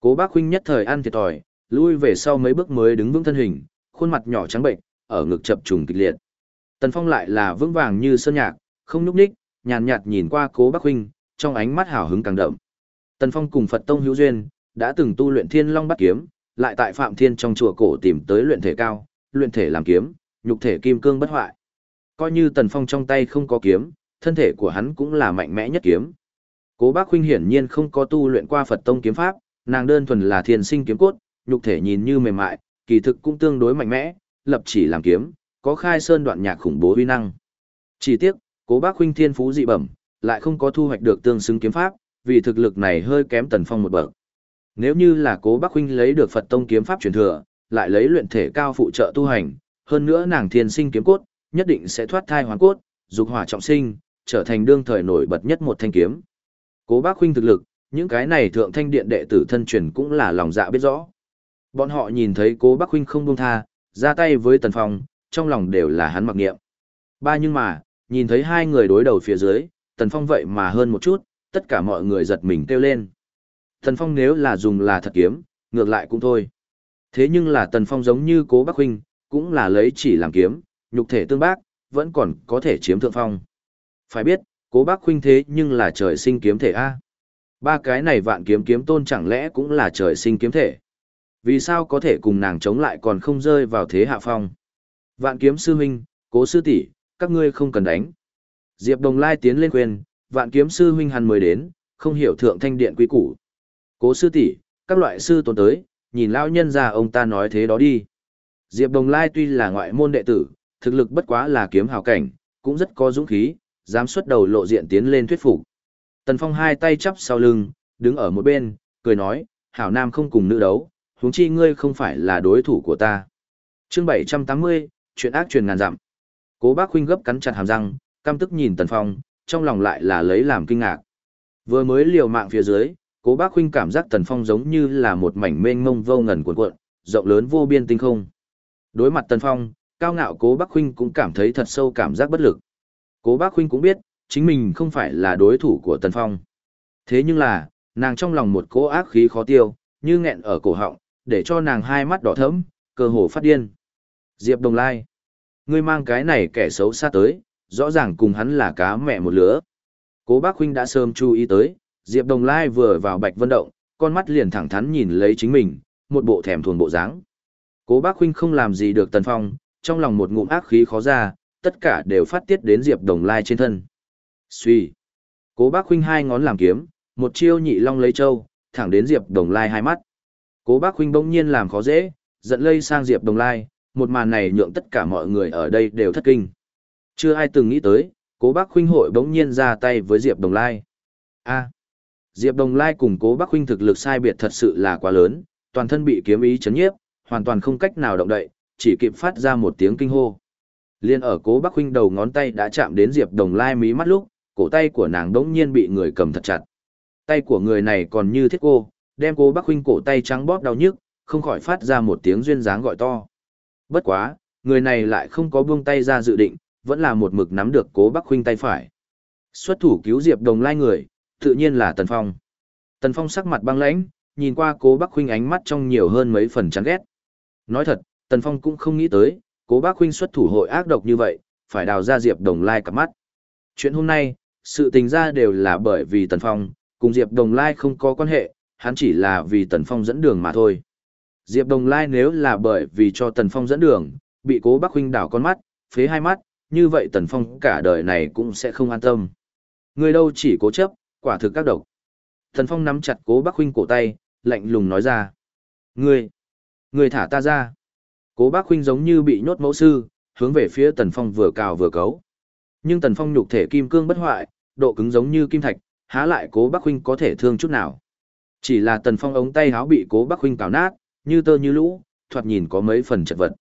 Cố Bác huynh nhất thời ăn thiệt thòi, lui về sau mấy bước mới đứng vững thân hình, khuôn mặt nhỏ trắng bệnh, ở ngực chập trùng kịch liệt. Tần Phong lại là vững vàng như sơn nhạc, không nhúc nhích, nhàn nhạt nhìn qua Cố Bác huynh, trong ánh mắt hào hứng càng đậm. Tần Phong cùng Phật Tông hữu duyên, đã từng tu luyện Thiên Long Bát Kiếm, lại tại Phạm Thiên trong chùa cổ tìm tới luyện thể cao, luyện thể làm kiếm, nhục thể kim cương bất hoại. Coi như Tần Phong trong tay không có kiếm, thân thể của hắn cũng là mạnh mẽ nhất kiếm. Cố Bác huynh hiển nhiên không có tu luyện qua Phật Tông kiếm pháp, nàng đơn thuần là thiên sinh kiếm cốt, nhục thể nhìn như mềm mại, kỳ thực cũng tương đối mạnh mẽ, lập chỉ làm kiếm, có khai sơn đoạn nhạc khủng bố uy năng. Chỉ tiếc, Cố Bác huynh thiên phú dị bẩm, lại không có thu hoạch được tương xứng kiếm pháp, vì thực lực này hơi kém Tần Phong một bậc. Nếu như là Cố Bác huynh lấy được Phật tông kiếm pháp truyền thừa, lại lấy luyện thể cao phụ trợ tu hành, hơn nữa nàng thiên sinh kiếm cốt, nhất định sẽ thoát thai hoàn cốt, dục hỏa trọng sinh, trở thành đương thời nổi bật nhất một thanh kiếm. Cố Bác huynh thực lực, những cái này thượng thanh điện đệ tử thân truyền cũng là lòng dạ biết rõ. Bọn họ nhìn thấy Cố Bác huynh không buông tha, ra tay với Tần Phong, trong lòng đều là hắn mặc niệm. Ba nhưng mà, nhìn thấy hai người đối đầu phía dưới, Tần Phong vậy mà hơn một chút, tất cả mọi người giật mình kêu lên. Tần Phong nếu là dùng là thật kiếm, ngược lại cũng thôi. Thế nhưng là Tần Phong giống như cố bác huynh, cũng là lấy chỉ làm kiếm, nhục thể tương bác, vẫn còn có thể chiếm thượng phong. Phải biết, cố bác huynh thế nhưng là trời sinh kiếm thể A. Ba cái này vạn kiếm kiếm tôn chẳng lẽ cũng là trời sinh kiếm thể. Vì sao có thể cùng nàng chống lại còn không rơi vào thế hạ phong. Vạn kiếm sư huynh, cố sư tỷ các ngươi không cần đánh. Diệp Đồng Lai tiến lên khuyên, vạn kiếm sư huynh hắn mới đến, không hiểu thượng thanh điện quý củ. Cố sư tỷ, các loại sư tôn tới, nhìn lão nhân ra ông ta nói thế đó đi. Diệp Đồng Lai tuy là ngoại môn đệ tử, thực lực bất quá là kiếm hào cảnh, cũng rất có dũng khí, dám xuất đầu lộ diện tiến lên thuyết phục. Tần Phong hai tay chắp sau lưng, đứng ở một bên, cười nói, hảo nam không cùng nữ đấu, huống chi ngươi không phải là đối thủ của ta. Chương 780, chuyện ác truyền ngàn dặm. Cố Bác huynh gấp cắn chặt hàm răng, căm tức nhìn Tần Phong, trong lòng lại là lấy làm kinh ngạc. Vừa mới liều mạng phía dưới, Cố Bác huynh cảm giác Tần Phong giống như là một mảnh mênh mông vô ngần cuộn cuộn, rộng lớn vô biên tinh không. Đối mặt Tần Phong, cao ngạo Cố Bác huynh cũng cảm thấy thật sâu cảm giác bất lực. Cố Bác huynh cũng biết, chính mình không phải là đối thủ của Tần Phong. Thế nhưng là, nàng trong lòng một cỗ ác khí khó tiêu, như nghẹn ở cổ họng, để cho nàng hai mắt đỏ thẫm, cơ hồ phát điên. Diệp Đồng Lai, ngươi mang cái này kẻ xấu xa tới, rõ ràng cùng hắn là cá mẹ một lứa. Cố bác huynh đã sớm chú ý tới, Diệp Đồng Lai vừa vào Bạch Vân Động, con mắt liền thẳng thắn nhìn lấy chính mình, một bộ thèm thuồng bộ dáng. Cố bác huynh không làm gì được Tần Phong, trong lòng một ngụm ác khí khó ra, tất cả đều phát tiết đến Diệp Đồng Lai trên thân. Suy. Cố bác huynh hai ngón làm kiếm, một chiêu nhị long lấy châu, thẳng đến Diệp Đồng Lai hai mắt. Cố bác huynh bỗng nhiên làm khó dễ, giận lây sang Diệp Đồng Lai, một màn này nhượng tất cả mọi người ở đây đều thất kinh. Chưa ai từng nghĩ tới, cố bác huynh hội bỗng nhiên ra tay với Diệp Đồng Lai. a Diệp Đồng Lai cùng cố bác huynh thực lực sai biệt thật sự là quá lớn, toàn thân bị kiếm ý chấn nhiếp, hoàn toàn không cách nào động đậy, chỉ kịp phát ra một tiếng kinh hô. Liên ở cố bắc huynh đầu ngón tay đã chạm đến Diệp Đồng Lai mí mắt lúc, cổ tay của nàng đống nhiên bị người cầm thật chặt. Tay của người này còn như thiết cô, đem cố bắc huynh cổ tay trắng bóp đau nhức, không khỏi phát ra một tiếng duyên dáng gọi to. Bất quá, người này lại không có buông tay ra dự định, vẫn là một mực nắm được cố bắc huynh tay phải. Xuất thủ cứu Diệp Đồng Lai người, tự nhiên là Tần Phong. Tần Phong sắc mặt băng lãnh, nhìn qua cố bắc huynh ánh mắt trong nhiều hơn mấy phần chán ghét. Nói thật, Tần Phong cũng không nghĩ tới, cố bác huynh xuất thủ hội ác độc như vậy, phải đào ra Diệp Đồng Lai cặp mắt. Chuyện hôm nay, sự tình ra đều là bởi vì Tần Phong, cùng Diệp Đồng Lai không có quan hệ, hắn chỉ là vì Tần Phong dẫn đường mà thôi. Diệp Đồng Lai nếu là bởi vì cho Tần Phong dẫn đường, bị cố bác huynh đảo con mắt, phế hai mắt, như vậy Tần Phong cả đời này cũng sẽ không an tâm. Người đâu chỉ cố chấp, quả thực các độc. Tần Phong nắm chặt cố bác huynh cổ tay, lạnh lùng nói ra. Ngươi, ngươi thả ta ra. Cố bác huynh giống như bị nhốt mẫu sư, hướng về phía Tần Phong vừa cào vừa cấu. Nhưng Tần Phong nhục thể kim cương bất hoại, độ cứng giống như kim thạch, há lại cố bác huynh có thể thương chút nào. Chỉ là Tần Phong ống tay háo bị cố bác huynh cào nát, như tơ như lũ, thoạt nhìn có mấy phần chật vật.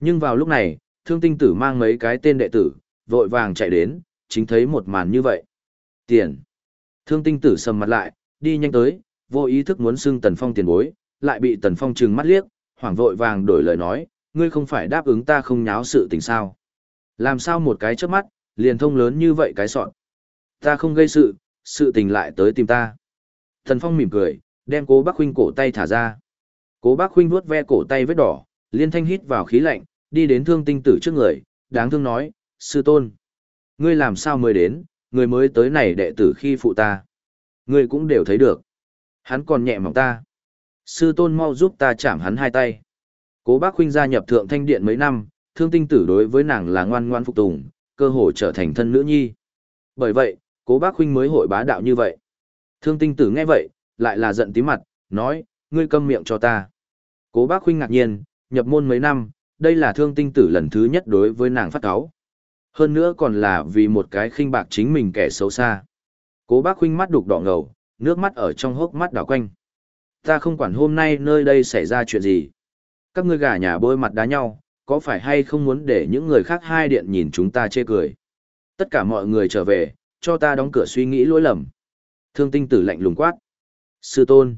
Nhưng vào lúc này, thương tinh tử mang mấy cái tên đệ tử, vội vàng chạy đến, chính thấy một màn như vậy. Tiền. Thương tinh tử sầm mặt lại, đi nhanh tới, vô ý thức muốn xưng Tần Phong tiền bối, lại bị Tần Phong trừng mắt liếc, hoảng vội vàng đổi lời nói, ngươi không phải đáp ứng ta không nháo sự tình sao. Làm sao một cái chớp mắt, liền thông lớn như vậy cái sọn. Ta không gây sự, sự tình lại tới tìm ta. Thần Phong mỉm cười, đem cố bác huynh cổ tay thả ra. Cố bác huynh vuốt ve cổ tay vết đỏ, liên thanh hít vào khí lạnh, đi đến thương tinh tử trước người, đáng thương nói, sư tôn. Ngươi làm sao mới đến, người mới tới này đệ tử khi phụ ta. Ngươi cũng đều thấy được. Hắn còn nhẹ mỏng ta. Sư tôn mau giúp ta chạm hắn hai tay. Cố bác huynh gia nhập thượng thanh điện mấy năm, thương tinh tử đối với nàng là ngoan ngoan phục tùng, cơ hội trở thành thân nữ nhi. Bởi vậy, cố bác huynh mới hội bá đạo như vậy. Thương tinh tử nghe vậy, lại là giận tí mặt, nói, ngươi câm miệng cho ta. Cố bác huynh ngạc nhiên, nhập môn mấy năm, đây là thương tinh tử lần thứ nhất đối với nàng phát cáo. Hơn nữa còn là vì một cái khinh bạc chính mình kẻ xấu xa. Cố bác huynh mắt đục đỏ ngầu, nước mắt ở trong hốc mắt đảo quanh. Ta không quản hôm nay nơi đây xảy ra chuyện gì. Các ngươi gà nhà bôi mặt đá nhau, có phải hay không muốn để những người khác hai điện nhìn chúng ta chê cười. Tất cả mọi người trở về, cho ta đóng cửa suy nghĩ lỗi lầm. Thương tinh tử lạnh lùng quát. Sư tôn.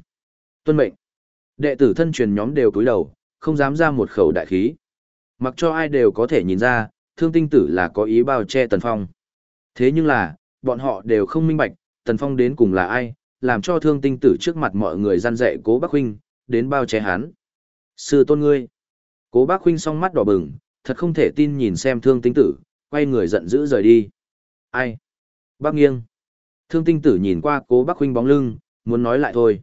Tuân mệnh. Đệ tử thân truyền nhóm đều cúi đầu, không dám ra một khẩu đại khí. Mặc cho ai đều có thể nhìn ra, thương tinh tử là có ý bao che Tần Phong. Thế nhưng là, bọn họ đều không minh bạch, Tần Phong đến cùng là ai, làm cho thương tinh tử trước mặt mọi người gian dạy cố bác huynh, đến bao che hắn. Sư tôn ngươi. Cố bác huynh song mắt đỏ bừng, thật không thể tin nhìn xem thương tinh tử, quay người giận dữ rời đi. Ai? Bác nghiêng. Thương tinh tử nhìn qua cố bác huynh bóng lưng, muốn nói lại thôi.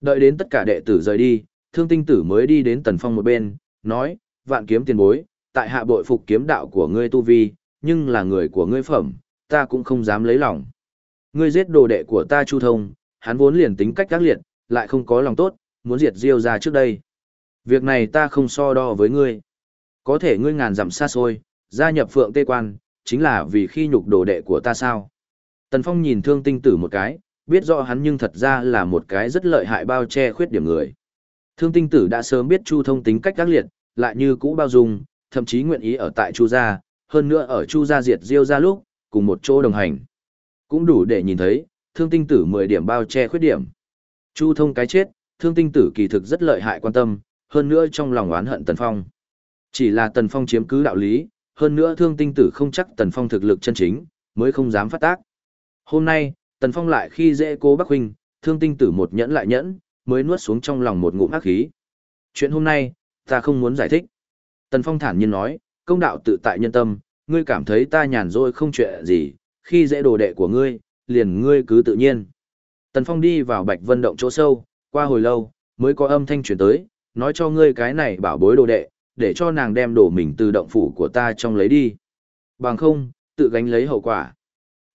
Đợi đến tất cả đệ tử rời đi, thương tinh tử mới đi đến tần phong một bên, nói, vạn kiếm tiền bối, tại hạ bội phục kiếm đạo của ngươi tu vi, nhưng là người của ngươi phẩm, ta cũng không dám lấy lòng. Ngươi giết đồ đệ của ta chu thông, hắn vốn liền tính cách ác liệt, lại không có lòng tốt, muốn diệt diêu ra trước đây. Việc này ta không so đo với ngươi. Có thể ngươi ngàn dặm xa xôi, gia nhập phượng tê quan, chính là vì khi nhục đồ đệ của ta sao. Tần Phong nhìn thương tinh tử một cái, biết rõ hắn nhưng thật ra là một cái rất lợi hại bao che khuyết điểm người. Thương tinh tử đã sớm biết Chu thông tính cách ác liệt, lại như cũ bao dung, thậm chí nguyện ý ở tại Chu gia, hơn nữa ở Chu gia diệt Diêu gia lúc, cùng một chỗ đồng hành. Cũng đủ để nhìn thấy, thương tinh tử 10 điểm bao che khuyết điểm. Chu thông cái chết, thương tinh tử kỳ thực rất lợi hại quan tâm, hơn nữa trong lòng oán hận Tần Phong. Chỉ là Tần Phong chiếm cứ đạo lý, hơn nữa thương tinh tử không chắc Tần Phong thực lực chân chính, mới không dám phát tác. Hôm nay, Tần Phong lại khi dễ cố Bắc Huynh, thương tinh tử một nhẫn lại nhẫn, mới nuốt xuống trong lòng một ngụm ác khí. Chuyện hôm nay, ta không muốn giải thích. Tần Phong thản nhiên nói, công đạo tự tại nhân tâm, ngươi cảm thấy ta nhàn rỗi không chuyện gì, khi dễ đồ đệ của ngươi, liền ngươi cứ tự nhiên. Tần Phong đi vào Bạch Vân động chỗ sâu, qua hồi lâu, mới có âm thanh truyền tới, nói cho ngươi cái này bảo bối đồ đệ, để cho nàng đem đồ mình từ động phủ của ta trong lấy đi. Bằng không, tự gánh lấy hậu quả.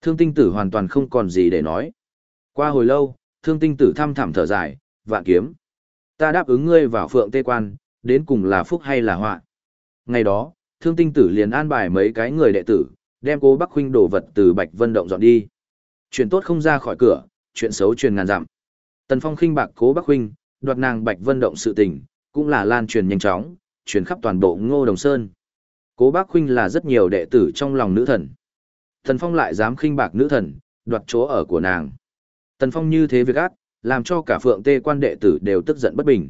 Thương tinh tử hoàn toàn không còn gì để nói. Qua hồi lâu, thương tinh tử thăm thẳm thở dài, vạn kiếm. Ta đáp ứng ngươi vào phượng tê quan, đến cùng là phúc hay là họa. Ngày đó, thương tinh tử liền an bài mấy cái người đệ tử, đem cố Bắc Huynh đồ vật từ Bạch Vân Động dọn đi. Chuyện tốt không ra khỏi cửa, chuyện xấu truyền ngàn dặm. Tần Phong khinh bạc cố Bắc Huynh, đoạt nàng Bạch Vân Động sự tình, cũng là lan truyền nhanh chóng, truyền khắp toàn bộ Ngô Đồng Sơn. Cố Bắc Huynh là rất nhiều đệ tử trong lòng nữ thần. Tần Phong lại dám khinh bạc nữ thần, đoạt chỗ ở của nàng. Tần Phong như thế việc ác, làm cho cả phượng tê quan đệ tử đều tức giận bất bình.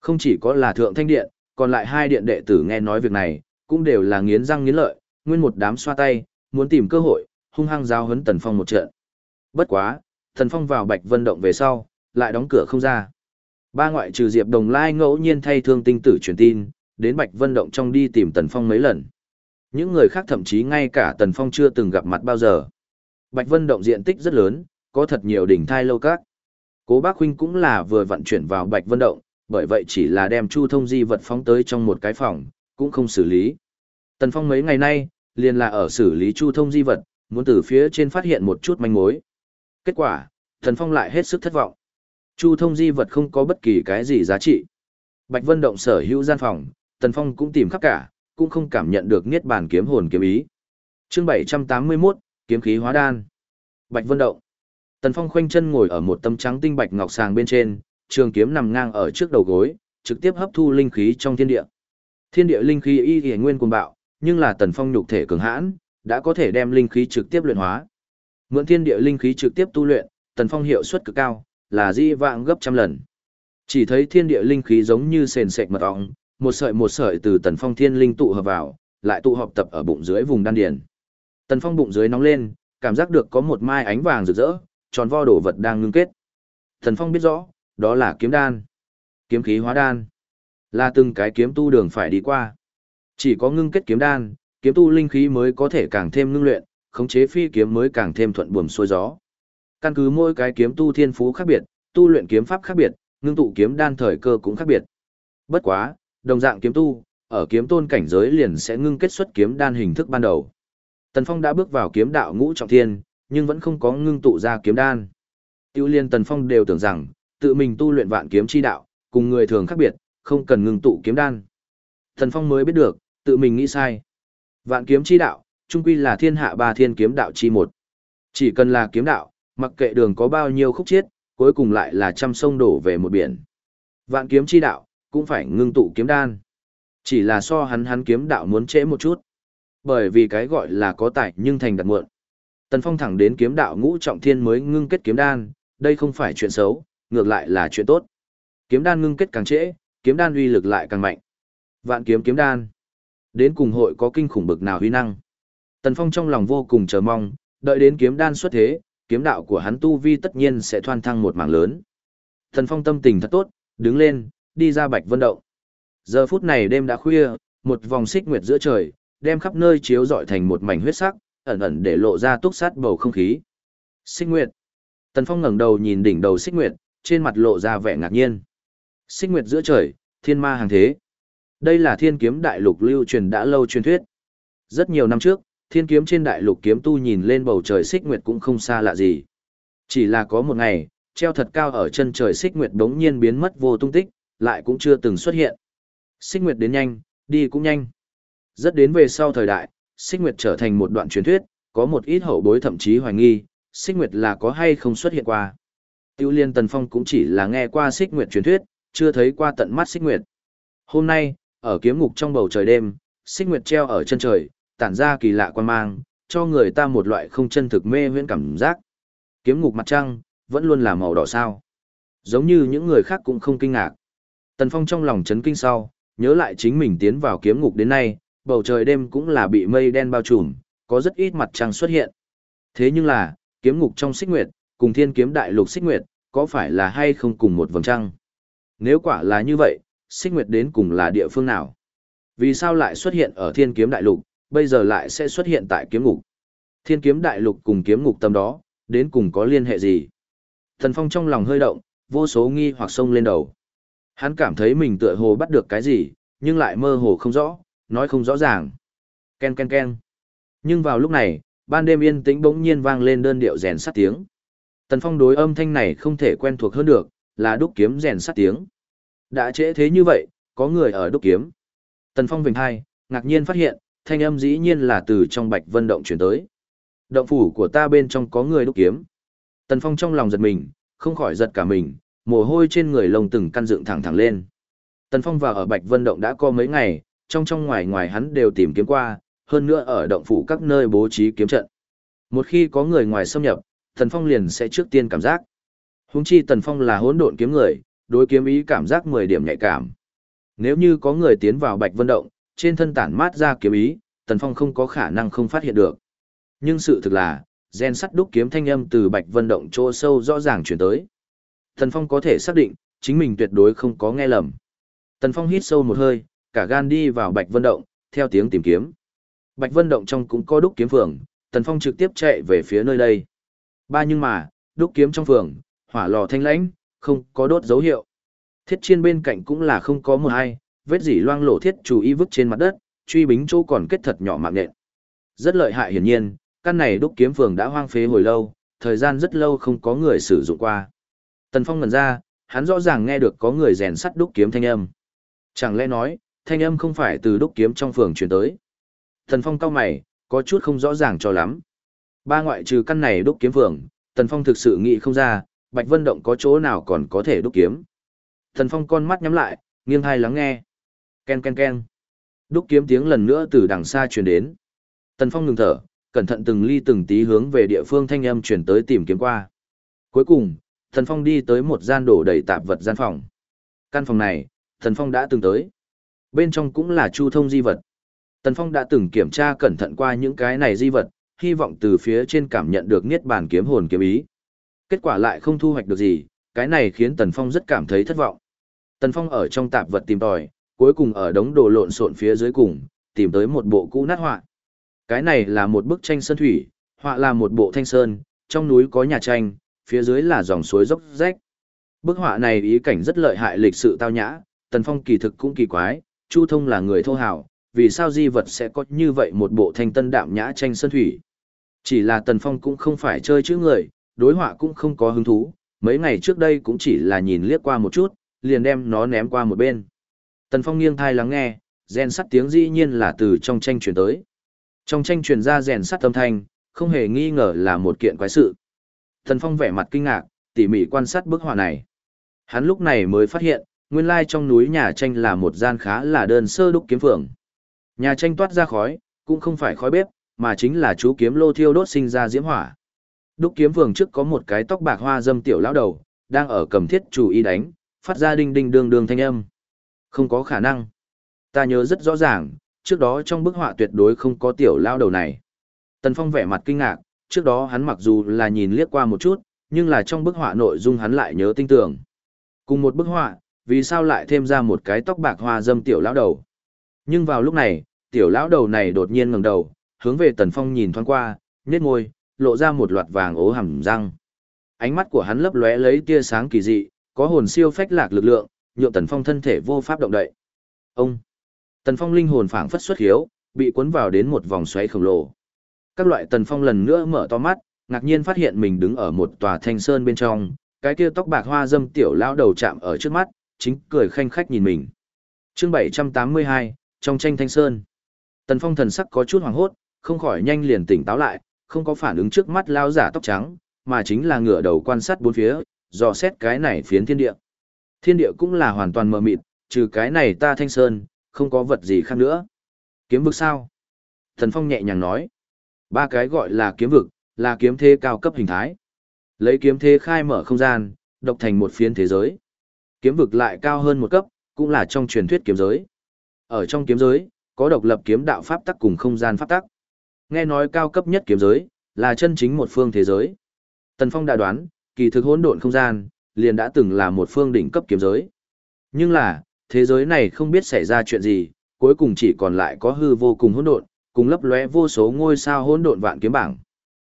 Không chỉ có là thượng thanh điện, còn lại hai điện đệ tử nghe nói việc này, cũng đều là nghiến răng nghiến lợi, nguyên một đám xoa tay, muốn tìm cơ hội, hung hăng giao hấn Tần Phong một trận. Bất quá, thần Phong vào Bạch Vân động về sau, lại đóng cửa không ra. Ba ngoại trừ Diệp Đồng Lai ngẫu nhiên thay thương tinh tử truyền tin, đến Bạch Vân Động trong đi tìm Tần Phong mấy lần. Những người khác thậm chí ngay cả Tần Phong chưa từng gặp mặt bao giờ. Bạch Vân Động diện tích rất lớn, có thật nhiều đỉnh thai lâu các. Cố Bác Huynh cũng là vừa vận chuyển vào Bạch Vân Động, bởi vậy chỉ là đem Chu Thông Di vật phóng tới trong một cái phòng, cũng không xử lý. Tần Phong mấy ngày nay, liền là ở xử lý Chu Thông Di vật, muốn từ phía trên phát hiện một chút manh mối. Kết quả, Thần Phong lại hết sức thất vọng. Chu Thông Di vật không có bất kỳ cái gì giá trị. Bạch Vân Động sở hữu gian phòng, Tần Phong cũng tìm khắp cả, cũng không cảm nhận được niết bàn kiếm hồn kiếm ý. Chương 781, kiếm khí hóa đan. Bạch Vân Động. Tần Phong khoanh chân ngồi ở một tấm trắng tinh bạch ngọc sàng bên trên, trường kiếm nằm ngang ở trước đầu gối, trực tiếp hấp thu linh khí trong thiên địa. Thiên địa linh khí y y nguyên cuồng bạo, nhưng là Tần Phong nhục thể cường hãn, đã có thể đem linh khí trực tiếp luyện hóa. Mượn thiên địa linh khí trực tiếp tu luyện, Tần Phong hiệu suất cực cao, là di vạng gấp trăm lần. Chỉ thấy thiên địa linh khí giống như sền sệt mật ong, một sợi một sợi từ Tần Phong thiên linh tụ hợp vào, lại tụ họp tập ở bụng dưới vùng đan điền. Tần Phong bụng dưới nóng lên, cảm giác được có một mai ánh vàng rực rỡ, tròn vo đồ vật đang ngưng kết. Tần Phong biết rõ, đó là kiếm đan. Kiếm khí hóa đan. Là từng cái kiếm tu đường phải đi qua. Chỉ có ngưng kết kiếm đan, kiếm tu linh khí mới có thể càng thêm ngưng luyện, khống chế phi kiếm mới càng thêm thuận buồm xuôi gió. Căn cứ mỗi cái kiếm tu thiên phú khác biệt, tu luyện kiếm pháp khác biệt, ngưng tụ kiếm đan thời cơ cũng khác biệt. Bất quá, đồng dạng kiếm tu, ở kiếm tôn cảnh giới liền sẽ ngưng kết xuất kiếm đan hình thức ban đầu. Tần Phong đã bước vào kiếm đạo ngũ trọng thiên, nhưng vẫn không có ngưng tụ ra kiếm đan. Tiêu liên Tần Phong đều tưởng rằng, tự mình tu luyện vạn kiếm chi đạo, cùng người thường khác biệt, không cần ngưng tụ kiếm đan. Tần Phong mới biết được, tự mình nghĩ sai. Vạn kiếm chi đạo, trung quy là thiên hạ ba thiên kiếm đạo chi một. Chỉ cần là kiếm đạo, mặc kệ đường có bao nhiêu khúc chiết, cuối cùng lại là trăm sông đổ về một biển. Vạn kiếm chi đạo, cũng phải ngưng tụ kiếm đan. Chỉ là so hắn hắn kiếm đạo muốn trễ một chút. Bởi vì cái gọi là có tài nhưng thành đặt muộn. Tần Phong thẳng đến kiếm đạo ngũ trọng thiên mới ngưng kết kiếm đan, đây không phải chuyện xấu, ngược lại là chuyện tốt. Kiếm đan ngưng kết càng trễ, kiếm đan uy lực lại càng mạnh. Vạn kiếm kiếm đan. Đến cùng hội có kinh khủng bực nào huy năng. Tần Phong trong lòng vô cùng chờ mong, đợi đến kiếm đan xuất thế, kiếm đạo của hắn tu vi tất nhiên sẽ thoan thăng một mảng lớn. Tần Phong tâm tình thật tốt, đứng lên, đi ra Bạch Vân Động. Giờ phút này đêm đã khuya, một vòng xích nguyệt giữa trời, đem khắp nơi chiếu rọi thành một mảnh huyết sắc, ẩn ẩn để lộ ra túc sát bầu không khí. Xích nguyệt. Tần Phong ngẩng đầu nhìn đỉnh đầu xích nguyệt, trên mặt lộ ra vẻ ngạc nhiên. Xích nguyệt giữa trời, thiên ma hàng thế. Đây là thiên kiếm đại lục lưu truyền đã lâu truyền thuyết. Rất nhiều năm trước, thiên kiếm trên đại lục kiếm tu nhìn lên bầu trời xích nguyệt cũng không xa lạ gì. Chỉ là có một ngày, treo thật cao ở chân trời xích nguyệt đống nhiên biến mất vô tung tích, lại cũng chưa từng xuất hiện. Xích nguyệt đến nhanh, đi cũng nhanh. Rất đến về sau thời đại, xích nguyệt trở thành một đoạn truyền thuyết, có một ít hậu bối thậm chí hoài nghi, xích nguyệt là có hay không xuất hiện qua. Tiêu liên Tần Phong cũng chỉ là nghe qua xích nguyệt truyền thuyết, chưa thấy qua tận mắt xích nguyệt. Hôm nay, ở kiếm ngục trong bầu trời đêm, xích nguyệt treo ở chân trời, tản ra kỳ lạ quan mang, cho người ta một loại không chân thực mê huyễn cảm giác. Kiếm ngục mặt trăng, vẫn luôn là màu đỏ sao. Giống như những người khác cũng không kinh ngạc. Tần Phong trong lòng chấn kinh sau, nhớ lại chính mình tiến vào kiếm ngục đến nay, bầu trời đêm cũng là bị mây đen bao trùm, có rất ít mặt trăng xuất hiện. Thế nhưng là, kiếm ngục trong xích nguyệt, cùng thiên kiếm đại lục xích nguyệt, có phải là hay không cùng một vầng trăng? Nếu quả là như vậy, xích nguyệt đến cùng là địa phương nào? Vì sao lại xuất hiện ở thiên kiếm đại lục, bây giờ lại sẽ xuất hiện tại kiếm ngục? Thiên kiếm đại lục cùng kiếm ngục tâm đó, đến cùng có liên hệ gì? Thần Phong trong lòng hơi động, vô số nghi hoặc sông lên đầu. Hắn cảm thấy mình tựa hồ bắt được cái gì, nhưng lại mơ hồ không rõ, nói không rõ ràng. Ken ken ken. Nhưng vào lúc này, ban đêm yên tĩnh bỗng nhiên vang lên đơn điệu rèn sắt tiếng. Tần Phong đối âm thanh này không thể quen thuộc hơn được, là đúc kiếm rèn sắt tiếng. Đã trễ thế như vậy, có người ở đúc kiếm. Tần Phong vinh hai, ngạc nhiên phát hiện, thanh âm dĩ nhiên là từ trong bạch vân động chuyển tới. Động phủ của ta bên trong có người đúc kiếm. Tần Phong trong lòng giật mình, không khỏi giật cả mình, mồ hôi trên người lông từng căn dựng thẳng thẳng lên. Tần Phong vào ở Bạch Vân Động đã có mấy ngày, trong trong ngoài ngoài hắn đều tìm kiếm qua, hơn nữa ở động phủ các nơi bố trí kiếm trận. Một khi có người ngoài xâm nhập, Tần Phong liền sẽ trước tiên cảm giác. Huống chi Tần Phong là hỗn độn kiếm người, đối kiếm ý cảm giác 10 điểm nhạy cảm. Nếu như có người tiến vào Bạch Vân Động, trên thân tản mát ra kiếm ý, Tần Phong không có khả năng không phát hiện được. Nhưng sự thực là, gen sắt đúc kiếm thanh âm từ Bạch Vân Động chỗ sâu rõ ràng chuyển tới. Tần Phong có thể xác định, chính mình tuyệt đối không có nghe lầm. Tần Phong hít sâu một hơi, cả gan đi vào Bạch Vân Động, theo tiếng tìm kiếm. Bạch Vân Động trong cũng có đúc kiếm phường, Tần Phong trực tiếp chạy về phía nơi đây. Ba nhưng mà, đúc kiếm trong phường, hỏa lò thanh lãnh, không có đốt dấu hiệu. Thiết chiên bên cạnh cũng là không có một ai, vết dỉ loang lổ thiết chủ y vứt trên mặt đất, truy bính chỗ còn kết thật nhỏ mạng nện. Rất lợi hại hiển nhiên, căn này đúc kiếm phường đã hoang phế hồi lâu, thời gian rất lâu không có người sử dụng qua. Tần Phong ngẩn ra, hắn rõ ràng nghe được có người rèn sắt đúc kiếm thanh âm. Chẳng lẽ nói, thanh âm không phải từ đúc kiếm trong phường truyền tới. Tần Phong cau mày, có chút không rõ ràng cho lắm. Ba ngoại trừ căn này đúc kiếm phường, Tần Phong thực sự nghĩ không ra, Bạch Vân Động có chỗ nào còn có thể đúc kiếm. Tần Phong con mắt nhắm lại, nghiêng hai lắng nghe. Ken ken ken. Đúc kiếm tiếng lần nữa từ đằng xa truyền đến. Tần Phong ngừng thở, cẩn thận từng ly từng tí hướng về địa phương thanh âm truyền tới tìm kiếm qua. Cuối cùng, Tần Phong đi tới một gian đổ đầy tạp vật gian phòng. Căn phòng này, Tần Phong đã từng tới. Bên trong cũng là chu thông di vật. Tần Phong đã từng kiểm tra cẩn thận qua những cái này di vật, hy vọng từ phía trên cảm nhận được niết bàn kiếm hồn kiếm ý. Kết quả lại không thu hoạch được gì, cái này khiến Tần Phong rất cảm thấy thất vọng. Tần Phong ở trong tạp vật tìm tòi, cuối cùng ở đống đồ lộn xộn phía dưới cùng, tìm tới một bộ cũ nát họa. Cái này là một bức tranh sơn thủy, họa là một bộ thanh sơn, trong núi có nhà tranh, phía dưới là dòng suối dốc rách. Bức họa này ý cảnh rất lợi hại lịch sự tao nhã, Tần Phong kỳ thực cũng kỳ quái, Chu Thông là người thô hào, vì sao di vật sẽ có như vậy một bộ thanh tân đạm nhã tranh sơn thủy. Chỉ là Tần Phong cũng không phải chơi chữ người, đối họa cũng không có hứng thú, mấy ngày trước đây cũng chỉ là nhìn liếc qua một chút, liền đem nó ném qua một bên. Tần Phong nghiêng thai lắng nghe, rèn sắt tiếng dĩ nhiên là từ trong tranh truyền tới. Trong tranh truyền ra rèn sắt âm thanh, không hề nghi ngờ là một kiện quái sự. Tần Phong vẻ mặt kinh ngạc, tỉ mỉ quan sát bức họa này. Hắn lúc này mới phát hiện, nguyên lai trong núi nhà tranh là một gian khá là đơn sơ đúc kiếm phường. Nhà tranh toát ra khói, cũng không phải khói bếp, mà chính là chú kiếm lô thiêu đốt sinh ra diễm hỏa. Đúc kiếm phường trước có một cái tóc bạc hoa dâm tiểu lão đầu, đang ở cầm thiết chủ y đánh, phát ra đinh đinh đường đường thanh âm. Không có khả năng. Ta nhớ rất rõ ràng, trước đó trong bức họa tuyệt đối không có tiểu lao đầu này. Tần Phong vẻ mặt kinh ngạc, trước đó hắn mặc dù là nhìn liếc qua một chút, nhưng là trong bức họa nội dung hắn lại nhớ tinh tường. Cùng một bức họa, vì sao lại thêm ra một cái tóc bạc hoa dâm tiểu lão đầu? Nhưng vào lúc này, tiểu lão đầu này đột nhiên ngẩng đầu, hướng về Tần Phong nhìn thoáng qua, nhếch môi, lộ ra một loạt vàng ố hầm răng. Ánh mắt của hắn lấp lóe lấy tia sáng kỳ dị, có hồn siêu phách lạc lực lượng, nhượng Tần Phong thân thể vô pháp động đậy. Ông Tần Phong linh hồn phảng phất xuất hiếu, bị cuốn vào đến một vòng xoáy khổng lồ. Các loại Tần Phong lần nữa mở to mắt, ngạc nhiên phát hiện mình đứng ở một tòa thanh sơn bên trong, cái kia tóc bạc hoa dâm tiểu lão đầu chạm ở trước mắt, chính cười khanh khách nhìn mình. Chương 782, trong tranh thanh sơn. Tần Phong thần sắc có chút hoảng hốt, không khỏi nhanh liền tỉnh táo lại, không có phản ứng trước mắt lão giả tóc trắng, mà chính là ngửa đầu quan sát bốn phía, dò xét cái này phiến thiên địa. Thiên địa cũng là hoàn toàn mờ mịt, trừ cái này ta thanh sơn, không có vật gì khác nữa. Kiếm vực sao? Thần Phong nhẹ nhàng nói. Ba cái gọi là kiếm vực, là kiếm thế cao cấp hình thái. Lấy kiếm thế khai mở không gian, độc thành một phiến thế giới. Kiếm vực lại cao hơn một cấp, cũng là trong truyền thuyết kiếm giới. Ở trong kiếm giới, có độc lập kiếm đạo pháp tắc cùng không gian pháp tắc. Nghe nói cao cấp nhất kiếm giới, là chân chính một phương thế giới. Tần Phong đã đoán, kỳ thực hỗn độn không gian, liền đã từng là một phương đỉnh cấp kiếm giới. Nhưng là, thế giới này không biết xảy ra chuyện gì, cuối cùng chỉ còn lại có hư vô cùng hỗn độn, cùng lấp lóe vô số ngôi sao hỗn độn vạn kiếm bảng.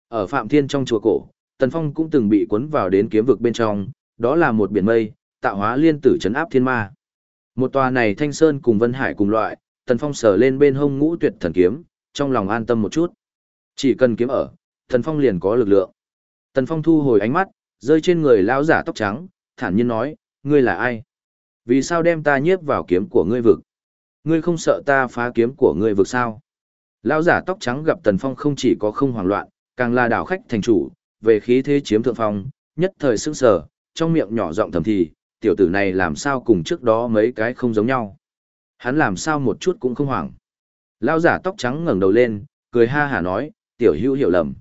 Ở Phạm Thiên trong chùa cổ, Tần Phong cũng từng bị cuốn vào đến kiếm vực bên trong, đó là một biển mây, tạo hóa liên tử trấn áp thiên ma. Một tòa này Thanh Sơn cùng Vân Hải cùng loại, Tần Phong sờ lên bên hông ngũ tuyệt thần kiếm, trong lòng an tâm một chút. Chỉ cần kiếm ở, Tần Phong liền có lực lượng. Tần Phong thu hồi ánh mắt, rơi trên người lão giả tóc trắng, thản nhiên nói, ngươi là ai? Vì sao đem ta nhiếp vào kiếm của ngươi vực? Ngươi không sợ ta phá kiếm của ngươi vực sao? Lão giả tóc trắng gặp Tần Phong không chỉ có không hoảng loạn, càng là đảo khách thành chủ, về khí thế chiếm thượng phong, nhất thời sững sờ, trong miệng nhỏ giọng thầm thì, tiểu tử này làm sao cùng trước đó mấy cái không giống nhau. Hắn làm sao một chút cũng không hoảng. Lão giả tóc trắng ngẩng đầu lên, cười ha hả nói, tiểu hữu hiểu lầm.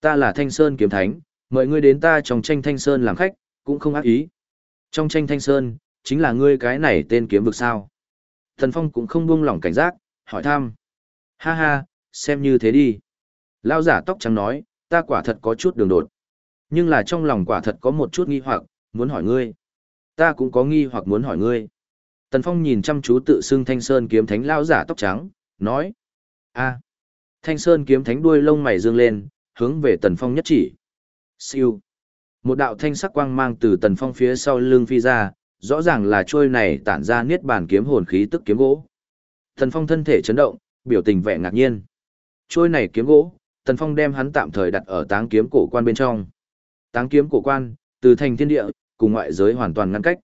Ta là Thanh Sơn kiếm thánh, mời ngươi đến ta trong tranh Thanh Sơn làm khách, cũng không ác ý. Trong tranh Thanh Sơn, chính là ngươi cái này tên kiếm vực sao. Thần Phong cũng không buông lỏng cảnh giác, hỏi thăm. Ha ha, xem như thế đi. Lao giả tóc trắng nói, ta quả thật có chút đường đột. Nhưng là trong lòng quả thật có một chút nghi hoặc, muốn hỏi ngươi. Ta cũng có nghi hoặc muốn hỏi ngươi. Tần Phong nhìn chăm chú tự xưng Thanh Sơn kiếm thánh lao giả tóc trắng, nói. a Thanh Sơn kiếm thánh đuôi lông mày dương lên, hướng về Tần Phong nhất chỉ. Siêu. Một đạo thanh sắc quang mang từ Tần Phong phía sau lưng phi ra, rõ ràng là trôi này tản ra niết bàn kiếm hồn khí tức kiếm gỗ. Tần Phong thân thể chấn động, biểu tình vẻ ngạc nhiên. Trôi này kiếm gỗ, Tần Phong đem hắn tạm thời đặt ở táng kiếm cổ quan bên trong. Táng kiếm cổ quan, từ thành thiên địa, cùng ngoại giới hoàn toàn ngăn cách.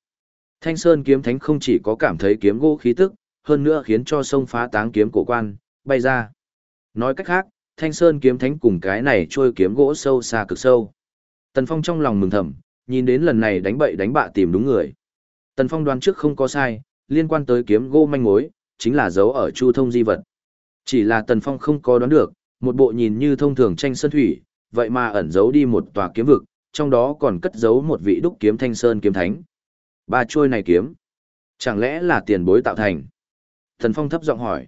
Thanh Sơn kiếm thánh không chỉ có cảm thấy kiếm gỗ khí tức, hơn nữa khiến cho sông phá táng kiếm cổ quan, bay ra. Nói cách khác, Thanh Sơn kiếm thánh cùng cái này trôi kiếm gỗ sâu xa cực sâu. Tần Phong trong lòng mừng thầm, nhìn đến lần này đánh bậy đánh bạ tìm đúng người. Tần Phong đoán trước không có sai, liên quan tới kiếm gỗ manh mối, chính là dấu ở Chu Thông di vật. Chỉ là Tần Phong không có đoán được, một bộ nhìn như thông thường tranh sơn thủy, vậy mà ẩn giấu đi một tòa kiếm vực, trong đó còn cất giấu một vị đúc kiếm thanh sơn kiếm thánh. Ba chuôi này kiếm, chẳng lẽ là tiền bối tạo thành? Tần Phong thấp giọng hỏi.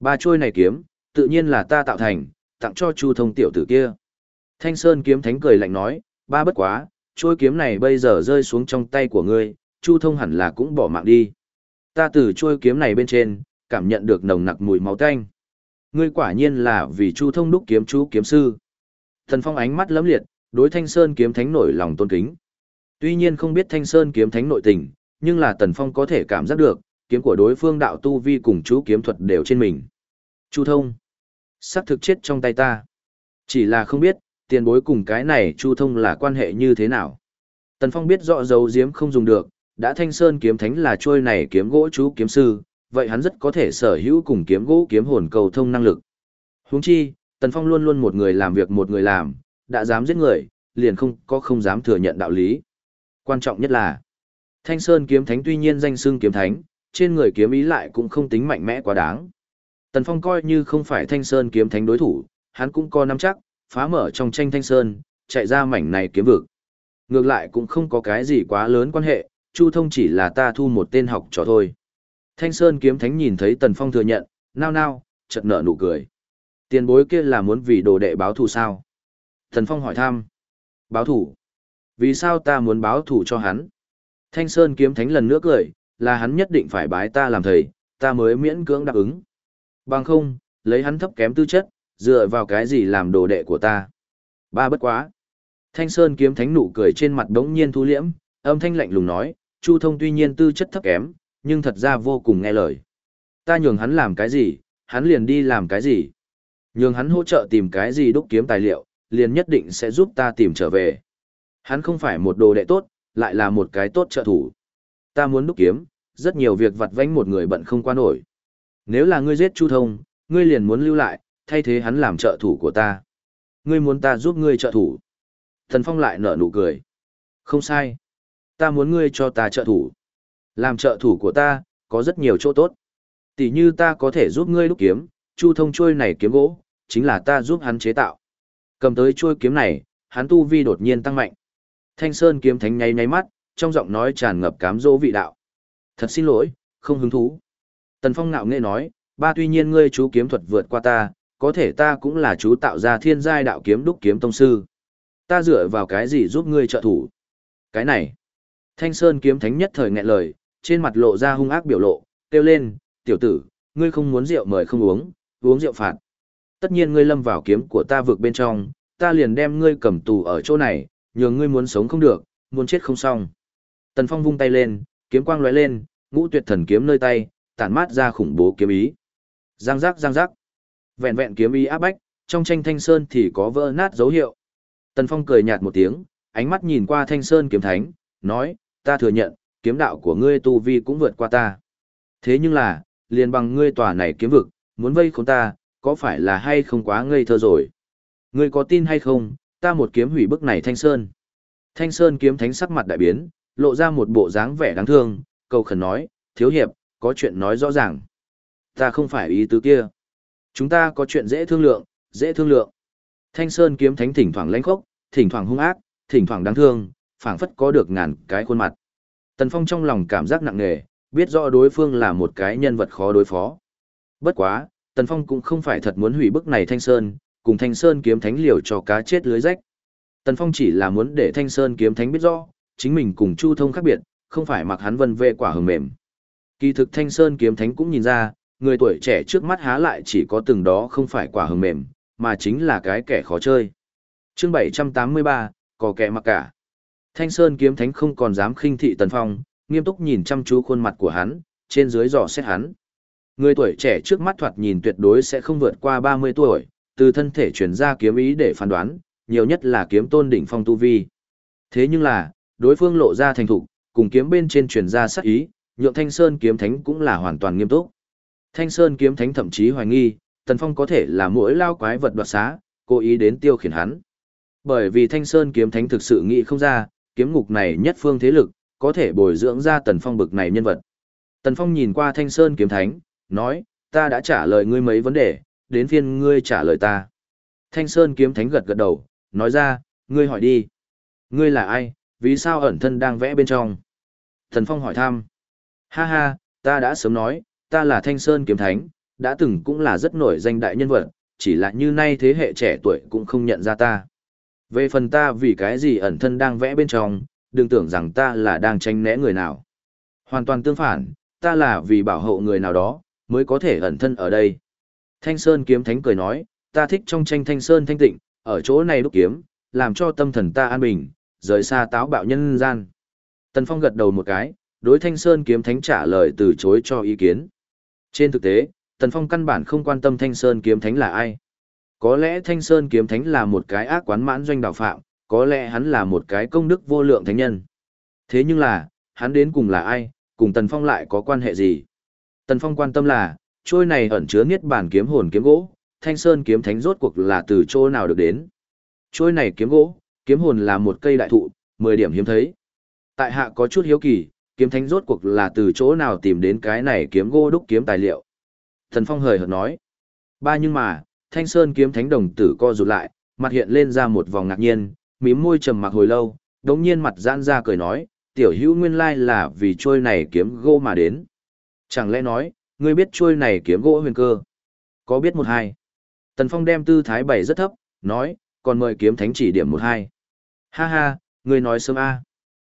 Ba chuôi này kiếm, tự nhiên là ta tạo thành, tặng cho Chu Thông tiểu tử kia. Thanh Sơn kiếm thánh cười lạnh nói, ba bất quá, chuôi kiếm này bây giờ rơi xuống trong tay của ngươi, Chu Thông hẳn là cũng bỏ mạng đi. Ta từ chuôi kiếm này bên trên, cảm nhận được nồng nặc mùi máu tanh. Ngươi quả nhiên là vì Chu Thông đúc kiếm chú kiếm sư. Thần Phong ánh mắt lấm liệt, đối Thanh Sơn kiếm thánh nổi lòng tôn kính. Tuy nhiên không biết Thanh Sơn kiếm thánh nội tình, nhưng là Tần Phong có thể cảm giác được, kiếm của đối phương đạo tu vi cùng chú kiếm thuật đều trên mình. Chu Thông, sắp thực chết trong tay ta. Chỉ là không biết, tiền bối cùng cái này Chu Thông là quan hệ như thế nào. Tần Phong biết rõ dấu diếm không dùng được, đã Thanh Sơn kiếm thánh là trôi này kiếm gỗ chú kiếm sư, vậy hắn rất có thể sở hữu cùng kiếm gỗ kiếm hồn cầu thông năng lực. Huống chi, Tần Phong luôn luôn một người làm việc một người làm, đã dám giết người, liền không có không dám thừa nhận đạo lý. Quan trọng nhất là, Thanh Sơn kiếm thánh tuy nhiên danh xưng kiếm thánh, trên người kiếm ý lại cũng không tính mạnh mẽ quá đáng. Tần Phong coi như không phải Thanh Sơn kiếm thánh đối thủ, hắn cũng có nắm chắc, phá mở trong tranh Thanh Sơn, chạy ra mảnh này kiếm vực. Ngược lại cũng không có cái gì quá lớn quan hệ, Chu Thông chỉ là ta thu một tên học trò thôi. Thanh Sơn kiếm thánh nhìn thấy Tần Phong thừa nhận, nao nao, chợt nở nụ cười. Tiền bối kia là muốn vì đồ đệ báo thù sao? Tần Phong hỏi thăm. Báo thù? Vì sao ta muốn báo thù cho hắn? Thanh Sơn kiếm thánh lần nữa cười, là hắn nhất định phải bái ta làm thầy, ta mới miễn cưỡng đáp ứng. Bằng không, lấy hắn thấp kém tư chất, dựa vào cái gì làm đồ đệ của ta? Ba bất quá. Thanh Sơn kiếm thánh nụ cười trên mặt đống nhiên thu liễm, âm thanh lạnh lùng nói, Chu Thông tuy nhiên tư chất thấp kém, nhưng thật ra vô cùng nghe lời. Ta nhường hắn làm cái gì, hắn liền đi làm cái gì. Nhường hắn hỗ trợ tìm cái gì đúc kiếm tài liệu, liền nhất định sẽ giúp ta tìm trở về. Hắn không phải một đồ đệ tốt, lại là một cái tốt trợ thủ. Ta muốn đúc kiếm, rất nhiều việc vặt vãnh một người bận không qua nổi. Nếu là ngươi giết Chu Thông, ngươi liền muốn lưu lại, thay thế hắn làm trợ thủ của ta. Ngươi muốn ta giúp ngươi trợ thủ. Thần Phong lại nở nụ cười. Không sai. Ta muốn ngươi cho ta trợ thủ. Làm trợ thủ của ta, có rất nhiều chỗ tốt. Tỷ như ta có thể giúp ngươi đúc kiếm, chu thông trôi này kiếm gỗ, chính là ta giúp hắn chế tạo. Cầm tới trôi kiếm này, hắn tu vi đột nhiên tăng mạnh. Thanh Sơn kiếm thánh nháy nháy mắt, trong giọng nói tràn ngập cám dỗ vị đạo. Thật xin lỗi, không hứng thú. Tần Phong ngạo nghễ nói, ba tuy nhiên ngươi chú kiếm thuật vượt qua ta, có thể ta cũng là chú tạo ra thiên giai đạo kiếm đúc kiếm tông sư. Ta dựa vào cái gì giúp ngươi trợ thủ? Cái này. Thanh Sơn kiếm thánh nhất thời nghẹn lời, trên mặt lộ ra hung ác biểu lộ, kêu lên, tiểu tử, ngươi không muốn rượu mời không uống, uống rượu phạt. Tất nhiên ngươi lâm vào kiếm của ta vượt bên trong, ta liền đem ngươi cầm tù ở chỗ này, nhường ngươi muốn sống không được, muốn chết không xong. Tần Phong vung tay lên, kiếm quang lóe lên, ngũ tuyệt thần kiếm nơi tay, tản mát ra khủng bố kiếm ý. Giang giác giang giác. Vẹn vẹn kiếm ý áp bách, trong tranh Thanh Sơn thì có vỡ nát dấu hiệu. Tần Phong cười nhạt một tiếng, ánh mắt nhìn qua Thanh Sơn kiếm thánh, nói, ta thừa nhận, kiếm đạo của ngươi tu vi cũng vượt qua ta. Thế nhưng là, liền bằng ngươi tòa này kiếm vực, muốn vây khốn ta, có phải là hay không quá ngây thơ rồi? Ngươi có tin hay không, ta một kiếm hủy bức này Thanh Sơn. Thanh Sơn kiếm thánh sắc mặt đại biến, lộ ra một bộ dáng vẻ đáng thương, cầu khẩn nói, thiếu hiệp, có chuyện nói rõ ràng. Ta không phải ý tứ kia. Chúng ta có chuyện dễ thương lượng, dễ thương lượng. Thanh Sơn kiếm thánh thỉnh thoảng lãnh khốc, thỉnh thoảng hung ác, thỉnh thoảng đáng thương, phảng phất có được ngàn cái khuôn mặt. Tần Phong trong lòng cảm giác nặng nề, biết rõ đối phương là một cái nhân vật khó đối phó. Bất quá, Tần Phong cũng không phải thật muốn hủy bức này Thanh Sơn, cùng Thanh Sơn kiếm thánh liều cho cá chết lưới rách. Tần Phong chỉ là muốn để Thanh Sơn kiếm thánh biết rõ, chính mình cùng Chu Thông khác biệt, không phải mặc hắn vân về quả hừng mềm. Kỳ thực Thanh Sơn kiếm thánh cũng nhìn ra, người tuổi trẻ trước mắt há lại chỉ có từng đó không phải quả hường mềm, mà chính là cái kẻ khó chơi. Chương 783, có kẻ mặc cả. Thanh Sơn kiếm thánh không còn dám khinh thị Tần Phong, nghiêm túc nhìn chăm chú khuôn mặt của hắn, trên dưới dò xét hắn. Người tuổi trẻ trước mắt thoạt nhìn tuyệt đối sẽ không vượt qua 30 tuổi, từ thân thể chuyển ra kiếm ý để phán đoán, nhiều nhất là kiếm tôn đỉnh phong tu vi. Thế nhưng là, đối phương lộ ra thành thục, cùng kiếm bên trên truyền ra sát ý, nhượng Thanh Sơn kiếm thánh cũng là hoàn toàn nghiêm túc. Thanh Sơn kiếm thánh thậm chí hoài nghi, Tần Phong có thể là mỗi lao quái vật đoạt xá, cố ý đến tiêu khiển hắn. Bởi vì Thanh Sơn kiếm thánh thực sự nghĩ không ra, kiếm ngục này nhất phương thế lực, có thể bồi dưỡng ra Tần Phong bực này nhân vật. Tần Phong nhìn qua Thanh Sơn kiếm thánh, nói, ta đã trả lời ngươi mấy vấn đề, đến phiên ngươi trả lời ta. Thanh Sơn kiếm thánh gật gật đầu, nói ra, ngươi hỏi đi. Ngươi là ai, vì sao ẩn thân đang vẽ bên trong? Tần Phong hỏi thăm. Ha ha, ta đã sớm nói, ta là Thanh Sơn kiếm thánh, đã từng cũng là rất nổi danh đại nhân vật, chỉ là như nay thế hệ trẻ tuổi cũng không nhận ra ta. Về phần ta vì cái gì ẩn thân đang vẽ bên trong, đừng tưởng rằng ta là đang tranh né người nào. Hoàn toàn tương phản, ta là vì bảo hộ người nào đó, mới có thể ẩn thân ở đây. Thanh Sơn kiếm thánh cười nói, ta thích trong tranh Thanh Sơn thanh tịnh, ở chỗ này đúc kiếm, làm cho tâm thần ta an bình, rời xa táo bạo nhân gian. Tần Phong gật đầu một cái, đối Thanh Sơn kiếm thánh trả lời từ chối cho ý kiến. Trên thực tế, Tần Phong căn bản không quan tâm Thanh Sơn kiếm thánh là ai. Có lẽ Thanh Sơn kiếm thánh là một cái ác quán mãn doanh đạo phạm, có lẽ hắn là một cái công đức vô lượng thánh nhân. Thế nhưng là, hắn đến cùng là ai, cùng Tần Phong lại có quan hệ gì? Tần Phong quan tâm là, trôi này ẩn chứa niết bản kiếm hồn kiếm gỗ, Thanh Sơn kiếm thánh rốt cuộc là từ chỗ nào được đến? Trôi này kiếm gỗ, kiếm hồn là một cây đại thụ, 10 điểm hiếm thấy. Tại hạ có chút hiếu kỳ, kiếm thánh rốt cuộc là từ chỗ nào tìm đến cái này kiếm gỗ đúc kiếm tài liệu. Thần Phong hời hợt nói. Ba nhưng mà, Thanh Sơn kiếm thánh đồng tử co rụt lại, mặt hiện lên ra một vòng ngạc nhiên, mím môi trầm mặc hồi lâu, đống nhiên mặt giãn ra cười nói, tiểu hữu nguyên lai là vì trôi này kiếm gỗ mà đến. Chẳng lẽ nói, ngươi biết trôi này kiếm gỗ huyền cơ? Có biết một hai? Tần Phong đem tư thái bày rất thấp, nói, còn mời kiếm thánh chỉ điểm một hai. Ha ha, ngươi nói sớm a.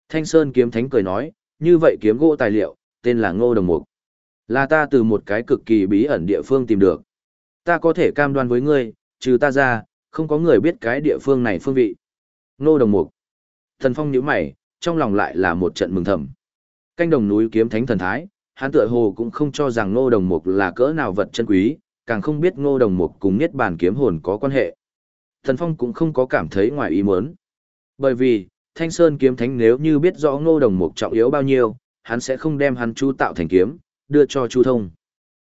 Thanh Sơn kiếm thánh cười nói, như vậy kiếm gỗ tài liệu, tên là Ngô Đồng Mục. Là ta từ một cái cực kỳ bí ẩn địa phương tìm được. Ta có thể cam đoan với ngươi, trừ ta ra, không có người biết cái địa phương này phương vị. Ngô Đồng Mục. Thần Phong nhíu mày, trong lòng lại là một trận mừng thầm. Canh đồng núi kiếm thánh thần thái, hắn tựa hồ cũng không cho rằng Ngô Đồng Mục là cỡ nào vật chân quý, càng không biết Ngô Đồng Mục cùng Niết Bàn kiếm hồn có quan hệ. Thần Phong cũng không có cảm thấy ngoài ý muốn. Bởi vì, Thanh Sơn kiếm thánh nếu như biết rõ Ngô Đồng Mục trọng yếu bao nhiêu, hắn sẽ không đem hắn chu tạo thành kiếm, đưa cho Chu Thông.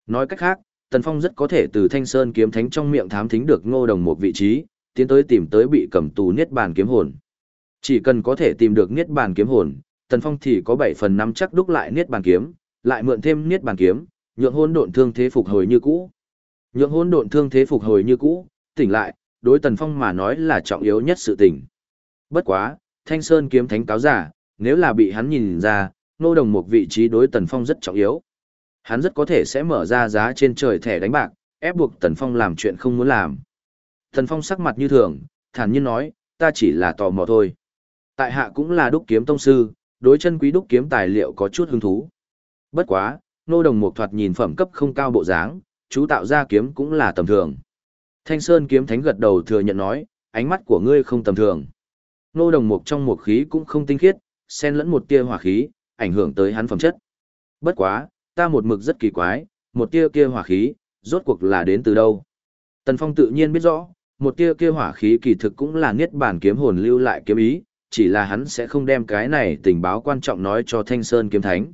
Nói cách khác, Tần Phong rất có thể từ Thanh Sơn kiếm thánh trong miệng thám thính được Ngô Đồng Mục vị trí, tiến tới tìm tới bị cầm tù Niết Bàn kiếm hồn. Chỉ cần có thể tìm được Niết Bàn kiếm hồn, Tần Phong thì có 7 phần 5 chắc đúc lại Niết Bàn kiếm, lại mượn thêm Niết Bàn kiếm, nhượng hỗn độn thương thế phục hồi như cũ. Nhượng hỗn độn thương thế phục hồi như cũ, tỉnh lại, đối Tần Phong mà nói là trọng yếu nhất sự tỉnh. Bất quá, Thanh Sơn kiếm thánh cáo giả, nếu là bị hắn nhìn ra, nô đồng một vị trí đối Tần Phong rất trọng yếu. Hắn rất có thể sẽ mở ra giá trên trời thẻ đánh bạc, ép buộc Tần Phong làm chuyện không muốn làm. Tần Phong sắc mặt như thường, thản nhiên nói, ta chỉ là tò mò thôi. Tại hạ cũng là đúc kiếm tông sư, đối chân quý đúc kiếm tài liệu có chút hứng thú. Bất quá, nô đồng một thoạt nhìn phẩm cấp không cao bộ dáng, chú tạo ra kiếm cũng là tầm thường. Thanh Sơn kiếm thánh gật đầu thừa nhận nói, ánh mắt của ngươi không tầm thường. Nô đồng mục trong mục khí cũng không tinh khiết, xen lẫn một tia hỏa khí, ảnh hưởng tới hắn phẩm chất. Bất quá, ta một mực rất kỳ quái, một tia kia hỏa khí, rốt cuộc là đến từ đâu? Tần Phong tự nhiên biết rõ, một tia kia hỏa khí kỳ thực cũng là niết bản kiếm hồn lưu lại kiếm ý, chỉ là hắn sẽ không đem cái này tình báo quan trọng nói cho Thanh Sơn kiếm thánh.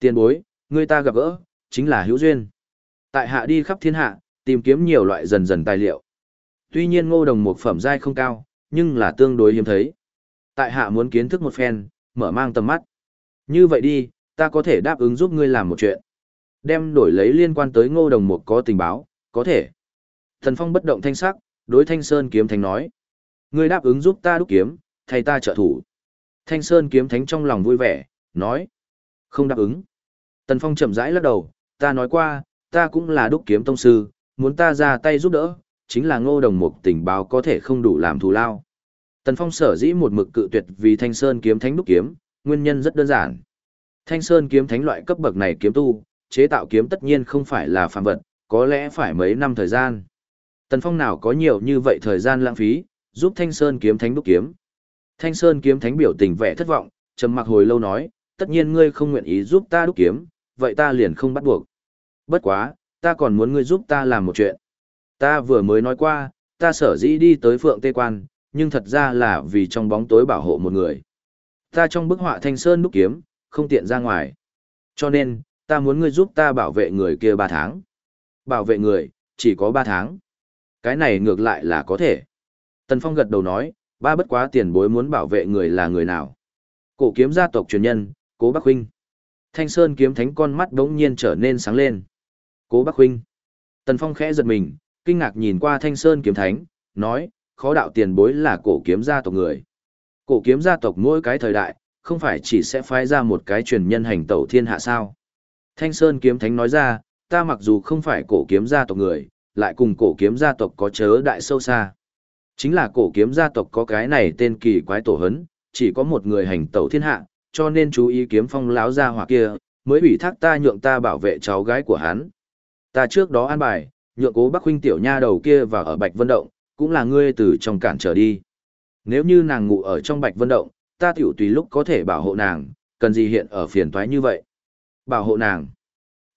Tiên bối, người ta gặp gỡ, chính là hữu duyên. Tại hạ đi khắp thiên hạ, tìm kiếm nhiều loại dần dần tài liệu. Tuy nhiên ngô đồng một phẩm giai không cao, nhưng là tương đối hiếm thấy. Tại hạ muốn kiến thức một phen, mở mang tầm mắt. Như vậy đi, ta có thể đáp ứng giúp ngươi làm một chuyện. Đem đổi lấy liên quan tới ngô đồng một có tình báo, có thể. Thần Phong bất động thanh sắc, đối Thanh Sơn kiếm thánh nói. Ngươi đáp ứng giúp ta đúc kiếm, thay ta trợ thủ. Thanh Sơn kiếm thánh trong lòng vui vẻ, nói. Không đáp ứng. Tần Phong chậm rãi lắc đầu, ta nói qua, ta cũng là đúc kiếm tông sư, muốn ta ra tay giúp đỡ, chính là ngô đồng mục tình báo có thể không đủ làm thù lao. Tần Phong sở dĩ một mực cự tuyệt vì Thanh Sơn kiếm thánh đúc kiếm, nguyên nhân rất đơn giản. Thanh Sơn kiếm thánh loại cấp bậc này kiếm tu, chế tạo kiếm tất nhiên không phải là phàm vật, có lẽ phải mấy năm thời gian. Tần Phong nào có nhiều như vậy thời gian lãng phí, giúp Thanh Sơn kiếm thánh đúc kiếm. Thanh Sơn kiếm thánh biểu tình vẻ thất vọng, trầm mặc hồi lâu nói, tất nhiên ngươi không nguyện ý giúp ta đúc kiếm, vậy ta liền không bắt buộc. Bất quá, ta còn muốn ngươi giúp ta làm một chuyện. Ta vừa mới nói qua, ta sở dĩ đi tới Phượng Tê Quan, nhưng thật ra là vì trong bóng tối bảo hộ một người. Ta trong bức họa Thanh Sơn đúc kiếm, không tiện ra ngoài. Cho nên, ta muốn ngươi giúp ta bảo vệ người kia ba tháng. Bảo vệ người, chỉ có ba tháng. Cái này ngược lại là có thể. Tần Phong gật đầu nói, ba bất quá tiền bối muốn bảo vệ người là người nào. Cổ kiếm gia tộc truyền nhân, Cố Bắc Huynh. Thanh Sơn kiếm thánh con mắt đống nhiên trở nên sáng lên. Cố Bắc Huynh. Tần Phong khẽ giật mình, kinh ngạc nhìn qua Thanh Sơn kiếm thánh, nói, khó đạo tiền bối là cổ kiếm gia tộc người. Cổ kiếm gia tộc mỗi cái thời đại, không phải chỉ sẽ phái ra một cái truyền nhân hành tẩu thiên hạ sao. Thanh Sơn kiếm thánh nói ra, ta mặc dù không phải cổ kiếm gia tộc người, lại cùng cổ kiếm gia tộc có chớ đại sâu xa. Chính là cổ kiếm gia tộc có cái này tên kỳ quái tổ hấn, chỉ có một người hành tẩu thiên hạ, cho nên chú ý kiếm phong láo gia hỏa kia, mới ủy thác ta nhượng ta bảo vệ cháu gái của hắn. Ta trước đó an bài, nhượng cố Bắc huynh tiểu nha đầu kia và ở Bạch Vân Động, cũng là ngươi từ trong cản trở đi. Nếu như nàng ngủ ở trong Bạch Vân Động, ta tiểu tùy lúc có thể bảo hộ nàng, cần gì hiện ở phiền toái như vậy. Bảo hộ nàng.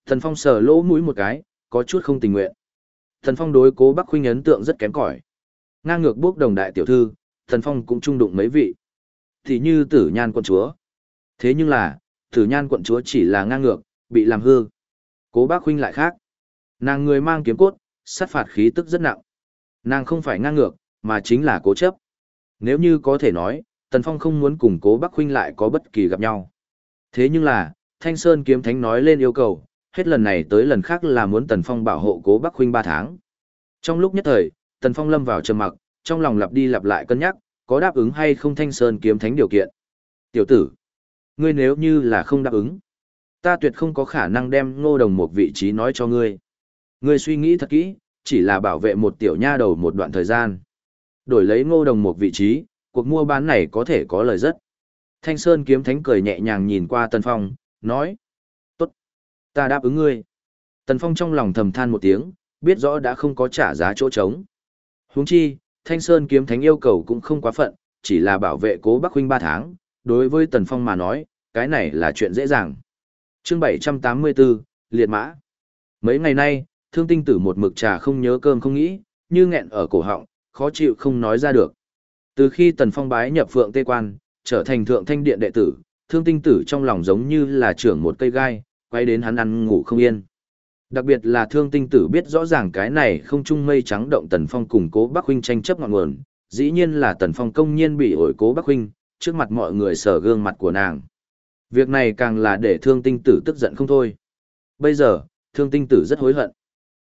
Thần Phong sờ lỗ mũi một cái, có chút không tình nguyện. Thần Phong đối cố Bắc huynh ấn tượng rất kém cỏi. Ngang ngược bước đồng đại tiểu thư, Thần Phong cũng trung đụng mấy vị. Thì như tử nhan quận chúa. Thế nhưng là, tử nhan quận chúa chỉ là ngang ngược, bị làm hư. Cố bác huynh lại khác. Nàng người mang kiếm cốt, sát phạt khí tức rất nặng. Nàng không phải ngang ngược, mà chính là cố chấp. Nếu như có thể nói, Tần Phong không muốn cùng cố bắc huynh lại có bất kỳ gặp nhau. Thế nhưng là, Thanh Sơn kiếm thánh nói lên yêu cầu, hết lần này tới lần khác là muốn Tần Phong bảo hộ cố bắc huynh 3 tháng. Trong lúc nhất thời, Tần Phong lâm vào trầm mặc, trong lòng lặp đi lặp lại cân nhắc, có đáp ứng hay không Thanh Sơn kiếm thánh điều kiện. Tiểu tử, ngươi nếu như là không đáp ứng, ta tuyệt không có khả năng đem ngô đồng một vị trí nói cho ngươi. Ngươi suy nghĩ thật kỹ, chỉ là bảo vệ một tiểu nha đầu một đoạn thời gian. Đổi lấy ngô đồng một vị trí, cuộc mua bán này có thể có lời rất. Thanh Sơn kiếm thánh cười nhẹ nhàng nhìn qua Tần Phong, nói. Tốt, ta đáp ứng ngươi. Tần Phong trong lòng thầm than một tiếng, biết rõ đã không có trả giá chỗ trống. Huống chi, Thanh Sơn kiếm thánh yêu cầu cũng không quá phận, chỉ là bảo vệ cố Bắc huynh 3 tháng, đối với Tần Phong mà nói, cái này là chuyện dễ dàng. Chương 784, Liệt Mã Mấy ngày nay, thương tinh tử một mực trà không nhớ cơm không nghĩ, như nghẹn ở cổ họng, khó chịu không nói ra được. Từ khi Tần Phong bái nhập Phượng Tê Quan, trở thành thượng thanh điện đệ tử, thương tinh tử trong lòng giống như là trưởng một cây gai, quay đến hắn ăn ngủ không yên. Đặc biệt là thương tinh tử biết rõ ràng cái này không chung mây trắng động Tần Phong cùng cố Bắc Huynh tranh chấp ngọn nguồn, dĩ nhiên là Tần Phong công nhiên bị ổi cố Bắc Huynh, trước mặt mọi người sở gương mặt của nàng. Việc này càng là để thương tinh tử tức giận không thôi. Bây giờ, thương tinh tử rất hối hận.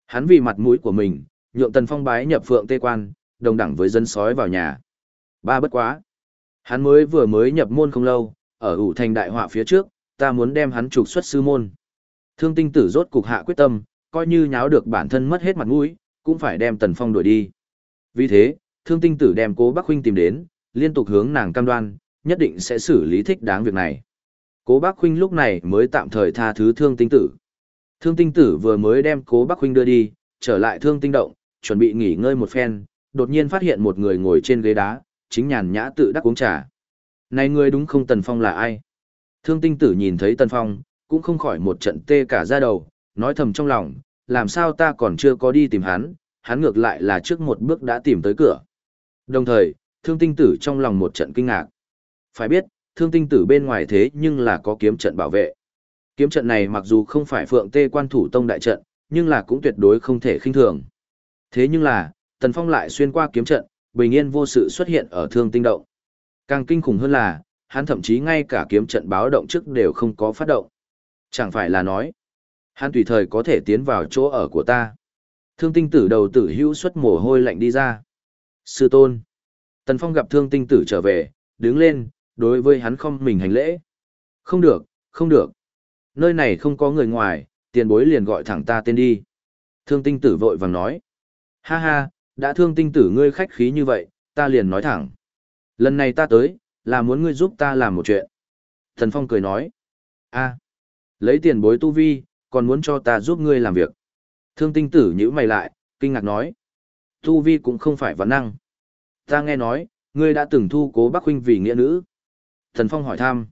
Hắn vì mặt mũi của mình, nhượng Tần Phong bái nhập phượng tê quan, đồng đẳng với dân sói vào nhà. Ba bất quá. Hắn mới vừa mới nhập môn không lâu, ở ủ thành đại họa phía trước, ta muốn đem hắn trục xuất sư môn. Thương tinh tử rốt cục hạ quyết tâm, coi như nháo được bản thân mất hết mặt mũi, cũng phải đem Tần Phong đuổi đi. Vì thế, thương tinh tử đem cố Bắc Huynh tìm đến, liên tục hướng nàng cam đoan, nhất định sẽ xử lý thích đáng việc này. Cố Bắc Huynh lúc này mới tạm thời tha thứ thương tinh tử. Thương tinh tử vừa mới đem cố Bắc Huynh đưa đi, trở lại thương tinh động, chuẩn bị nghỉ ngơi một phen, đột nhiên phát hiện một người ngồi trên ghế đá, chính nhàn nhã tự đắc uống trà. Này người đúng không Tần Phong là ai? Thương tinh tử nhìn thấy Tần Phong, cũng không khỏi một trận tê cả da đầu, nói thầm trong lòng, làm sao ta còn chưa có đi tìm hắn, hắn ngược lại là trước một bước đã tìm tới cửa. Đồng thời, thương tinh tử trong lòng một trận kinh ngạc. Phải biết, thương tinh tử bên ngoài thế nhưng là có kiếm trận bảo vệ. Kiếm trận này mặc dù không phải phượng tê quan thủ tông đại trận, nhưng là cũng tuyệt đối không thể khinh thường. Thế nhưng là, Tần Phong lại xuyên qua kiếm trận, bình yên vô sự xuất hiện ở thương tinh động. Càng kinh khủng hơn là, hắn thậm chí ngay cả kiếm trận báo động trước đều không có phát động. Chẳng phải là nói, hắn tùy thời có thể tiến vào chỗ ở của ta. Thương tinh tử đầu tử hữu xuất mồ hôi lạnh đi ra. Sư tôn. Tần Phong gặp thương tinh tử trở về, đứng lên, đối với hắn không mình hành lễ. Không được, không được. Nơi này không có người ngoài, tiền bối liền gọi thẳng ta tên đi. Thương tinh tử vội vàng nói. Ha ha, đã thương tinh tử ngươi khách khí như vậy, ta liền nói thẳng. Lần này ta tới, là muốn ngươi giúp ta làm một chuyện. Thần Phong cười nói. a lấy tiền bối tu vi, còn muốn cho ta giúp ngươi làm việc. Thương tinh tử nhữ mày lại, kinh ngạc nói. Tu vi cũng không phải vấn năng. Ta nghe nói, ngươi đã từng thu cố bác huynh vì nghĩa nữ. Thần Phong hỏi thăm.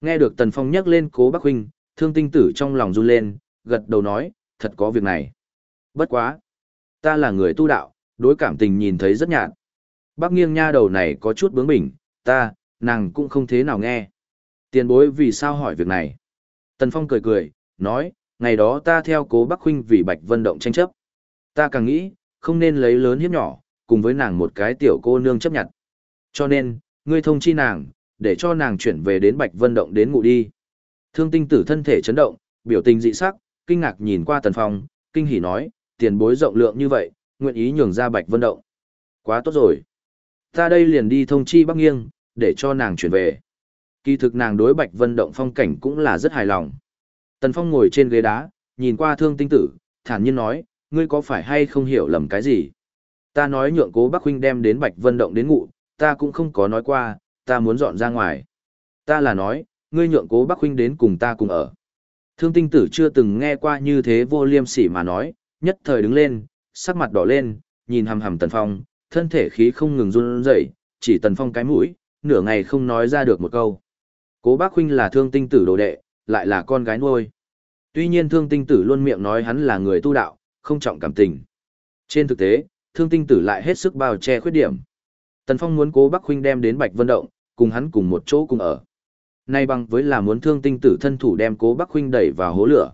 Nghe được Tần Phong nhắc lên cố bác huynh, thương tinh tử trong lòng run lên, gật đầu nói, thật có việc này. Bất quá. Ta là người tu đạo, đối cảm tình nhìn thấy rất nhạt. Bác nghiêng nha đầu này có chút bướng bỉnh, ta, nàng cũng không thế nào nghe. Tiền bối vì sao hỏi việc này? Tần Phong cười cười, nói, ngày đó ta theo cố bác huynh vì Bạch Vân Động tranh chấp. Ta càng nghĩ, không nên lấy lớn hiếp nhỏ, cùng với nàng một cái tiểu cô nương chấp nhận. Cho nên, ngươi thông chi nàng, để cho nàng chuyển về đến Bạch Vân Động đến ngủ đi. Thương tinh tử thân thể chấn động, biểu tình dị sắc, kinh ngạc nhìn qua Tần Phong, kinh hỉ nói, tiền bối rộng lượng như vậy, nguyện ý nhường ra Bạch Vân Động. Quá tốt rồi. Ta đây liền đi thông chi Bắc Nghiêng, để cho nàng chuyển về. Kỳ thực nàng đối Bạch Vân Động phong cảnh cũng là rất hài lòng. Tần Phong ngồi trên ghế đá, nhìn qua thương tinh tử, thản nhiên nói, ngươi có phải hay không hiểu lầm cái gì? Ta nói nhượng cố Bắc Huynh đem đến Bạch Vân Động đến ngụ, ta cũng không có nói qua, ta muốn dọn ra ngoài. Ta là nói, ngươi nhượng cố Bắc Huynh đến cùng ta cùng ở. Thương tinh tử chưa từng nghe qua như thế vô liêm sỉ mà nói, nhất thời đứng lên, sắc mặt đỏ lên, nhìn hầm hầm Tần Phong, thân thể khí không ngừng run rẩy, chỉ Tần Phong cái mũi, nửa ngày không nói ra được một câu. Cố bác huynh là thương tinh tử đồ đệ, lại là con gái nuôi. Tuy nhiên thương tinh tử luôn miệng nói hắn là người tu đạo, không trọng cảm tình. Trên thực tế, thương tinh tử lại hết sức bao che khuyết điểm. Tần Phong muốn cố bác huynh đem đến Bạch Vân Động, cùng hắn cùng một chỗ cùng ở. Nay bằng với là muốn thương tinh tử thân thủ đem cố bắc huynh đẩy vào hố lửa.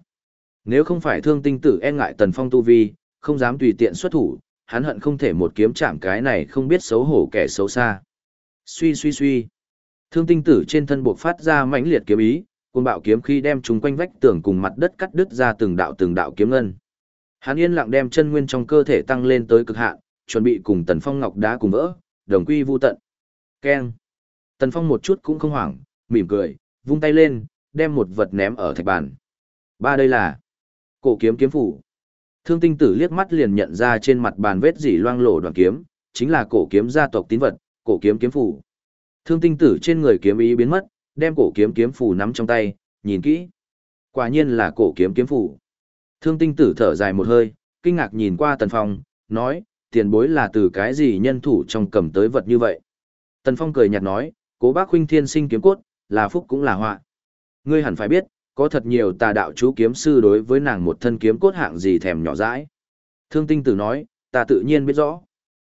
Nếu không phải thương tinh tử e ngại Tần Phong tu vi, không dám tùy tiện xuất thủ, hắn hận không thể một kiếm chạm cái này không biết xấu hổ kẻ xấu xa. Suy suy suy. Thương tinh tử trên thân buộc phát ra mãnh liệt kiếm ý, cuồng bạo kiếm khi đem chúng quanh vách tường cùng mặt đất cắt đứt ra từng đạo từng đạo kiếm ngân. Hắn yên lặng đem chân nguyên trong cơ thể tăng lên tới cực hạn, chuẩn bị cùng Tần Phong ngọc đá cùng vỡ, đồng quy vu tận. Keng. Tần Phong một chút cũng không hoảng, mỉm cười, vung tay lên, đem một vật ném ở thạch bàn. Ba đây là cổ kiếm kiếm phủ. Thương tinh tử liếc mắt liền nhận ra trên mặt bàn vết dỉ loang lổ đoạn kiếm, chính là cổ kiếm gia tộc tín vật, cổ kiếm kiếm phủ. Thương tinh tử trên người kiếm ý biến mất, đem cổ kiếm kiếm phủ nắm trong tay, nhìn kỹ. Quả nhiên là cổ kiếm kiếm phủ. Thương tinh tử thở dài một hơi, kinh ngạc nhìn qua Tần Phong, nói, tiền bối là từ cái gì nhân thủ trong cầm tới vật như vậy. Tần Phong cười nhạt nói, cố bác huynh thiên sinh kiếm cốt, là phúc cũng là họa. Ngươi hẳn phải biết, có thật nhiều tà đạo chú kiếm sư đối với nàng một thân kiếm cốt hạng gì thèm nhỏ dãi. Thương tinh tử nói, ta tự nhiên biết rõ.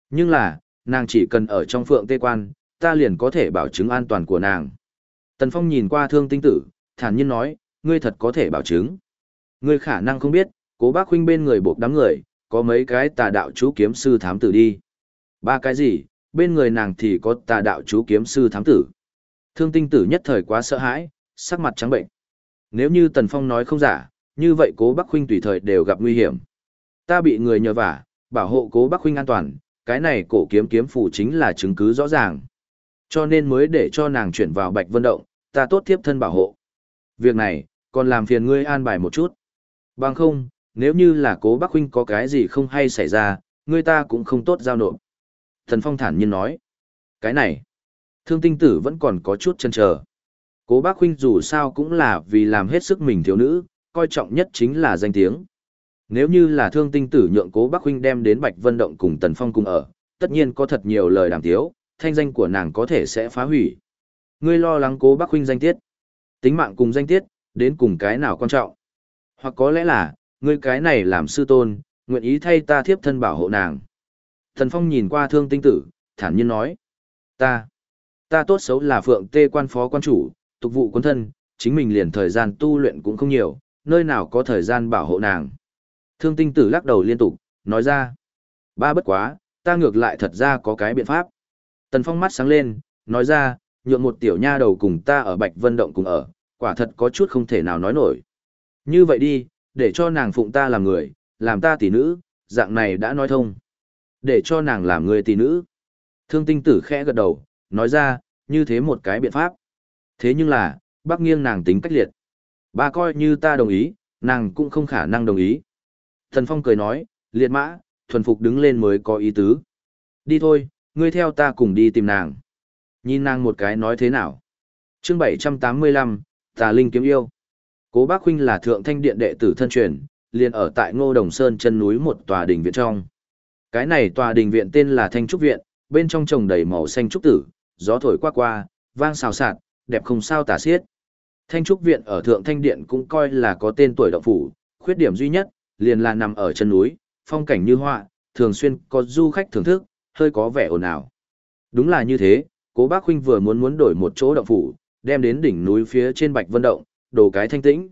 Nhưng là, nàng chỉ cần ở trong phượng tê quan, ta liền có thể bảo chứng an toàn của nàng. Tần Phong nhìn qua thương tinh tử, thản nhiên nói, ngươi thật có thể bảo chứng. Ngươi khả năng không biết, cố bác huynh bên người buộc đám người, có mấy cái tà đạo chú kiếm sư thám tử đi. Ba cái gì, bên người nàng thì có tà đạo chú kiếm sư thám tử. Thương tinh tử nhất thời quá sợ hãi, sắc mặt trắng bệnh. Nếu như Tần Phong nói không giả, như vậy cố bác huynh tùy thời đều gặp nguy hiểm. Ta bị người nhờ vả, bảo hộ cố bác huynh an toàn, cái này cổ kiếm kiếm phủ chính là chứng cứ rõ ràng. Cho nên mới để cho nàng chuyển vào Bạch Vân Động, ta tốt tiếp thân bảo hộ. Việc này, còn làm phiền ngươi an bài một chút. Bằng không, nếu như là cố bác huynh có cái gì không hay xảy ra, ngươi ta cũng không tốt giao nộp. Thần Phong thản nhiên nói. Cái này, thương tinh tử vẫn còn có chút chân chờ. Cố bác huynh dù sao cũng là vì làm hết sức mình thiếu nữ, coi trọng nhất chính là danh tiếng. Nếu như là thương tinh tử nhượng cố bác huynh đem đến Bạch Vân Động cùng Tần Phong cùng ở, tất nhiên có thật nhiều lời đàm tiếu, thanh danh của nàng có thể sẽ phá hủy. Ngươi lo lắng cố bác huynh danh tiết. Tính mạng cùng danh tiết, đến cùng cái nào quan trọng. Hoặc có lẽ là, ngươi cái này làm sư tôn, nguyện ý thay ta thiếp thân bảo hộ nàng. Thần Phong nhìn qua thương tinh tử, thản nhiên nói. Ta, ta tốt xấu là phượng tê quan phó quan chủ, tục vụ quân thân, chính mình liền thời gian tu luyện cũng không nhiều, nơi nào có thời gian bảo hộ nàng. Thương tinh tử lắc đầu liên tục, nói ra. Ba bất quá, ta ngược lại thật ra có cái biện pháp. Tần Phong mắt sáng lên, nói ra, nhượng một tiểu nha đầu cùng ta ở Bạch Vân Động cùng ở, quả thật có chút không thể nào nói nổi. Như vậy đi, để cho nàng phụng ta làm người, làm ta tỷ nữ, dạng này đã nói thông. Để cho nàng làm người tỷ nữ. Thương tinh tử khẽ gật đầu, nói ra, như thế một cái biện pháp. Thế nhưng là, bác nghiêng nàng tính cách liệt. Ba coi như ta đồng ý, nàng cũng không khả năng đồng ý. Thần Phong cười nói, liệt mã, thuần phục đứng lên mới có ý tứ. Đi thôi, ngươi theo ta cùng đi tìm nàng. Nhìn nàng một cái nói thế nào. chương 785, tà linh kiếm yêu. Cố Bác Huynh là thượng thanh điện đệ tử thân truyền, liền ở tại Ngô Đồng Sơn chân núi một tòa đình viện trong. Cái này tòa đình viện tên là Thanh Trúc Viện, bên trong trồng đầy màu xanh trúc tử, gió thổi qua qua, vang xào xạc, đẹp không sao tả xiết. Thanh Trúc Viện ở Thượng Thanh Điện cũng coi là có tên tuổi động phủ, khuyết điểm duy nhất, liền là nằm ở chân núi, phong cảnh như họa, thường xuyên có du khách thưởng thức, hơi có vẻ ồn ào. Đúng là như thế, Cố Bác Huynh vừa muốn muốn đổi một chỗ động phủ, đem đến đỉnh núi phía trên Bạch Vân Động, đồ cái thanh tĩnh.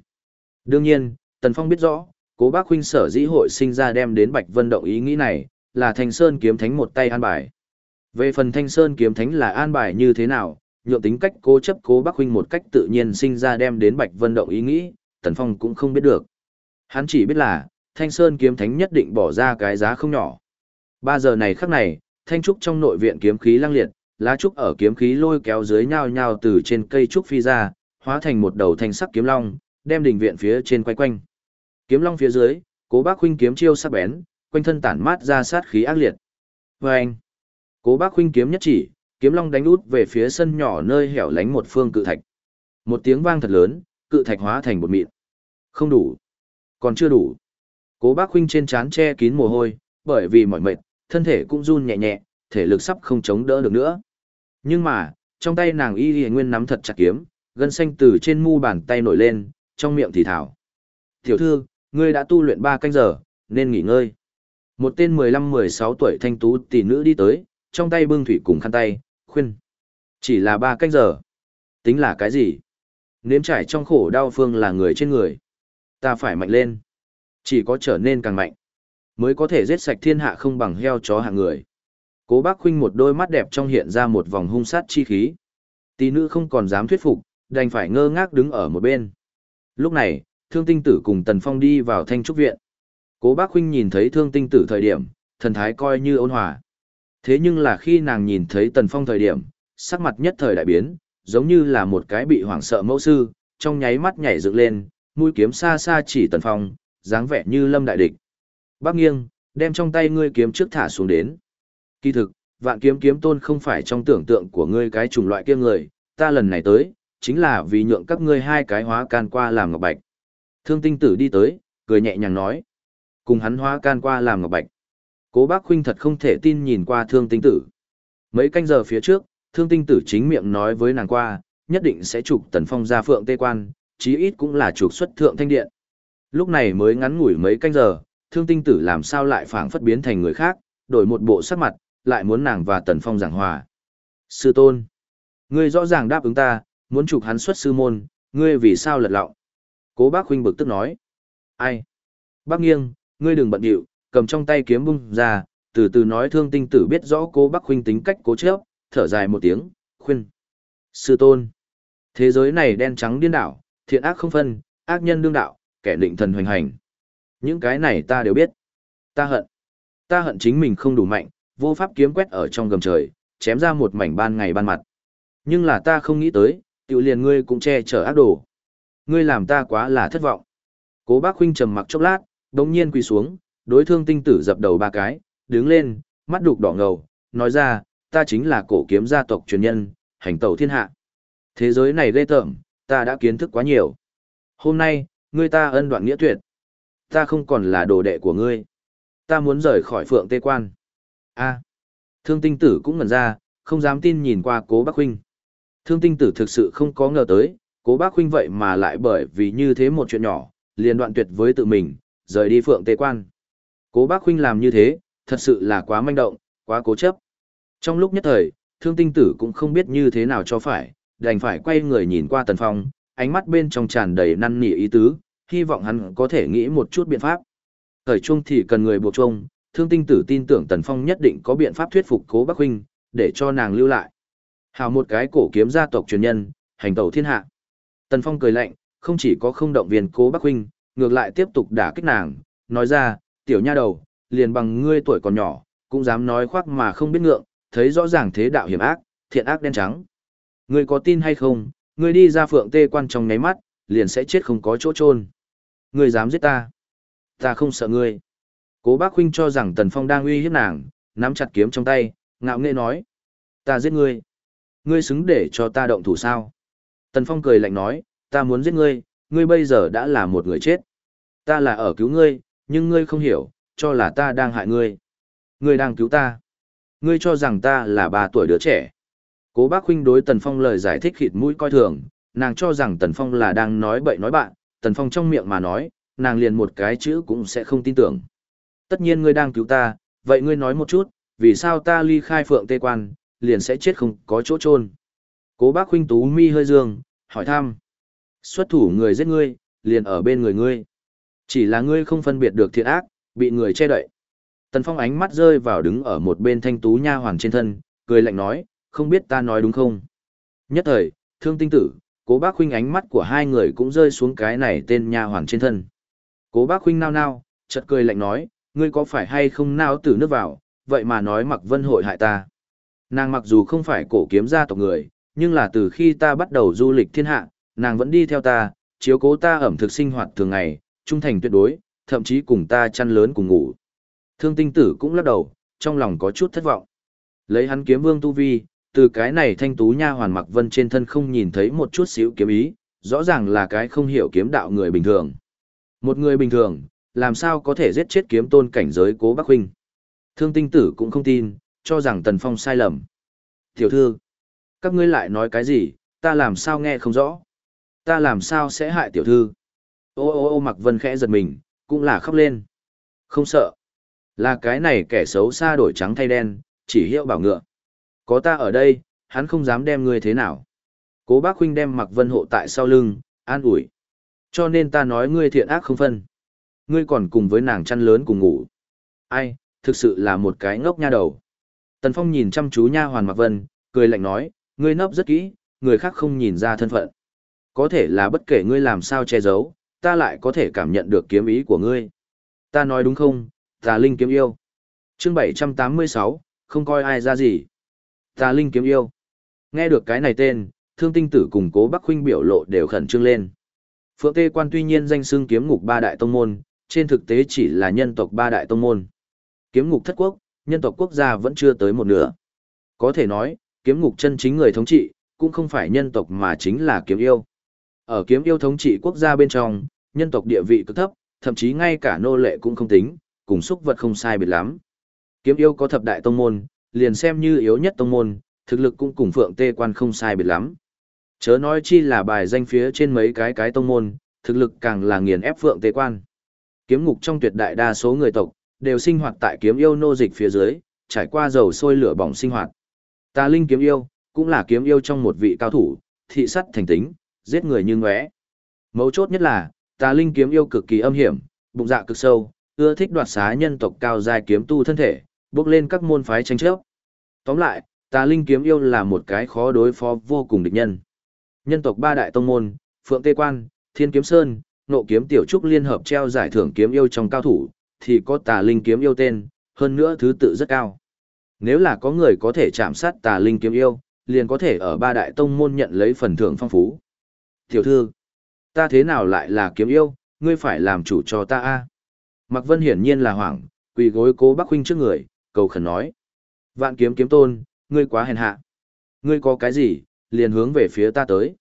Đương nhiên, Tần Phong biết rõ, Cố Bác Huynh sở dĩ hội sinh ra đem đến Bạch Vân Động ý nghĩ này, là thành Sơn kiếm thánh một tay an bài. Về phần Thanh Sơn kiếm thánh là an bài như thế nào, nhượng tính cách cố chấp Cố Bác Huynh một cách tự nhiên sinh ra đem đến Bạch Vân Động ý nghĩ, Tần Phong cũng không biết được. Hắn chỉ biết là, Thanh Sơn kiếm thánh nhất định bỏ ra cái giá không nhỏ. Ba giờ này khắc này, thanh trúc trong nội viện kiếm khí lăng liệt, lá trúc ở kiếm khí lôi kéo dưới nhau nhau từ trên cây trúc phi ra, hóa thành một đầu thanh sắc kiếm long, đem đỉnh viện phía trên quay quanh. Kiếm long phía dưới, Cố Bác huynh kiếm chiêu sắc bén, quanh thân tản mát ra sát khí ác liệt. Oeng! Cố Bác huynh kiếm nhất chỉ, kiếm long đánh út về phía sân nhỏ nơi hẻo lánh một phương cự thạch. Một tiếng vang thật lớn, cự thạch hóa thành một mịn. Không đủ, còn chưa đủ. Cố Bác huynh trên trán che kín mồ hôi, bởi vì mỏi mệt, thân thể cũng run nhẹ nhẹ, thể lực sắp không chống đỡ được nữa. Nhưng mà, trong tay nàng y y nguyên nắm thật chặt kiếm, gân xanh từ trên mu bàn tay nổi lên, trong miệng thì thảo. Tiểu thư, ngươi đã tu luyện 3 canh giờ, nên nghỉ ngơi. Một tên 15-16 tuổi thanh tú tỷ nữ đi tới, trong tay bưng thủy cùng khăn tay, khuyên. Chỉ là ba canh giờ. Tính là cái gì? Nếm trải trong khổ đau phương là người trên người. Ta phải mạnh lên. Chỉ có trở nên càng mạnh mới có thể giết sạch thiên hạ không bằng heo chó hạng người. Cố bác khuynh một đôi mắt đẹp trong hiện ra một vòng hung sát chi khí. Tỷ nữ không còn dám thuyết phục, đành phải ngơ ngác đứng ở một bên. Lúc này, thương tinh tử cùng Tần Phong đi vào thanh trúc viện. Cố bác khuynh nhìn thấy thương tinh tử thời điểm, thần thái coi như ôn hòa. Thế nhưng là khi nàng nhìn thấy Tần Phong thời điểm, sắc mặt nhất thời đại biến, giống như là một cái bị hoảng sợ mẫu sư, trong nháy mắt nhảy dựng lên, mũi kiếm xa xa chỉ Tần Phong, dáng vẻ như lâm đại địch. Bác nghiêng, đem trong tay ngươi kiếm trước thả xuống đến. Kỳ thực, vạn kiếm kiếm tôn không phải trong tưởng tượng của ngươi cái chủng loại kia người, ta lần này tới, chính là vì nhượng các ngươi hai cái hóa can qua làm ngọc bạch. Thương tinh tử đi tới, cười nhẹ nhàng nói. Cùng hắn hóa can qua làm ngọc bạch. Cố bác huynh thật không thể tin nhìn qua thương tinh tử. Mấy canh giờ phía trước, thương tinh tử chính miệng nói với nàng qua, nhất định sẽ trục tần phong ra phượng tê quan, chí ít cũng là trục xuất thượng thanh điện. Lúc này mới ngắn ngủi mấy canh giờ, thương tinh tử làm sao lại phảng phất biến thành người khác, đổi một bộ sắc mặt, lại muốn nàng và Tần Phong giảng hòa. Sư tôn, ngươi rõ ràng đáp ứng ta, muốn trục hắn xuất sư môn, ngươi vì sao lật lọng? Cố bác huynh bực tức nói. Ai? Bác nghiêng, ngươi đừng bận điệu, cầm trong tay kiếm bung ra, từ từ nói thương tinh tử biết rõ cô bác huynh tính cách cố chấp, thở dài một tiếng, khuyên. Sư tôn, thế giới này đen trắng điên đảo, thiện ác không phân, ác nhân đương đạo, kẻ định thần hoành hành. Những cái này ta đều biết. Ta hận. Ta hận chính mình không đủ mạnh, vô pháp kiếm quét ở trong gầm trời, chém ra một mảnh ban ngày ban mặt. Nhưng là ta không nghĩ tới, tiểu liền ngươi cũng che chở ác đồ. Ngươi làm ta quá là thất vọng. Cố bác huynh trầm mặc chốc lát, đồng nhiên quỳ xuống, đối thương tinh tử dập đầu ba cái, đứng lên, mắt đục đỏ ngầu, nói ra, ta chính là cổ kiếm gia tộc truyền nhân, hành tẩu thiên hạ. Thế giới này ghê tởm, ta đã kiến thức quá nhiều. Hôm nay, ngươi ta ân đoạn nghĩa tuyệt, ta không còn là đồ đệ của ngươi. Ta muốn rời khỏi phượng tê quan. a thương tinh tử cũng ngẩn ra, không dám tin nhìn qua cố bác huynh. Thương tinh tử thực sự không có ngờ tới, cố bác huynh vậy mà lại bởi vì như thế một chuyện nhỏ, liền đoạn tuyệt với tự mình, rời đi phượng tê quan. Cố bác huynh làm như thế, thật sự là quá manh động, quá cố chấp. Trong lúc nhất thời, thương tinh tử cũng không biết như thế nào cho phải, đành phải quay người nhìn qua tần phong, ánh mắt bên trong tràn đầy năn nỉ ý tứ, hy vọng hắn có thể nghĩ một chút biện pháp. Thời chung thì cần người buộc chung, thương tinh tử tin tưởng Tần Phong nhất định có biện pháp thuyết phục cố bác huynh, để cho nàng lưu lại. Hào một cái cổ kiếm gia tộc truyền nhân, hành tẩu thiên hạ. Tần Phong cười lạnh, không chỉ có không động viên cố bác huynh, ngược lại tiếp tục đả kích nàng, nói ra, tiểu nha đầu, liền bằng ngươi tuổi còn nhỏ, cũng dám nói khoác mà không biết ngượng, thấy rõ ràng thế đạo hiểm ác, thiện ác đen trắng. Ngươi có tin hay không, ngươi đi ra phượng tê quan trong ngáy mắt, liền sẽ chết không có chỗ chôn Ngươi dám giết ta? Ta không sợ ngươi. Cố bác huynh cho rằng Tần Phong đang uy hiếp nàng, nắm chặt kiếm trong tay, ngạo nghễ nói. Ta giết ngươi. Ngươi xứng để cho ta động thủ sao? Tần Phong cười lạnh nói, ta muốn giết ngươi, ngươi bây giờ đã là một người chết. Ta là ở cứu ngươi, nhưng ngươi không hiểu, cho là ta đang hại ngươi. Ngươi đang cứu ta. Ngươi cho rằng ta là bà tuổi đứa trẻ. Cố bác huynh đối Tần Phong lời giải thích khịt mũi coi thường, nàng cho rằng Tần Phong là đang nói bậy nói bạn, Tần Phong trong miệng mà nói, nàng liền một cái chữ cũng sẽ không tin tưởng. Tất nhiên ngươi đang cứu ta, vậy ngươi nói một chút, vì sao ta ly khai phượng tê quan, liền sẽ chết không có chỗ chôn Cố bác huynh tú mi hơi dương, hỏi thăm. Xuất thủ người giết ngươi, liền ở bên người ngươi. Chỉ là ngươi không phân biệt được thiện ác, bị người che đậy. Tần Phong ánh mắt rơi vào đứng ở một bên thanh tú nha hoàng trên thân, cười lạnh nói, không biết ta nói đúng không? Nhất thời, thương tinh tử, cố bác huynh ánh mắt của hai người cũng rơi xuống cái này tên nha hoàng trên thân. Cố bác huynh nao nao, chợt cười lạnh nói, ngươi có phải hay không nao tử nước vào, vậy mà nói mặc vân hội hại ta. Nàng mặc dù không phải cổ kiếm gia tộc người, nhưng là từ khi ta bắt đầu du lịch thiên hạ, nàng vẫn đi theo ta, chiếu cố ta ẩm thực sinh hoạt thường ngày, trung thành tuyệt đối, thậm chí cùng ta chăn lớn cùng ngủ. Thương tinh tử cũng lắc đầu, trong lòng có chút thất vọng. Lấy hắn kiếm vương tu vi, từ cái này thanh tú nha hoàn mặc vân trên thân không nhìn thấy một chút xíu kiếm ý, rõ ràng là cái không hiểu kiếm đạo người bình thường. Một người bình thường, làm sao có thể giết chết kiếm tôn cảnh giới cố Bắc Huynh. Thương tinh tử cũng không tin, cho rằng Tần Phong sai lầm. Tiểu thư, các ngươi lại nói cái gì, ta làm sao nghe không rõ. Ta làm sao sẽ hại tiểu thư. Ô ô ô mặc vân khẽ giật mình, cũng là khóc lên. Không sợ. Là cái này kẻ xấu xa đổi trắng thay đen, chỉ hiệu bảo ngựa. Có ta ở đây, hắn không dám đem ngươi thế nào. Cố bác huynh đem mặc vân hộ tại sau lưng, an ủi. Cho nên ta nói ngươi thiện ác không phân. Ngươi còn cùng với nàng chăn lớn cùng ngủ. Ai, thực sự là một cái ngốc nha đầu. Tần Phong nhìn chăm chú nha hoàn mặc vân, cười lạnh nói, ngươi nấp rất kỹ, người khác không nhìn ra thân phận. Có thể là bất kể ngươi làm sao che giấu, ta lại có thể cảm nhận được kiếm ý của ngươi. Ta nói đúng không, tà linh kiếm yêu. chương 786, không coi ai ra gì. Tà linh kiếm yêu. Nghe được cái này tên, thương tinh tử cùng cố bắc huynh biểu lộ đều khẩn trương lên. Phượng Tê Quan tuy nhiên danh xưng kiếm ngục ba đại tông môn, trên thực tế chỉ là nhân tộc ba đại tông môn. Kiếm ngục thất quốc, nhân tộc quốc gia vẫn chưa tới một nửa. Có thể nói, kiếm ngục chân chính người thống trị, cũng không phải nhân tộc mà chính là kiếm yêu. Ở kiếm yêu thống trị quốc gia bên trong, nhân tộc địa vị cực thấp, thậm chí ngay cả nô lệ cũng không tính, cùng xúc vật không sai biệt lắm. Kiếm yêu có thập đại tông môn, liền xem như yếu nhất tông môn, thực lực cũng cùng phượng tê quan không sai biệt lắm. Chớ nói chi là bài danh phía trên mấy cái cái tông môn, thực lực càng là nghiền ép phượng tê quan. Kiếm ngục trong tuyệt đại đa số người tộc, đều sinh hoạt tại kiếm yêu nô dịch phía dưới, trải qua dầu sôi lửa bỏng sinh hoạt. Tà linh kiếm yêu, cũng là kiếm yêu trong một vị cao thủ, thị sắt thành tính, giết người như ngóe. Mấu chốt nhất là, tà linh kiếm yêu cực kỳ âm hiểm, bụng dạ cực sâu, ưa thích đoạt xá nhân tộc cao giai kiếm tu thân thể, bước lên các môn phái tranh chấp. Tóm lại, tà linh kiếm yêu là một cái khó đối phó vô cùng địch nhân. Nhân tộc ba đại tông môn, Phượng Tê Quan, Thiên Kiếm Sơn, Nộ Kiếm Tiểu Trúc liên hợp treo giải thưởng kiếm yêu trong cao thủ, thì có tà linh kiếm yêu tên, hơn nữa thứ tự rất cao. Nếu là có người có thể chạm sát tà linh kiếm yêu, liền có thể ở ba đại tông môn nhận lấy phần thưởng phong phú. Tiểu thư, ta thế nào lại là kiếm yêu, ngươi phải làm chủ cho ta a. Mạc Vân hiển nhiên là hoảng, quỳ gối cố Bắc huynh trước người, cầu khẩn nói: "Vạn kiếm kiếm tôn, ngươi quá hèn hạ. Ngươi có cái gì, liền hướng về phía ta tới.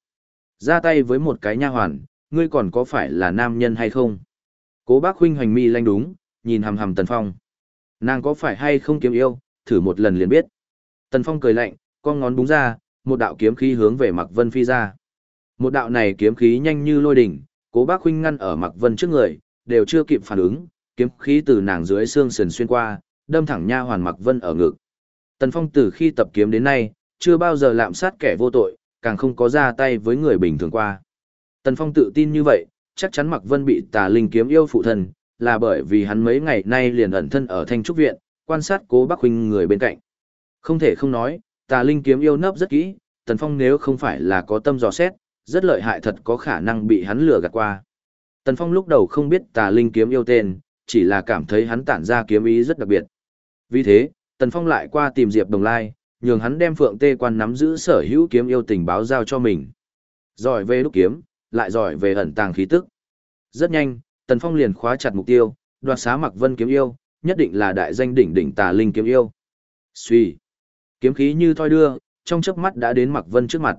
Ra tay với một cái nha hoàn, ngươi còn có phải là nam nhân hay không?" Cố Bác huynh hoành mi lanh đúng, nhìn hằm hằm Tần Phong. Nàng có phải hay không kiếm yêu, thử một lần liền biết. Tần Phong cười lạnh, con ngón búng ra, một đạo kiếm khí hướng về Mạc Vân phi ra. Một đạo này kiếm khí nhanh như lôi đỉnh, Cố Bác huynh ngăn ở mặc Vân trước người, đều chưa kịp phản ứng, kiếm khí từ nàng dưới xương sườn xuyên qua, đâm thẳng nha hoàn mặc Vân ở ngực. Tần Phong từ khi tập kiếm đến nay, chưa bao giờ lạm sát kẻ vô tội, càng không có ra tay với người bình thường qua. Tần Phong tự tin như vậy, chắc chắn Mạc Vân bị tà linh kiếm yêu phụ thân, là bởi vì hắn mấy ngày nay liền ẩn thân ở Thanh Trúc Viện, quan sát cố Bắc Huynh người bên cạnh. Không thể không nói, tà linh kiếm yêu nấp rất kỹ, Tần Phong nếu không phải là có tâm dò xét, rất lợi hại thật có khả năng bị hắn lừa gạt qua. Tần Phong lúc đầu không biết tà linh kiếm yêu tên, chỉ là cảm thấy hắn tản ra kiếm ý rất đặc biệt. Vì thế, Tần Phong lại qua tìm Diệp Đồng Lai, nhường hắn đem Phượng Tê Quan nắm giữ sở hữu kiếm yêu tình báo giao cho mình. Giỏi về lúc kiếm, lại giỏi về ẩn tàng khí tức. Rất nhanh, Tần Phong liền khóa chặt mục tiêu, đoạt xá Mặc Vân kiếm yêu, nhất định là đại danh đỉnh đỉnh tà linh kiếm yêu. Suy, kiếm khí như thoi đưa, trong chớp mắt đã đến Mặc Vân trước mặt.